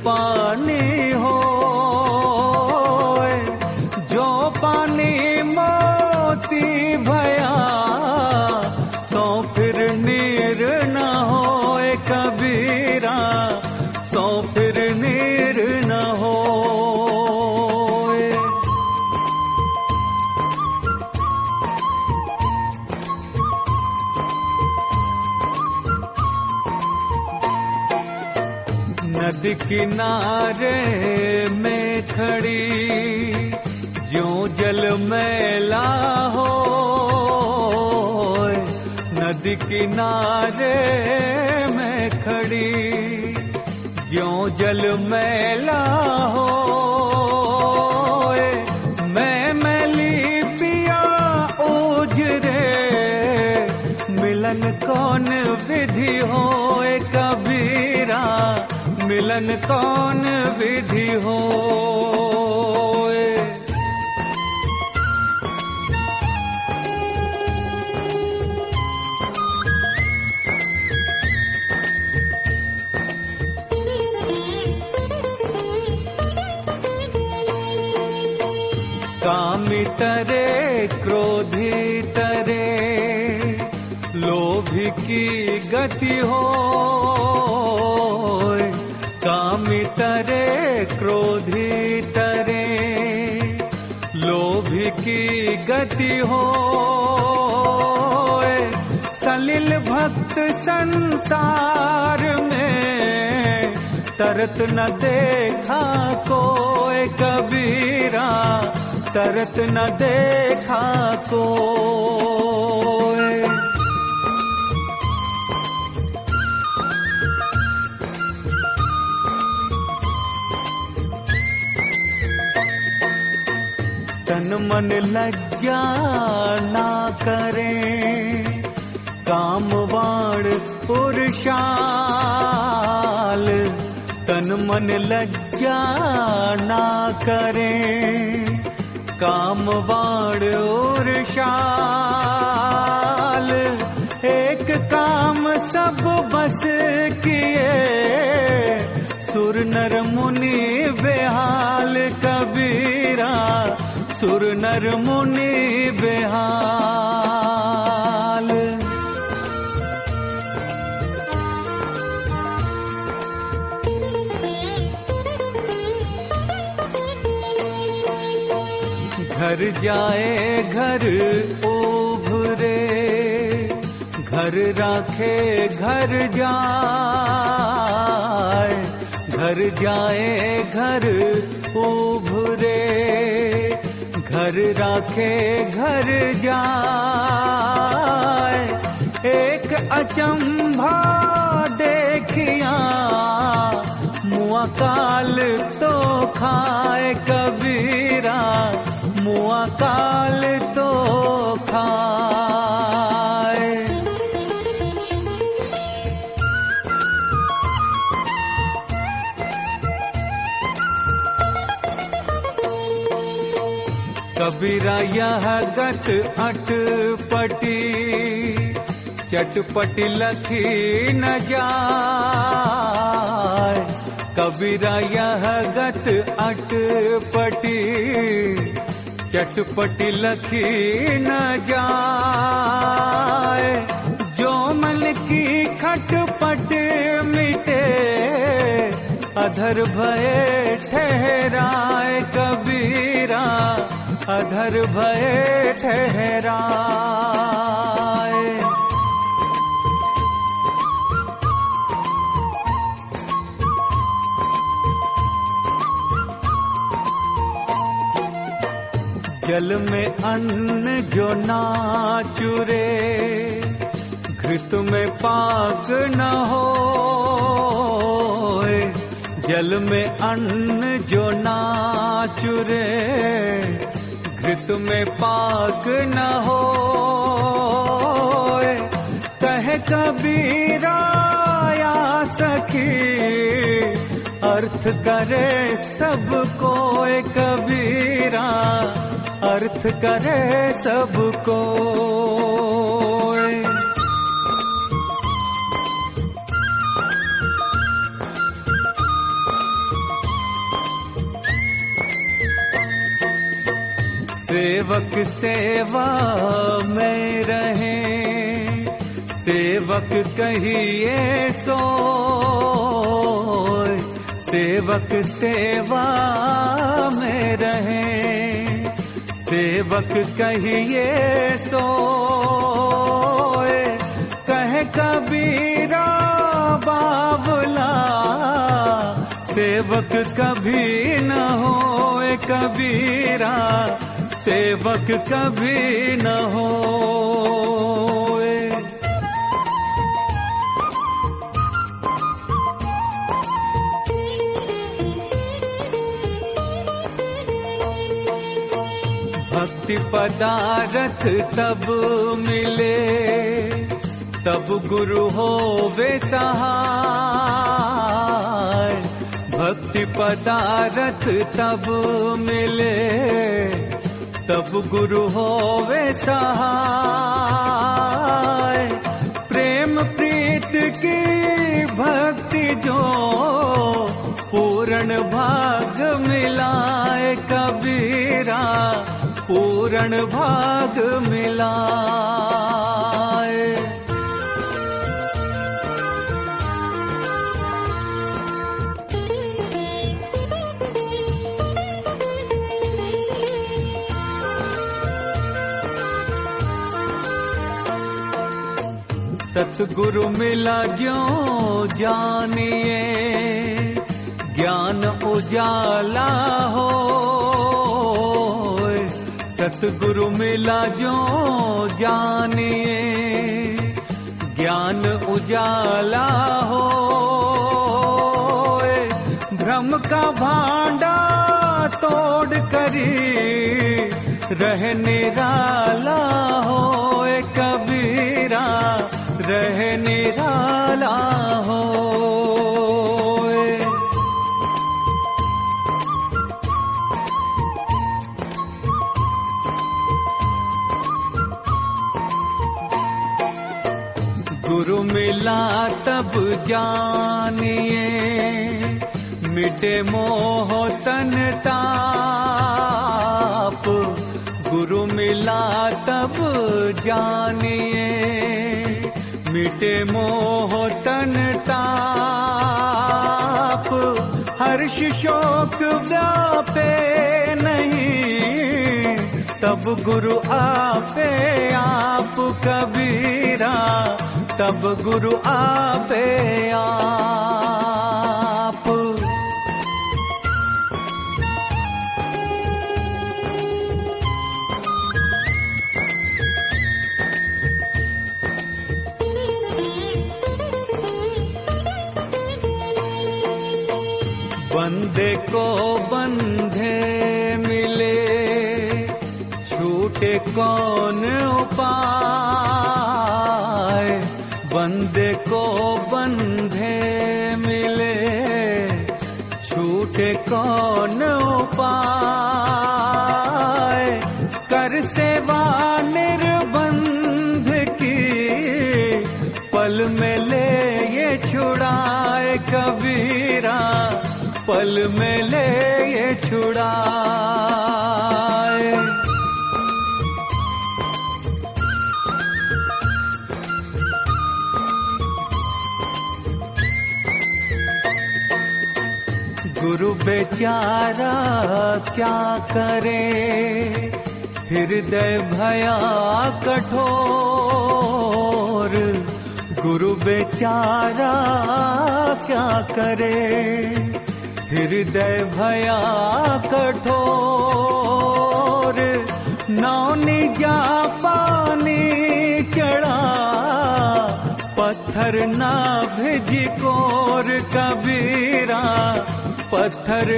फिर किनारे में खड़ी जो जल मैला हो, नदी किनारे में खड़ी जो जल मैला हो, मैं मैली पिया ओझरे मिलन कौन विधि हो? मिलन कौन विधि कामी तरे क्रोधी तरे लोभी की गति हो कामी तरे क्रोधी तरे, लोभ की गति हो सलिल भक्त संसार में तरत न देखा कोई कबीरा, तरत न देखा कोई। मन लज्जा ना करें। काम वाण पुरुषाल तन मन लज्जा ना करें। काम वाण उर्शाल एक काम सब बस किए। सुर नर मुनि बेहाल कबीरा सुर नर मुनि बेहाल। घर जाए घर उभरे घर राखे घर जाए घर जाए घर उभरे घर रखे घर जाए एक अचंभा देखिया मुआकाल तो खाए कबीरा मुआकाल तो खाए कबीरा यह गत अटपटी। चटपटी लखी न जाए। कबीरा यह गत अटपटी। चटपटी लखी न जाए। जो मन की खटपट मिटे। अधर भय ठहराए कबीरा। अधर भय ठहराए। जल में अन्न जो ना चुरे, घृत में पाक न हो जल में अन्न जो ना चुरे घृत में पाक न हो कह कबीरा सखी, अर्थ करे सब सबको कबीरा, अर्थ करे सब सबको। सेवक सेवा में रहे। सेवक कहिए सो सेवक सेवा में रहे। सेवक कहिए सो कह कबीरा बाबला सेवक कभी न हो कबीरा। सेवक कभी न हो भक्ति पदारथ तब मिले, तब गुरु हो वे सहाय। भक्ति पदारथ तब मिले तब गुरु हो वे सहाय। प्रेम प्रीत की भक्ति जो पूर्ण भाग मिलाए कबीरा, पूर्ण भाग मिलाए सतगुरु मिला जो जानिए ज्ञान उजाला हो। सतगुरु मिला जो जानिए ज्ञान उजाला हो। भ्रम का भांडा तोड़ करी रह निराला हो। कबीरा रह निराला हो गुरु मिला तब जानिए, मिटे मोह तन ताप। गुरु मिला तब जानिए मिटे मोह तन ताप, हर्ष शोक व्यापे नहीं। तब गुरु आपे आप कबीरा, तब गुरु आपे आप। গড় बेचारा क्या करे? हृदय भया कठोर। गुरु बेचारा क्या करे? हृदय भया कठोर। नौनी जा पानी चढ़ा। पत्थर ना भिज कोर कबीरा पत्थर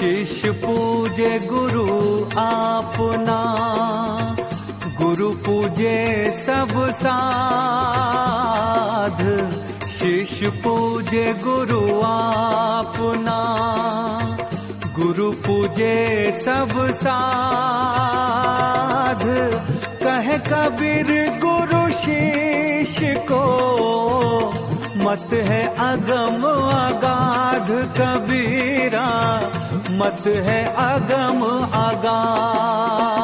शिष्य पूजे गुरु आपना गुरु पूजे सब साध। शिष्य पूजे गुरु आपना पूजे सब साध। कह कबीर गुरु शिष्य को, मत है अगम अगाध कबीरा, मत है अगम अगाध।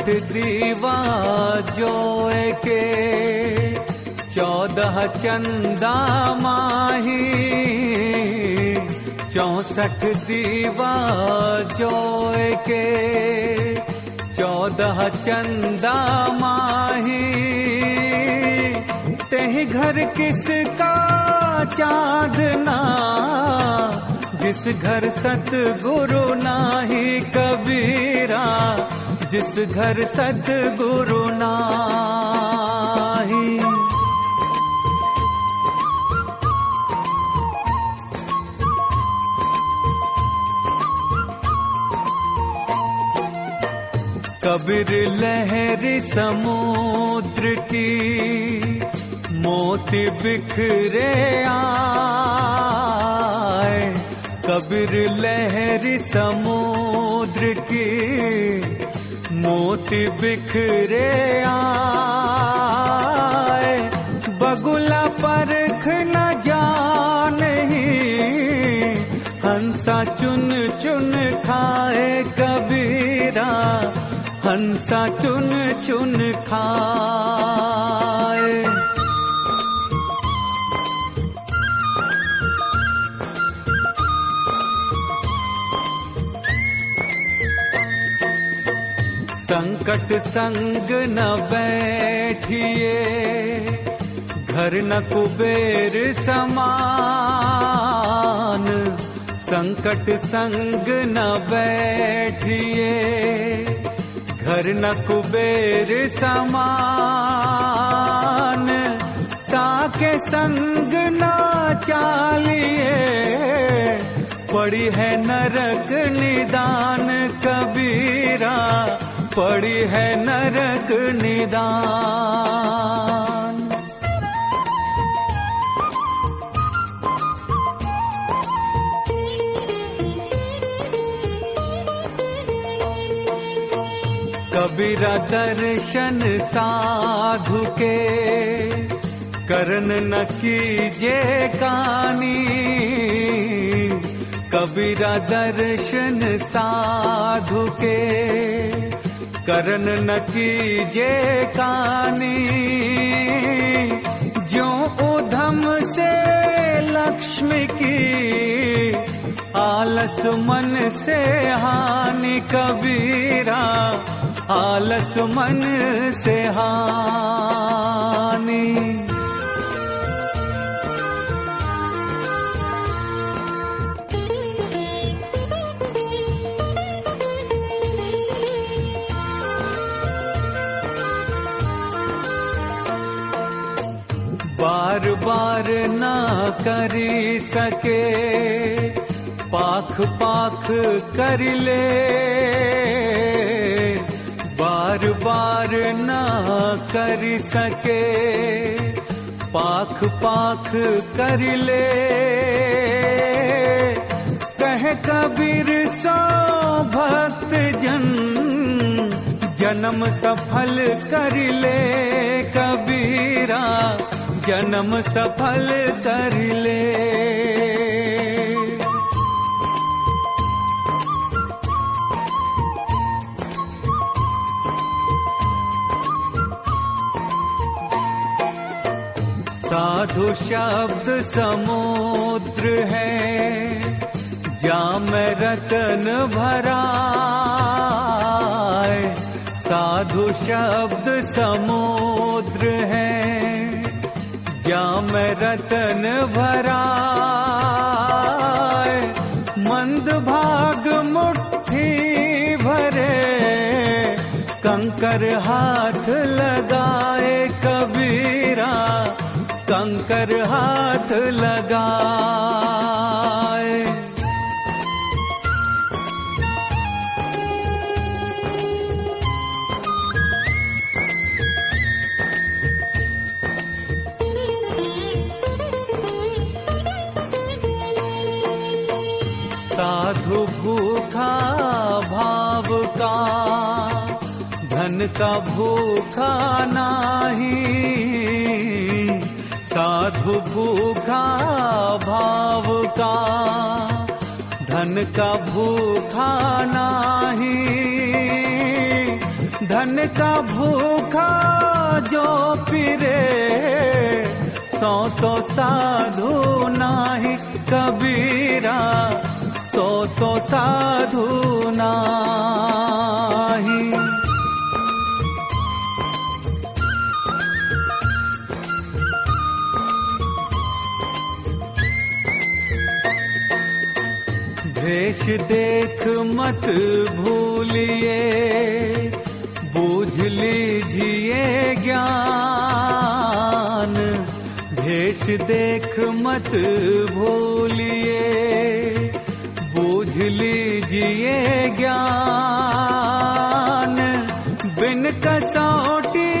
दीवा जोए के चौदह चंदा माही चौसठ दीवा जोए के चौदह चंदा माही। तेह घर किसका चांदना जिस घर सतगुरु नाही कबीरा जिस घर सतगुरु नाही। कबीर लहरी समुद्र की मोती बिखरे आए। कबीर लहरी समुद्र की मोती बिखरे आए, बगुला परख न जाने, हंसा चुन चुन खाए कबीरा, हंसा चुन चुन खाए संकट संग न बैठिए, घर न कुबेर समान। संकट संग न बैठिए, घर न कुबेर समान। ताके संग न चालिए, पड़ी है नरक निदान कबीरा। पड़ी है नरक निदान। कबीरा दर्शन साधु के करन न कीजे कानी। कबीरा दर्शन साधु के करन न कीजे कानी। जो उधम से लक्ष्मी की आलस मन से हानि कबीरा, आलस मन से हानि। बार बार ना करी सके पाख पाख कर ले। बार बार ना कर सके पाख पाख कर ले। कह कबीर सो भक्त जन जन्म सफल कर ले कबीरा जन्म सफल कर ले। साधु शब्द समुद्र है जाम रतन भरा। साधु शब्द समुद्र है जाम रतन भरा मंद भाग मुट्ठी भरे कंकर हाथ लगाए कबीरा कंकर हाथ लगाए। का भूखा नाही। साधु भूखा भाव का, धन का भूखा नाही। धन का भूखा जो पिरे, सो तो साधु नाही कबीरा, सो तो साधु नाही। भेष देख मत भूलिए, बूझ लीजिए ज्ञान। भेष देख मत भूलिए, बूझ लीजिए ज्ञान। बिन कसौटी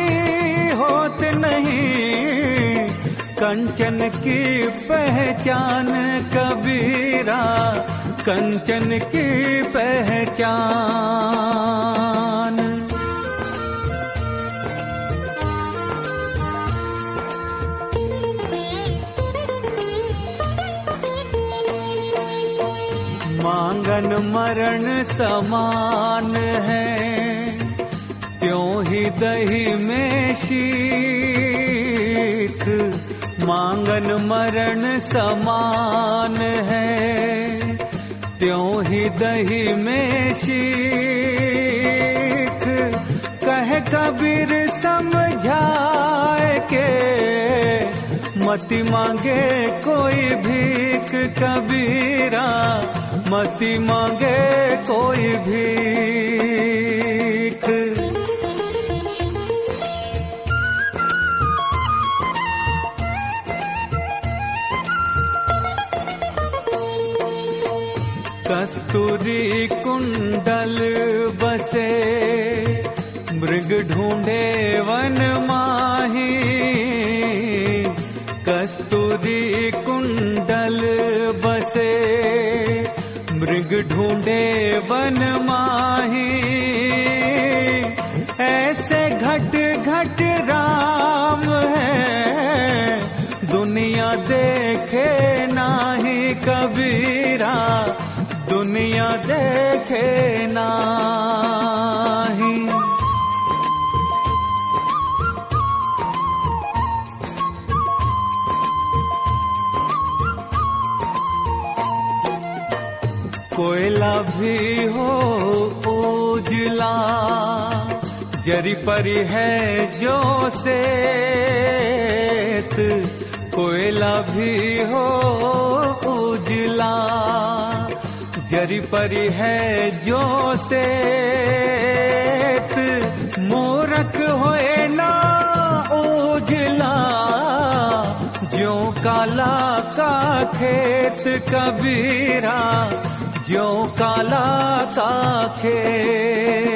होत नहीं, कंचन की पहचान कबीरा कंचन की पहचान। मांगन मरण समान है, त्यों ही दही में शीख। मांगन मरण समान है। त्यों ही दही में शीख। कह कबीर समझाए के, मती मांगे कोई भीख कबीरा, मती मांगे कोई भीख। कस्तूरी कुंडल बसे मृग ढूंढे वन माही। कस्तूरी कुंडल बसे मृग ढूंढे वन माही देखे नाही। कोयला भी हो उजला, जरी परी है जो से कोयला भी हो उजला। जरी परी है जो से मूरख होए ना ओझला जो काला का खेत कबीरा जो काला का खेत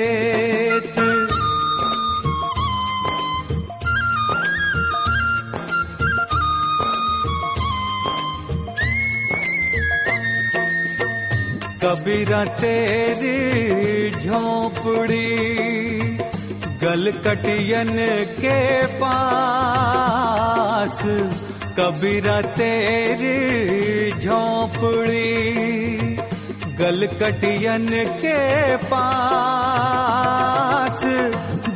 कबीरा तेरी झोपड़ी गलकटियन के पास। कबीरा तेरी झोपड़ी गलकटियन के पास।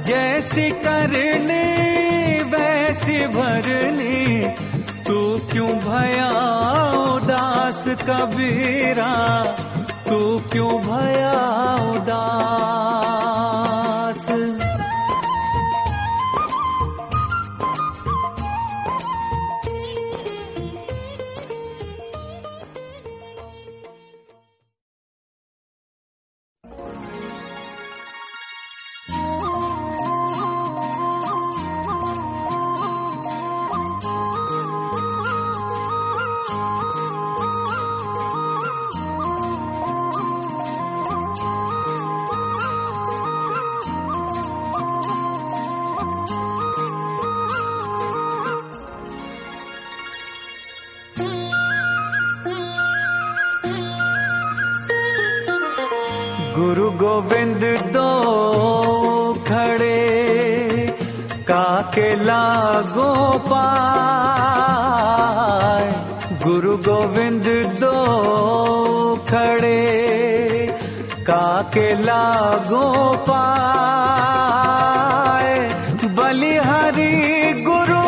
जैसी करनी, वैसी भरनी, तू क्यों भया उदास कबीरा? तू क्यों भया उदास काके लागो पाए गुरु गोविंद दो खड़े, काके लागो पाए। बलिहारी गुरु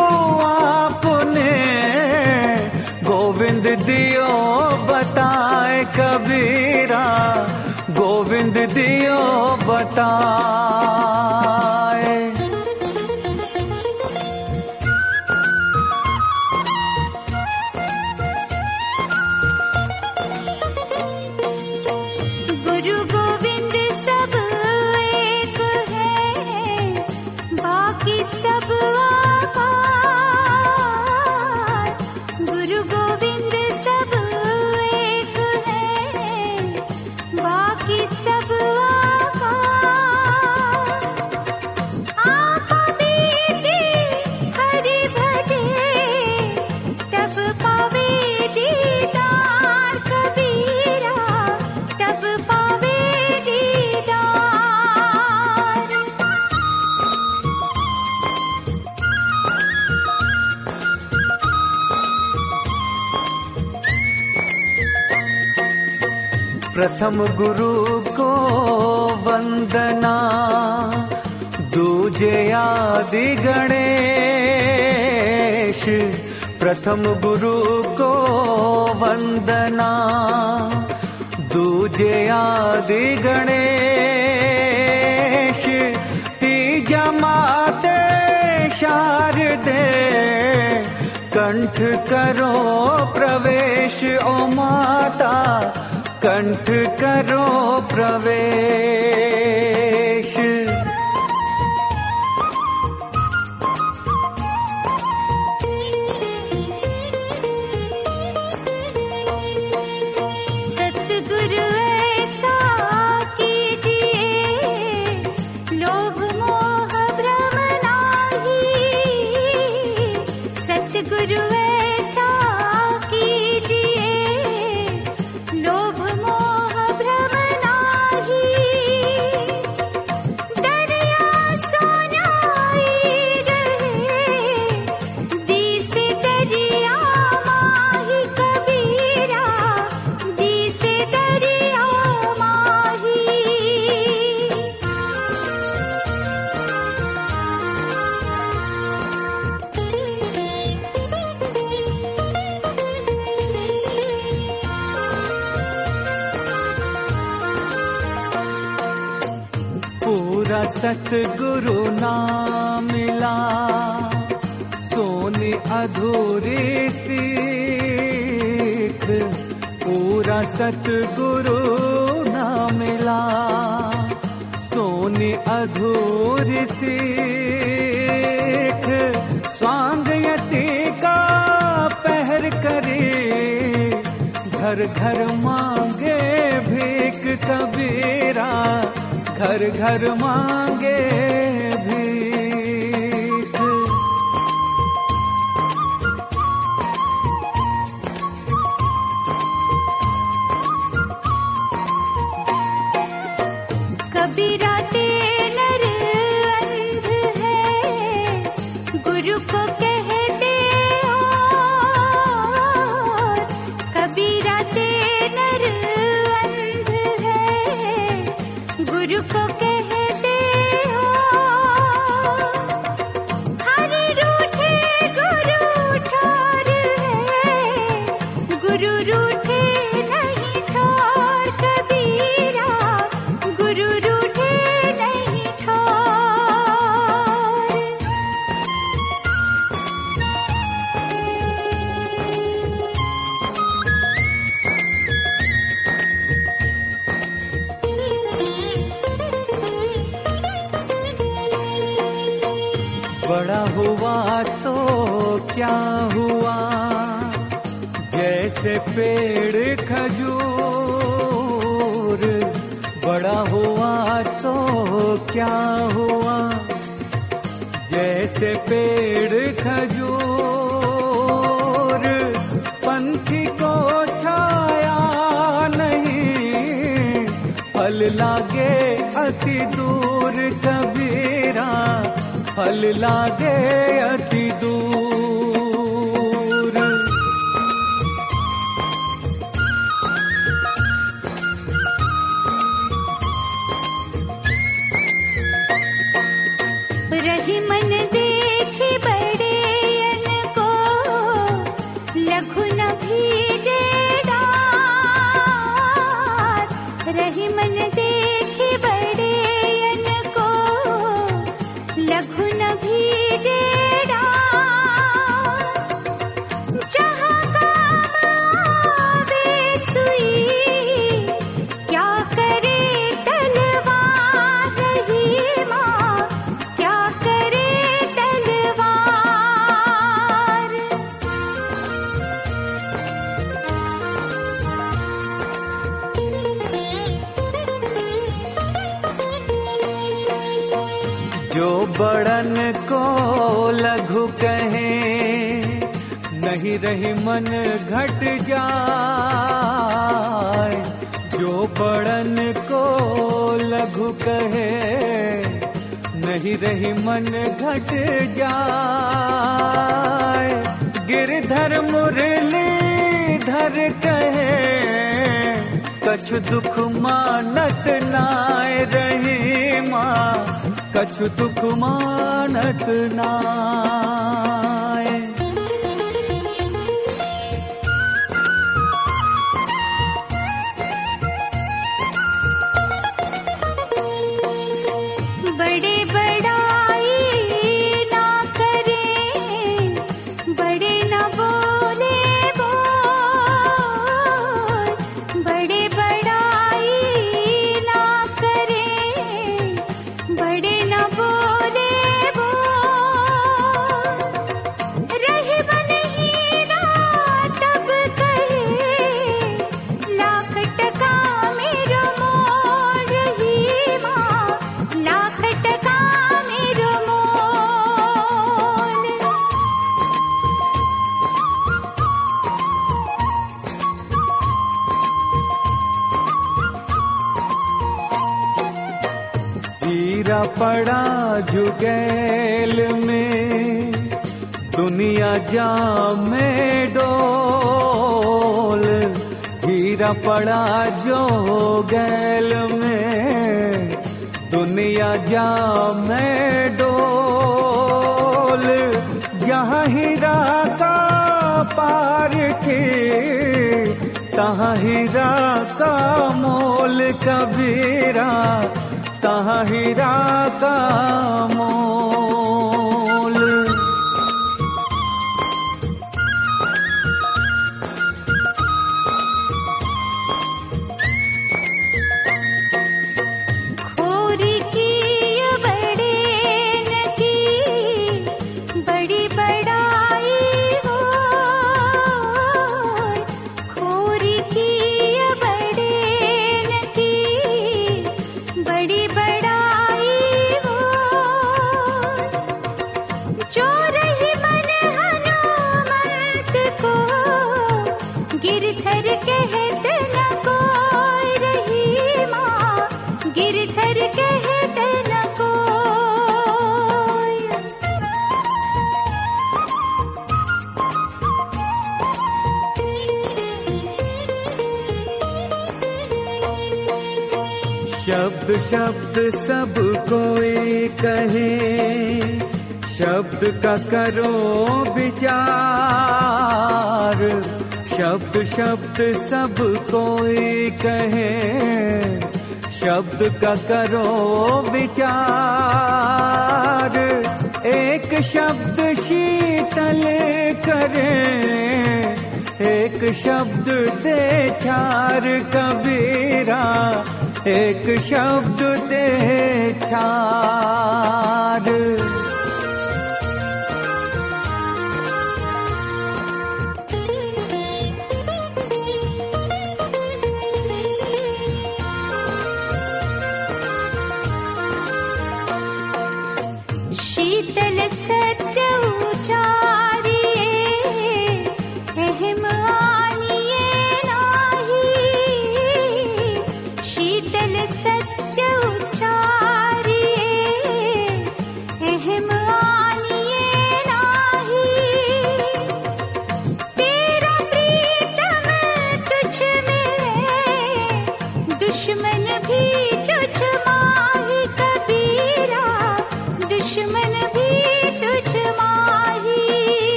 आपने गोविंद दियो बताए कबीरा, गोविंद दियो बताए। प्रथम गुरु को वंदना दूजे आदि गणेश प्रथम गुरु को वंदना दूजे आदि गणेश ती शारदे कंठ करो प्रवेश ओ माता कण्ठ करो प्रवेश। गुरु नाम मिला। सोने अधूरे सीख, पूरा सतगुरु नाम मिला। सोने अधूरे सीख स्वांग यति का पहर करे। घर घर मांगे भीख कबीरा घर घर मांगे। दुख मानत नाय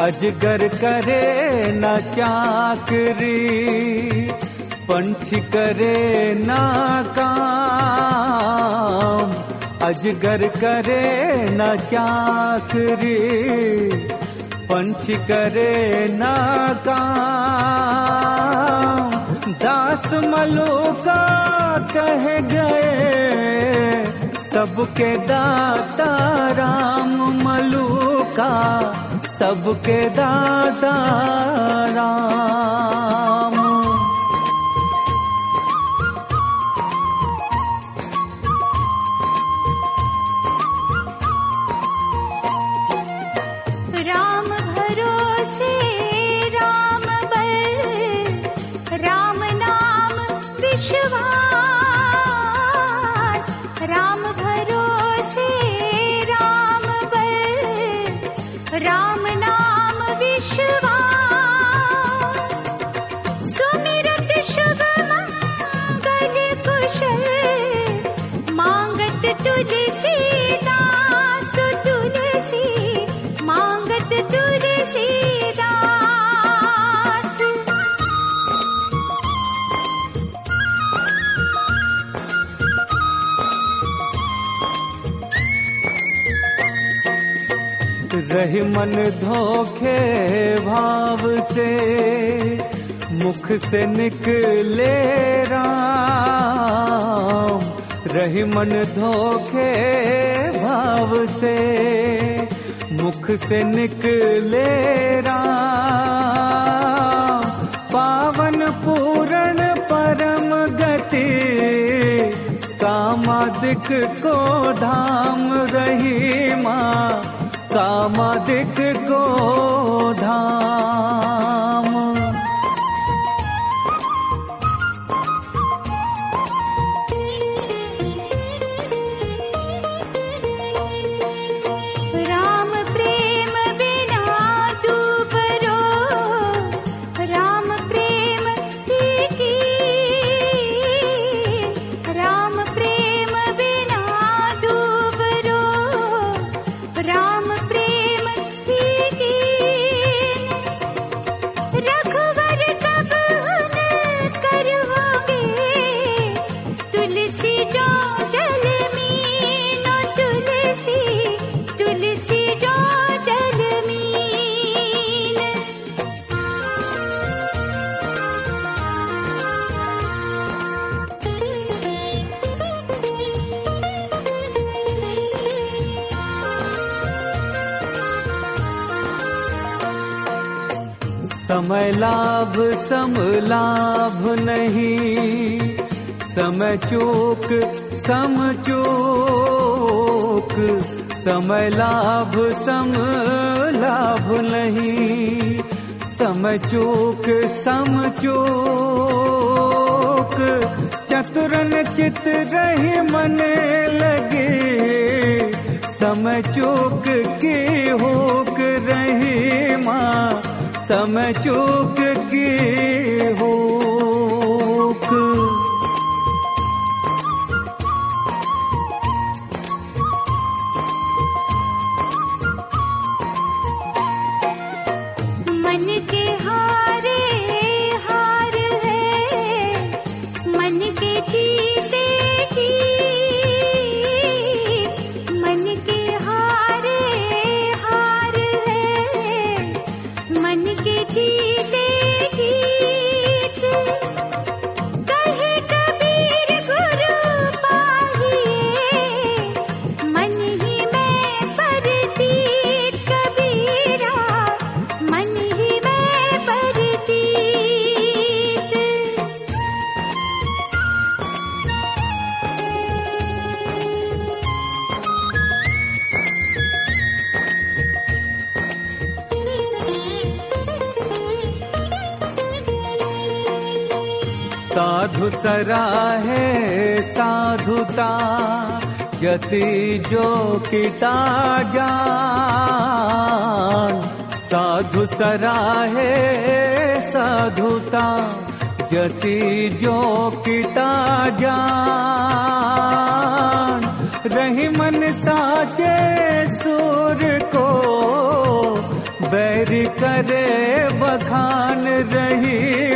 अजगर करे न चाकरी पंछी करे न काम। अजगर करे न चाकरी पंछी करे न काम। दास मलुका कह गए, सबके दाता राम मलुका। सबके राम राम। रही मन धोखे भाव से, मुख से निकले राम। रही मन धोखे भाव से, मुख से निकले राम। पावन पूरण परम गति, कामादिक को धाम रही माँ। कामादिक को धाम। लाभ सम लाभ नहीं। समय चोक, सम चोक। समय लाभ, सम लाभ नहीं। समय चोक, सम चोक। चतुरन चित रहे मन लगे। समय चोक के होक रहे माँ। समय चोक vivo पिता जान। साधु सराहे, साधुता, जति जो पिता जान। रही मन साचे सूर को, बैर करे बखान रही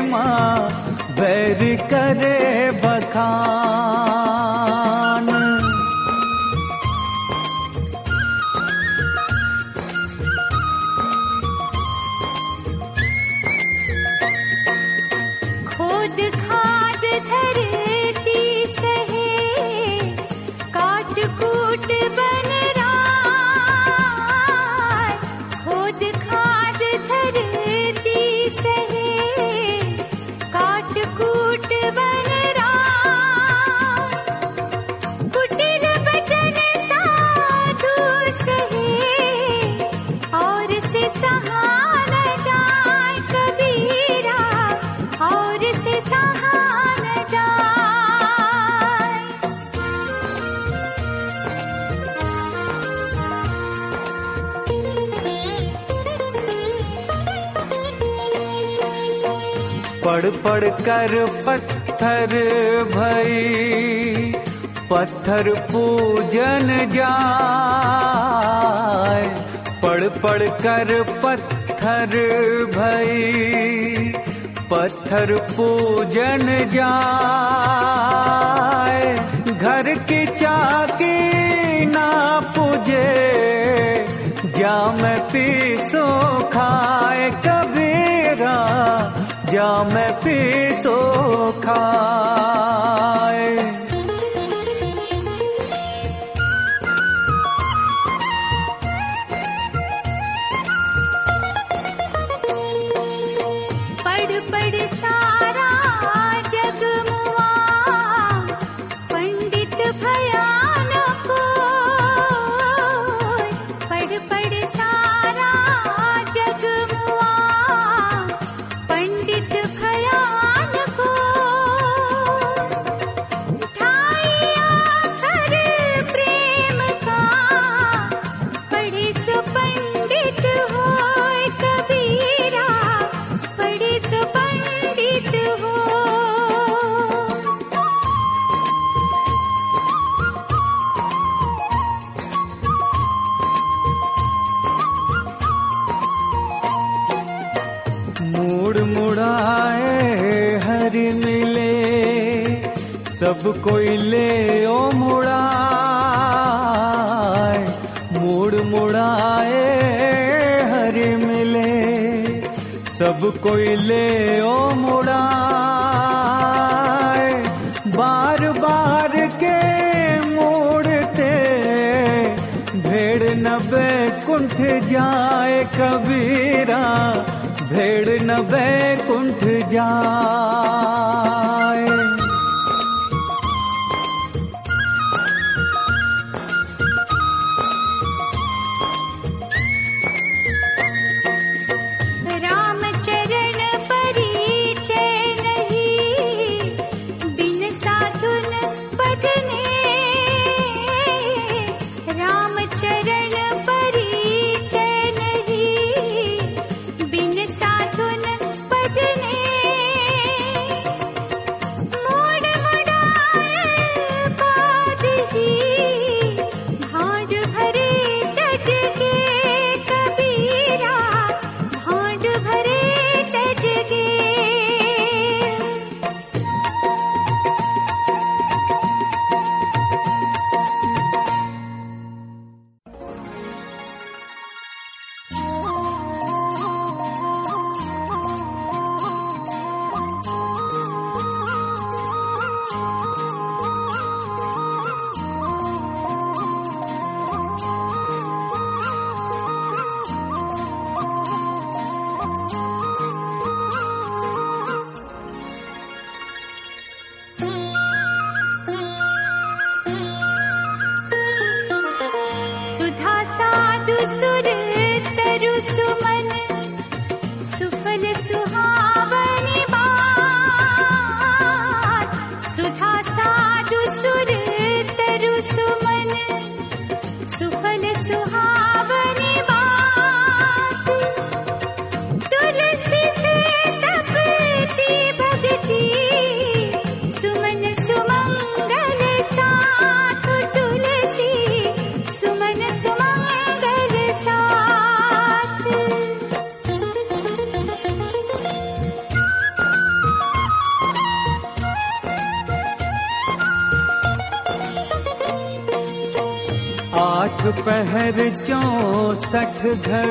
पड़कर पत्थर भई, पत्थर पूजन जाए। पढ़ पढ़ कर पत्थर भई, पत्थर पूजन जाए। घर की चाकी ना पूजे जामती सो खाए कर जा मैं पीसो खा। कोई ले ओ मुड़ाए। बार बार के मोड़ते, भेड़ नबे कुंठ जाए कबीरा, भेड़ नबे कुंठ जाए चौसठ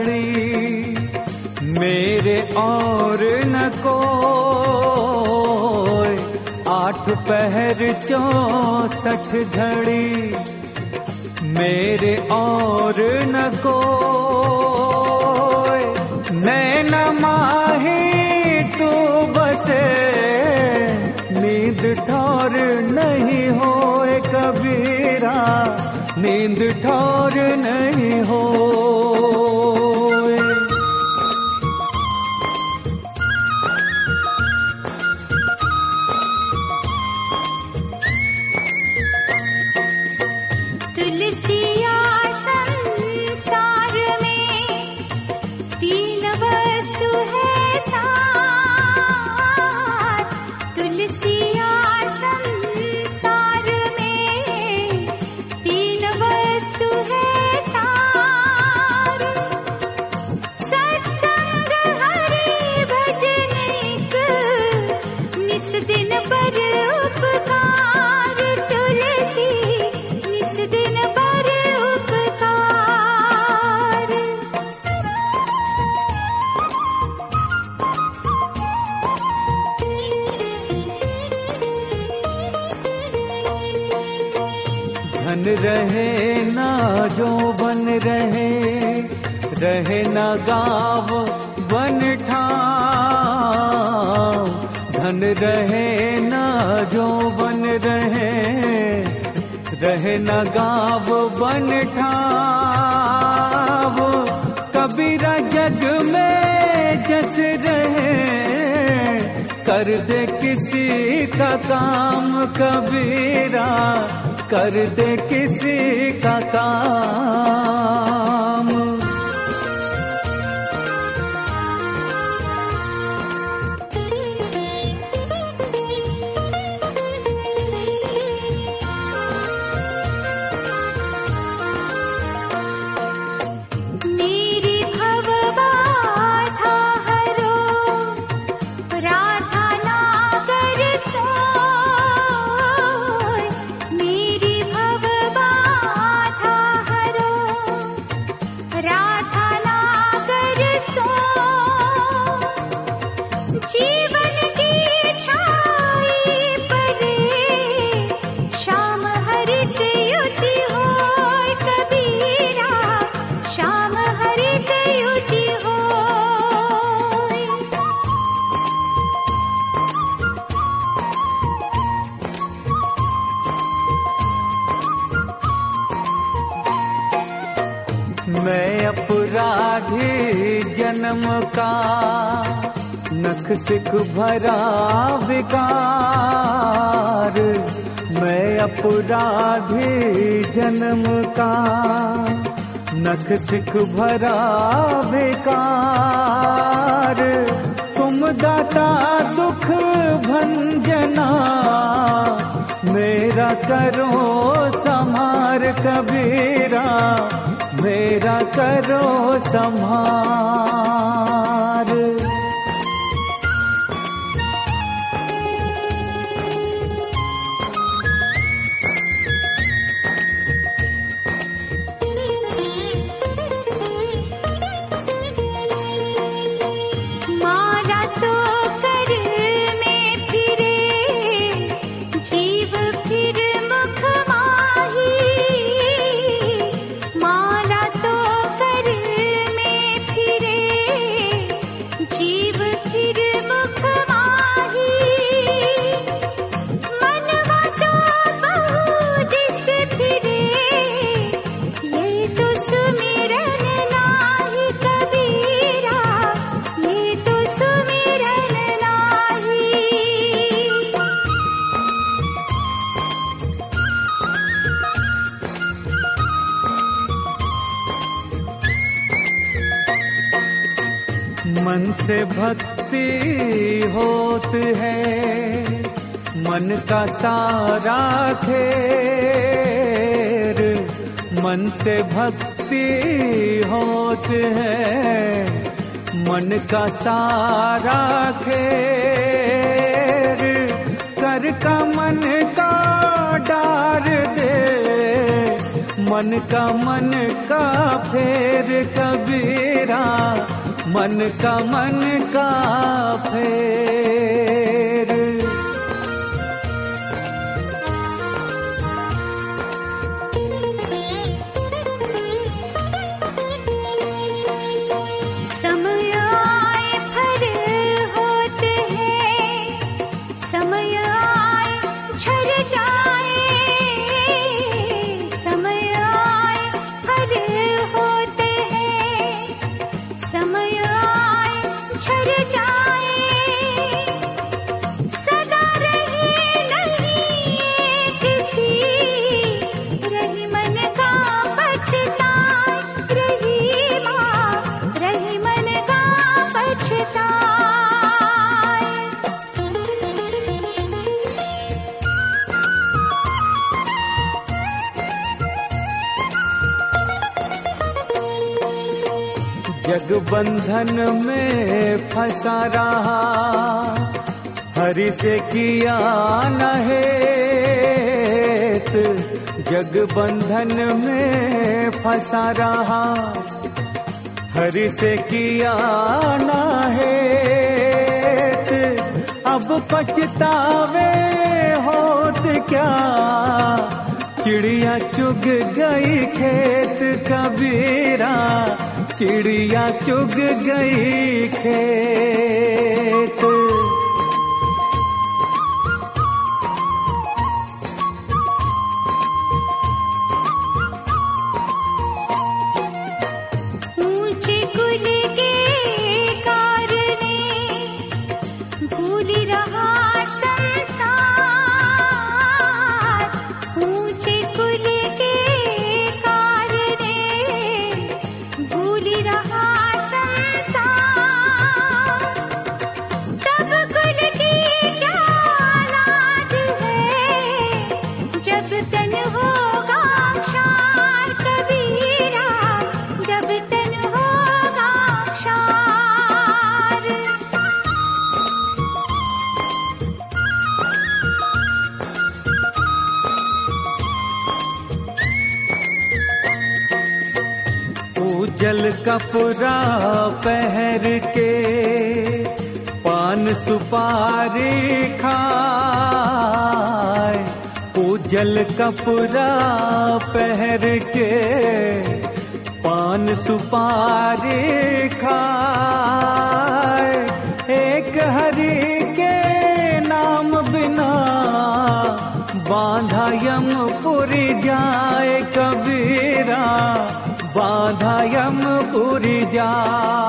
जग बंधन में फंसा रहा। हरि से किया न हेत। जग बंधन में फंसा रहा। हरि से किया न हेत। अब पछतावे होत क्या? चिड़िया चुग गई खेत कबीरा। चिड़िया चुग गई खेत। कपड़ा पहर के पान सुपारी खाए। एक हरि के नाम बिना बांधा यमपुरी जाए कबीरा। बांधा यमपुरी जाए।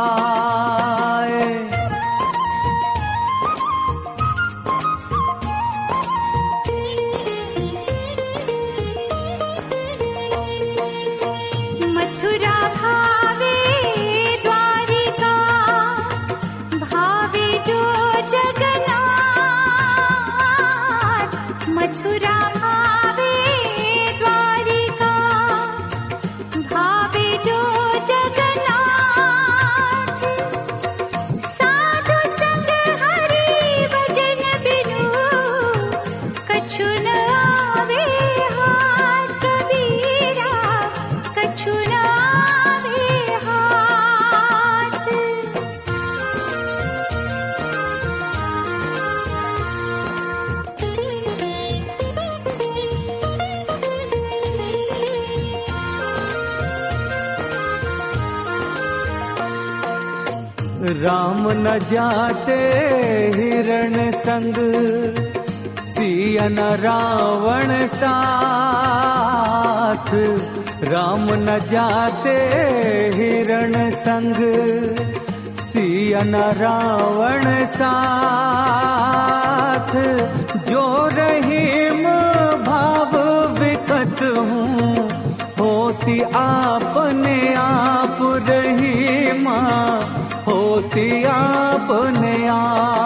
न जाते हिरण संग। सिया न रावण साथ। राम न जाते हिरण संग। सिया न रावण साथ। जो रहीम भाव विकट हूँ, होती आपने आप रही माँ होती आपने आप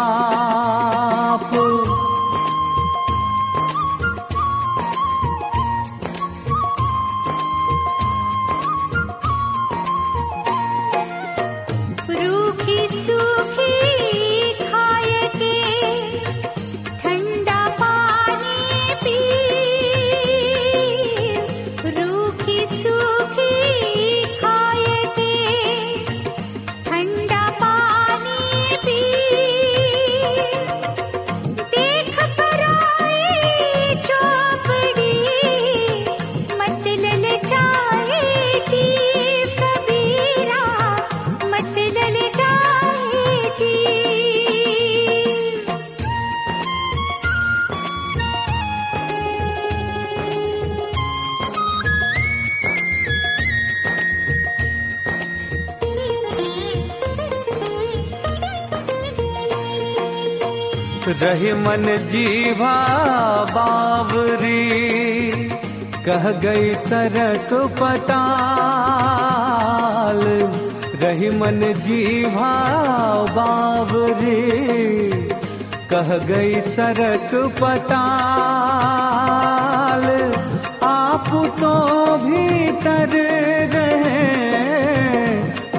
गई सरक पताल रही मन जीवा बावरी। कह गई सरक पताल आप तो भीतर रहे।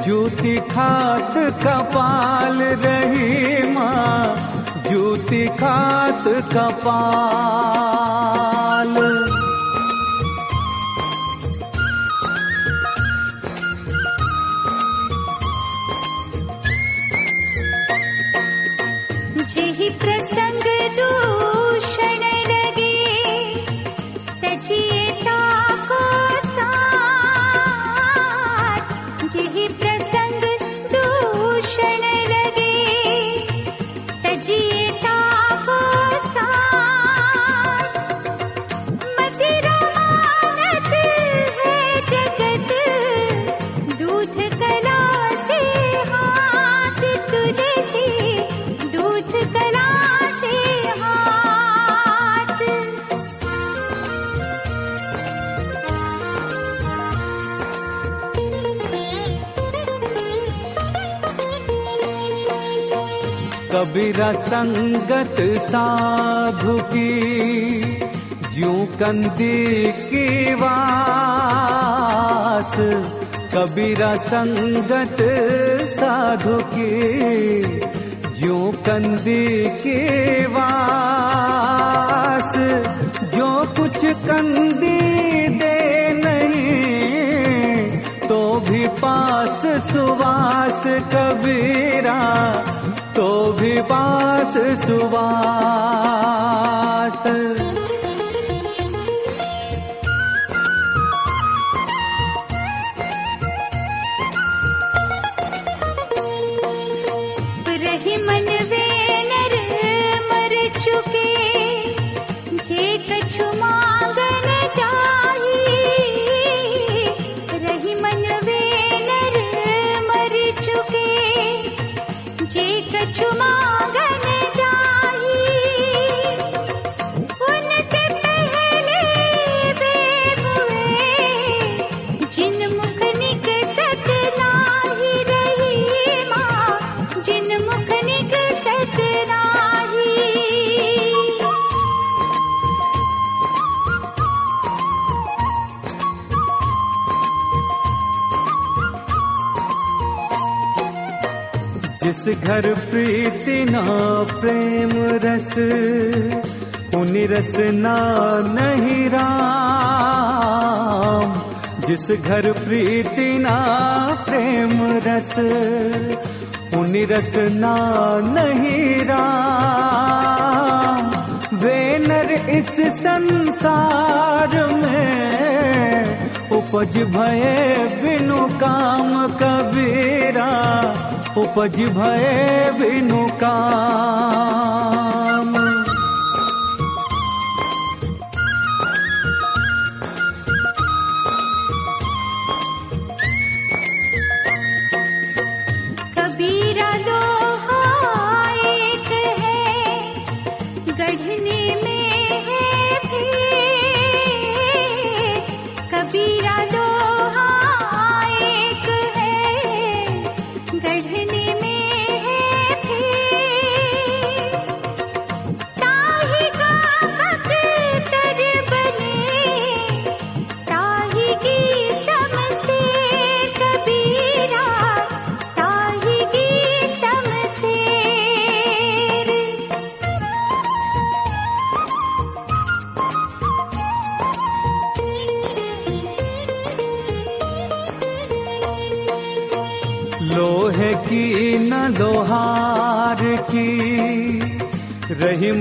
जूती खात कपाल रही माँ। जूती खात कपाल। कबीरा संगत साधु की ज्यों कंदी की वास। कबीरा संगत साधु की जो कंदी के वास। जो कुछ कंदी दे नहीं तो भी पास सुवास कबीरा भि पास सुबा घर प्रीति ना प्रेम रस, उनि रस ना नहीं राम। जिस घर प्रीति ना प्रेम रस, उनि रस ना नहीं राम। वे नर इस संसार में, उपज भये बिनु काम कबीरा। उपज भये बिनु काम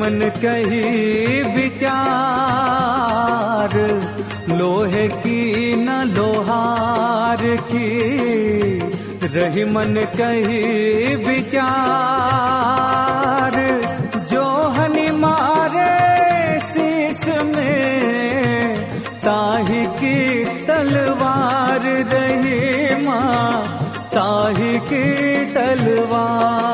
मन कही विचार, लोहे की न लोहार की। रही मन कही विचार जो हनी मारे शीश में, ताही की तलवार रही माँ, ताही की तलवार।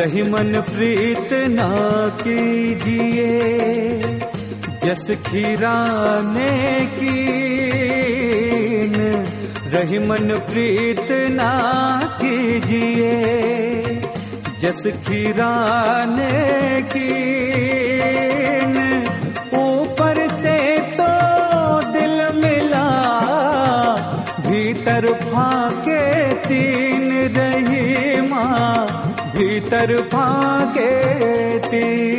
रही मन प्रीत ना कीजिए, जस खीराने की रही मन प्रीत ना कीजिए, जस खीराने की तरफा के ती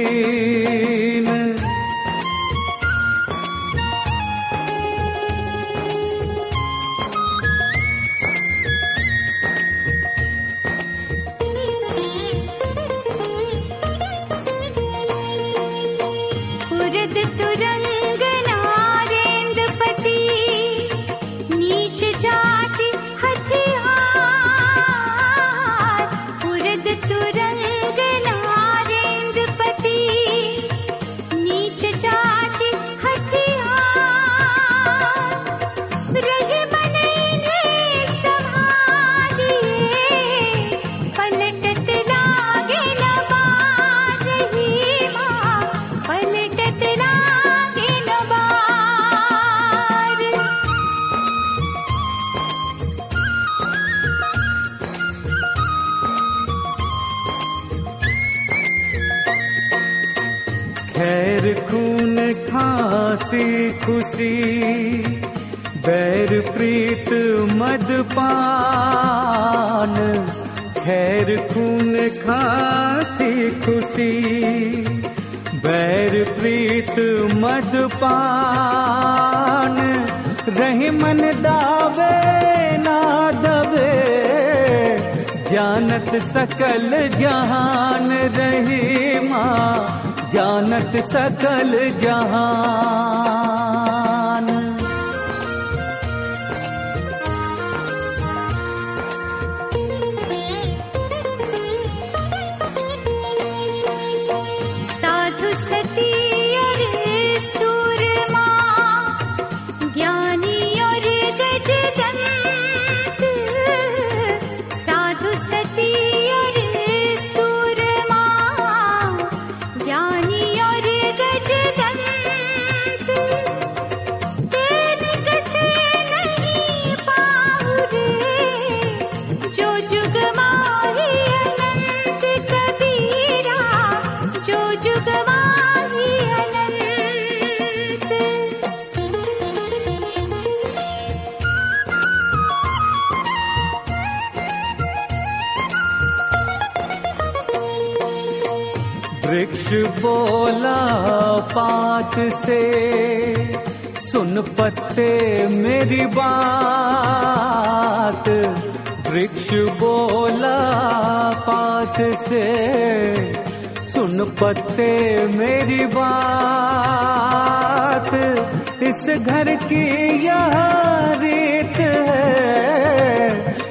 मदपान रही मन दावे ना दबे जानत सकल जहान रही माँ जानत सकल जहान। पात से सुन पत्ते मेरी बात। वृक्ष बोला पात से सुन पत्ते मेरी बात। इस घर की यह रीत है।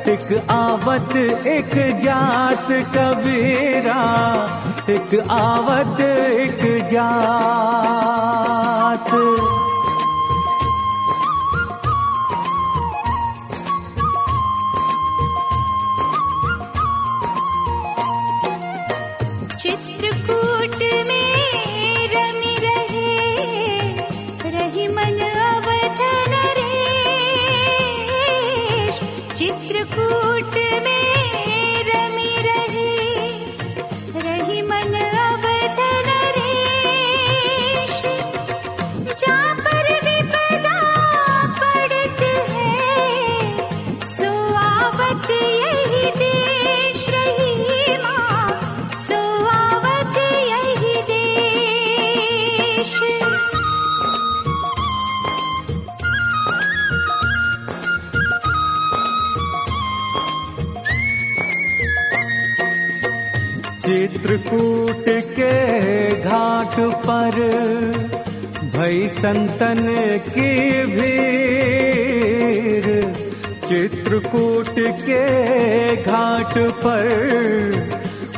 एक आवत, एक जात कबीरा। एक आवत, एक जात चित्रकूट पर भई संतन की भीड़, चित्रकूट के घाट पर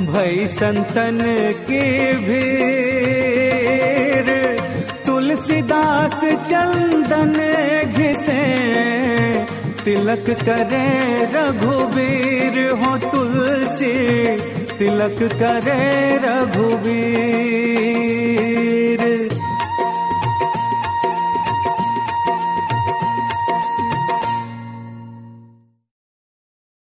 भई संतन की भीड़, तुलसीदास चंदन घिसे, तिलक करे रघुवीर हो तुलसी, तिलक करे रघुबीर